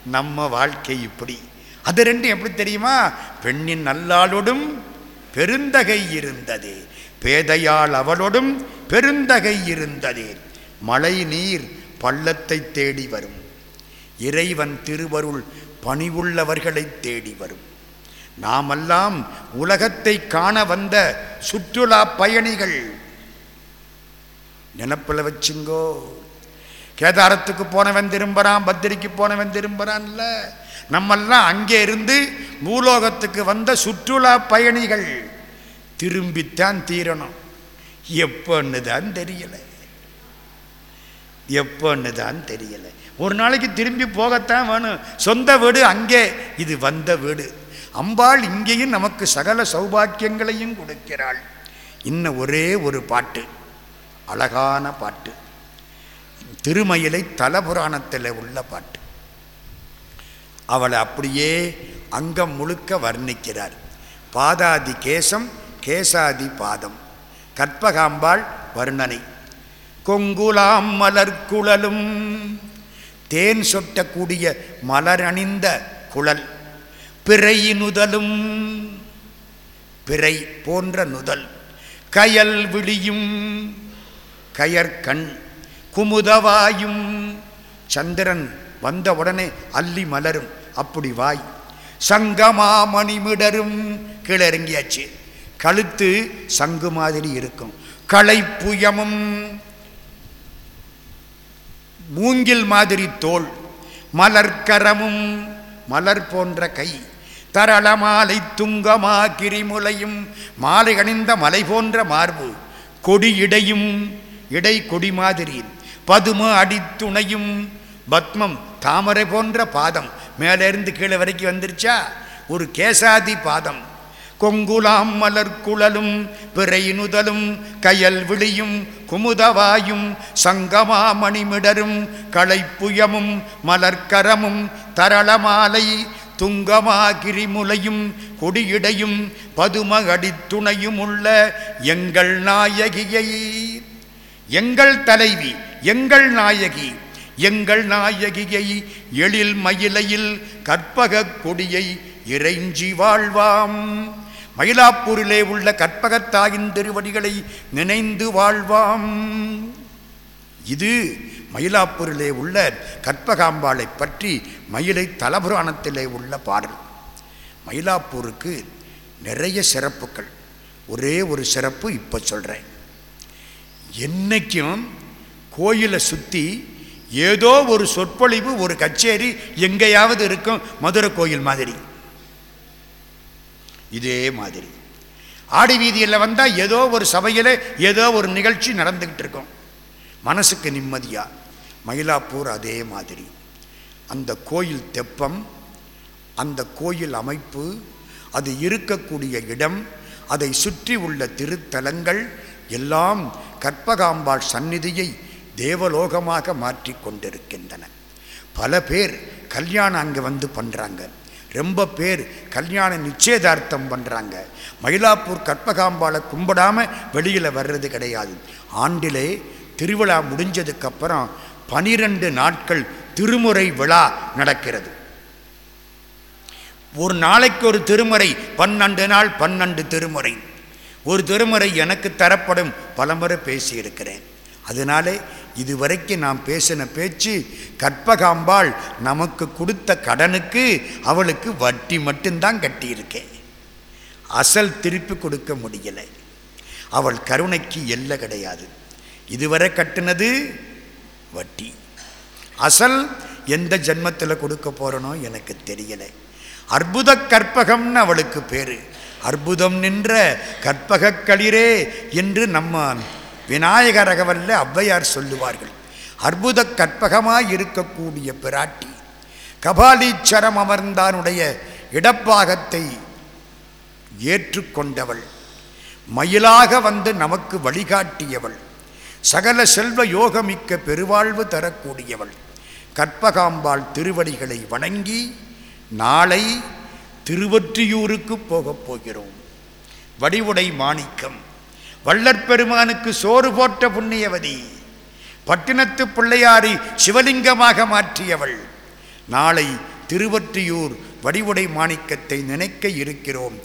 நம்ம வாழ்க்கை இப்படி. அது ரெண்டும் எப்படி தெரியுமா? பெண்ணின் நல்லாளோடும் பெருந்தகை இருந்தது. பேதையால் அவளோடும் பெருந்தகை இருந்தது. மழை நீர் பள்ளத்தை தேடி வரும். இறைவன் திருவருள் பணிவுள்ளவர்களை தேடி வரும். நாமெல்லாம் உலகத்தை காண வந்த சுற்றுலா பயணிகள். நினப்பில் வச்சுங்கோ கேதாரத்துக்கு போனவன் திரும்புறான் பத்திரிக்கு போனவன் திரும்புகிறான்ல நம்மெல்லாம் அங்கே இருந்து பூலோகத்துக்கு வந்த சுற்றுலா பயணிகள் திரும்பித்தான் தீரணும். எப்போன்னு தான் தெரியல. எப்போன்னு தான் ஒரு நாளைக்கு திரும்பி போகத்தான் வேணும். சொந்த வீடு அங்கே. இது வந்த வீடு. அம்பாள் இங்கேயும் நமக்கு சகல சௌபாக்கியங்களையும் கொடுக்கிறாள். இன்னும் ஒரே ஒரு பாட்டு. அழகான பாட்டு. திருமயிலை தலபுராணத்தில் உள்ள பாட்டு. அவளை அப்படியே அங்கம் முழுக்க வர்ணிக்கிறார். பாதாதி கேசம் கேசாதி பாதம். கற்பகாம்பாள் வர்ணனை. கொங்குலாம் மலர்குழலும் தேன் சொட்டக்கூடிய மலர் அணிந்த குழல். பிறை நுதலும். பிறை போன்ற நுதல். கயல் விழியும். கயற்கண் குமுதவாயும். சந்திரன் வந்த உடனே அள்ளி மலரும். அப்படி வாய். சங்கமா மணிமிடரும் கீழே இறங்கியாச்சு. கழுத்து சங்கு மாதிரி இருக்கும். களைப்புயமும் மூங்கில் மாதிரி தோல். மலர்க்கரமும் மலர் போன்ற கை. தரள மாலை துங்கமா கிரிமுலையும். மாலை அணிந்த மலை போன்ற மார்பு. கொடி இடையும். இடை கொடி மாதிரி. பதும அடித்துணையும். பத்மம் தாமரை போன்ற பாதம். மேலேருந்து கீழே வரைக்கும் வந்துருச்சா? ஒரு கேசாதி பாதம். கொங்குலாம் மலர்குழலும் பிறை நுதலும் கயல் விழியும் குமுதவாயும் சங்கமா மணிமிடரும் களைப்புயமும் மலர்க்கரமும் தரளமாலை துங்கமா கிரிமுலையும் கொடியிடையும் பதுமகடித்துணையும் உள்ள எங்கள் நாயகியை. எங்கள் தலைவி எங்கள் நாயகி எங்கள் நாயகியை எழில் மயிலையில் கற்பக கொடியை இறைஞ்சி வாழ்வாம். மயிலாப்பூரிலே உள்ள கற்பகத்தாயின் திருவடிகளை நினைந்து வாழ்வாம். இது மயிலாப்பூரிலே உள்ள கற்பகாம்பாளை பற்றி மயிலை தலபுராணத்திலே உள்ள பாடல். மயிலாப்பூருக்கு நிறைய சிறப்புகள். ஒரே ஒரு சிறப்பு இப்போ சொல்கிறேன் என்னைக்கும் கோயிலை சுற்றி ஏதோ ஒரு சொற்பொழிவு ஒரு கச்சேரி எங்கேயாவது இருக்கும் மதுரை கோயில் மாதிரி. இதே மாதிரி. ஆடி வீதியில் வந்தால் ஏதோ ஒரு சபையில் ஏதோ ஒரு நிகழ்ச்சி நடந்துக்கிட்டு இருக்கும். மனசுக்கு நிம்மதியாக மயிலாப்பூர் அதே மாதிரி. அந்த கோயில் தெப்பம் அந்த கோயில் அமைப்பு அது இருக்கக்கூடிய இடம் அதை சுற்றி உள்ள திருத்தலங்கள் எல்லாம் கற்பகாம்பாள் சந்நிதியை தேவலோகமாக மாற்றி கொண்டிருக்கின்றன பல பேர் கல்யாணம் அங்கே வந்து பண்ணுறாங்க ரொம்ப பேர் கல்யாண நிச்சயதார்த்தம் பண்ணுறாங்க மயிலாப்பூர் கற்பகாம்பாலை கும்பிடாமல் வெளியில் வர்றது கிடையாது. ஆண்டிலே திருவிழா முடிஞ்சதுக்கப்புறம் பனிரெண்டு நாட்கள் திருமுறை விழா நடக்கிறது. ஒரு நாளைக்கு ஒரு திருமுறை பன்னெண்டு நாள் பன்னெண்டு திருமுறை. ஒரு திருமுறை எனக்கு தரப்படும் பலமுறை பேசியிருக்கிறேன். அதனாலே இதுவரைக்கும் நாம் பேசின பேச்சு கற்பகாம்பாள் நமக்கு கொடுத்த கடனுக்கு அவளுக்கு வட்டி மட்டும்தான் கட்டியிருக்கேன் அசல் திருப்பி கொடுக்க முடியலை. அவள் கருணைக்கு எல்லை கிடையாது. இதுவரை கட்டினது வட்டி. அசல் எந்த ஜென்மத்தில் கொடுக்க போகிறனோ எனக்கு தெரியலை. அற்புத கற்பகம்னு அவளுக்கு பேர். அற்புதம் நின்ற கற்பகக் களிரே என்று நம்ம விநாயகரகவல்ல ரகவல்ல ஔவையார் சொல்லுவார்கள். அற்புத கற்பகமாய் இருக்கக்கூடிய பிராட்டி கபாலீச்சரம் அமர்ந்தானுடைய இடப்பாகத்தை ஏற்றுக்கொண்டவள். மயிலாக வந்து நமக்கு வழிகாட்டியவள். சகல செல்வ யோகமிக்க பெருவாழ்வு தரக்கூடியவள். கற்பகாம்பாள் திருவடிகளை வணங்கி நாளை திருவொற்றியூருக்கு போகப் போகிறோம். வடிவுடை மாணிக்கம். வள்ளற்பெருமானுக்கு சோறு போட்ட புண்ணியவதி பட்டினத்து பிள்ளையாரி சிவலிங்கமாக மாற்றியவள். நாளை திருவற்றியூர் வடிவுடை மாணிக்கத்தை நினைக்க இருக்கிறோம்.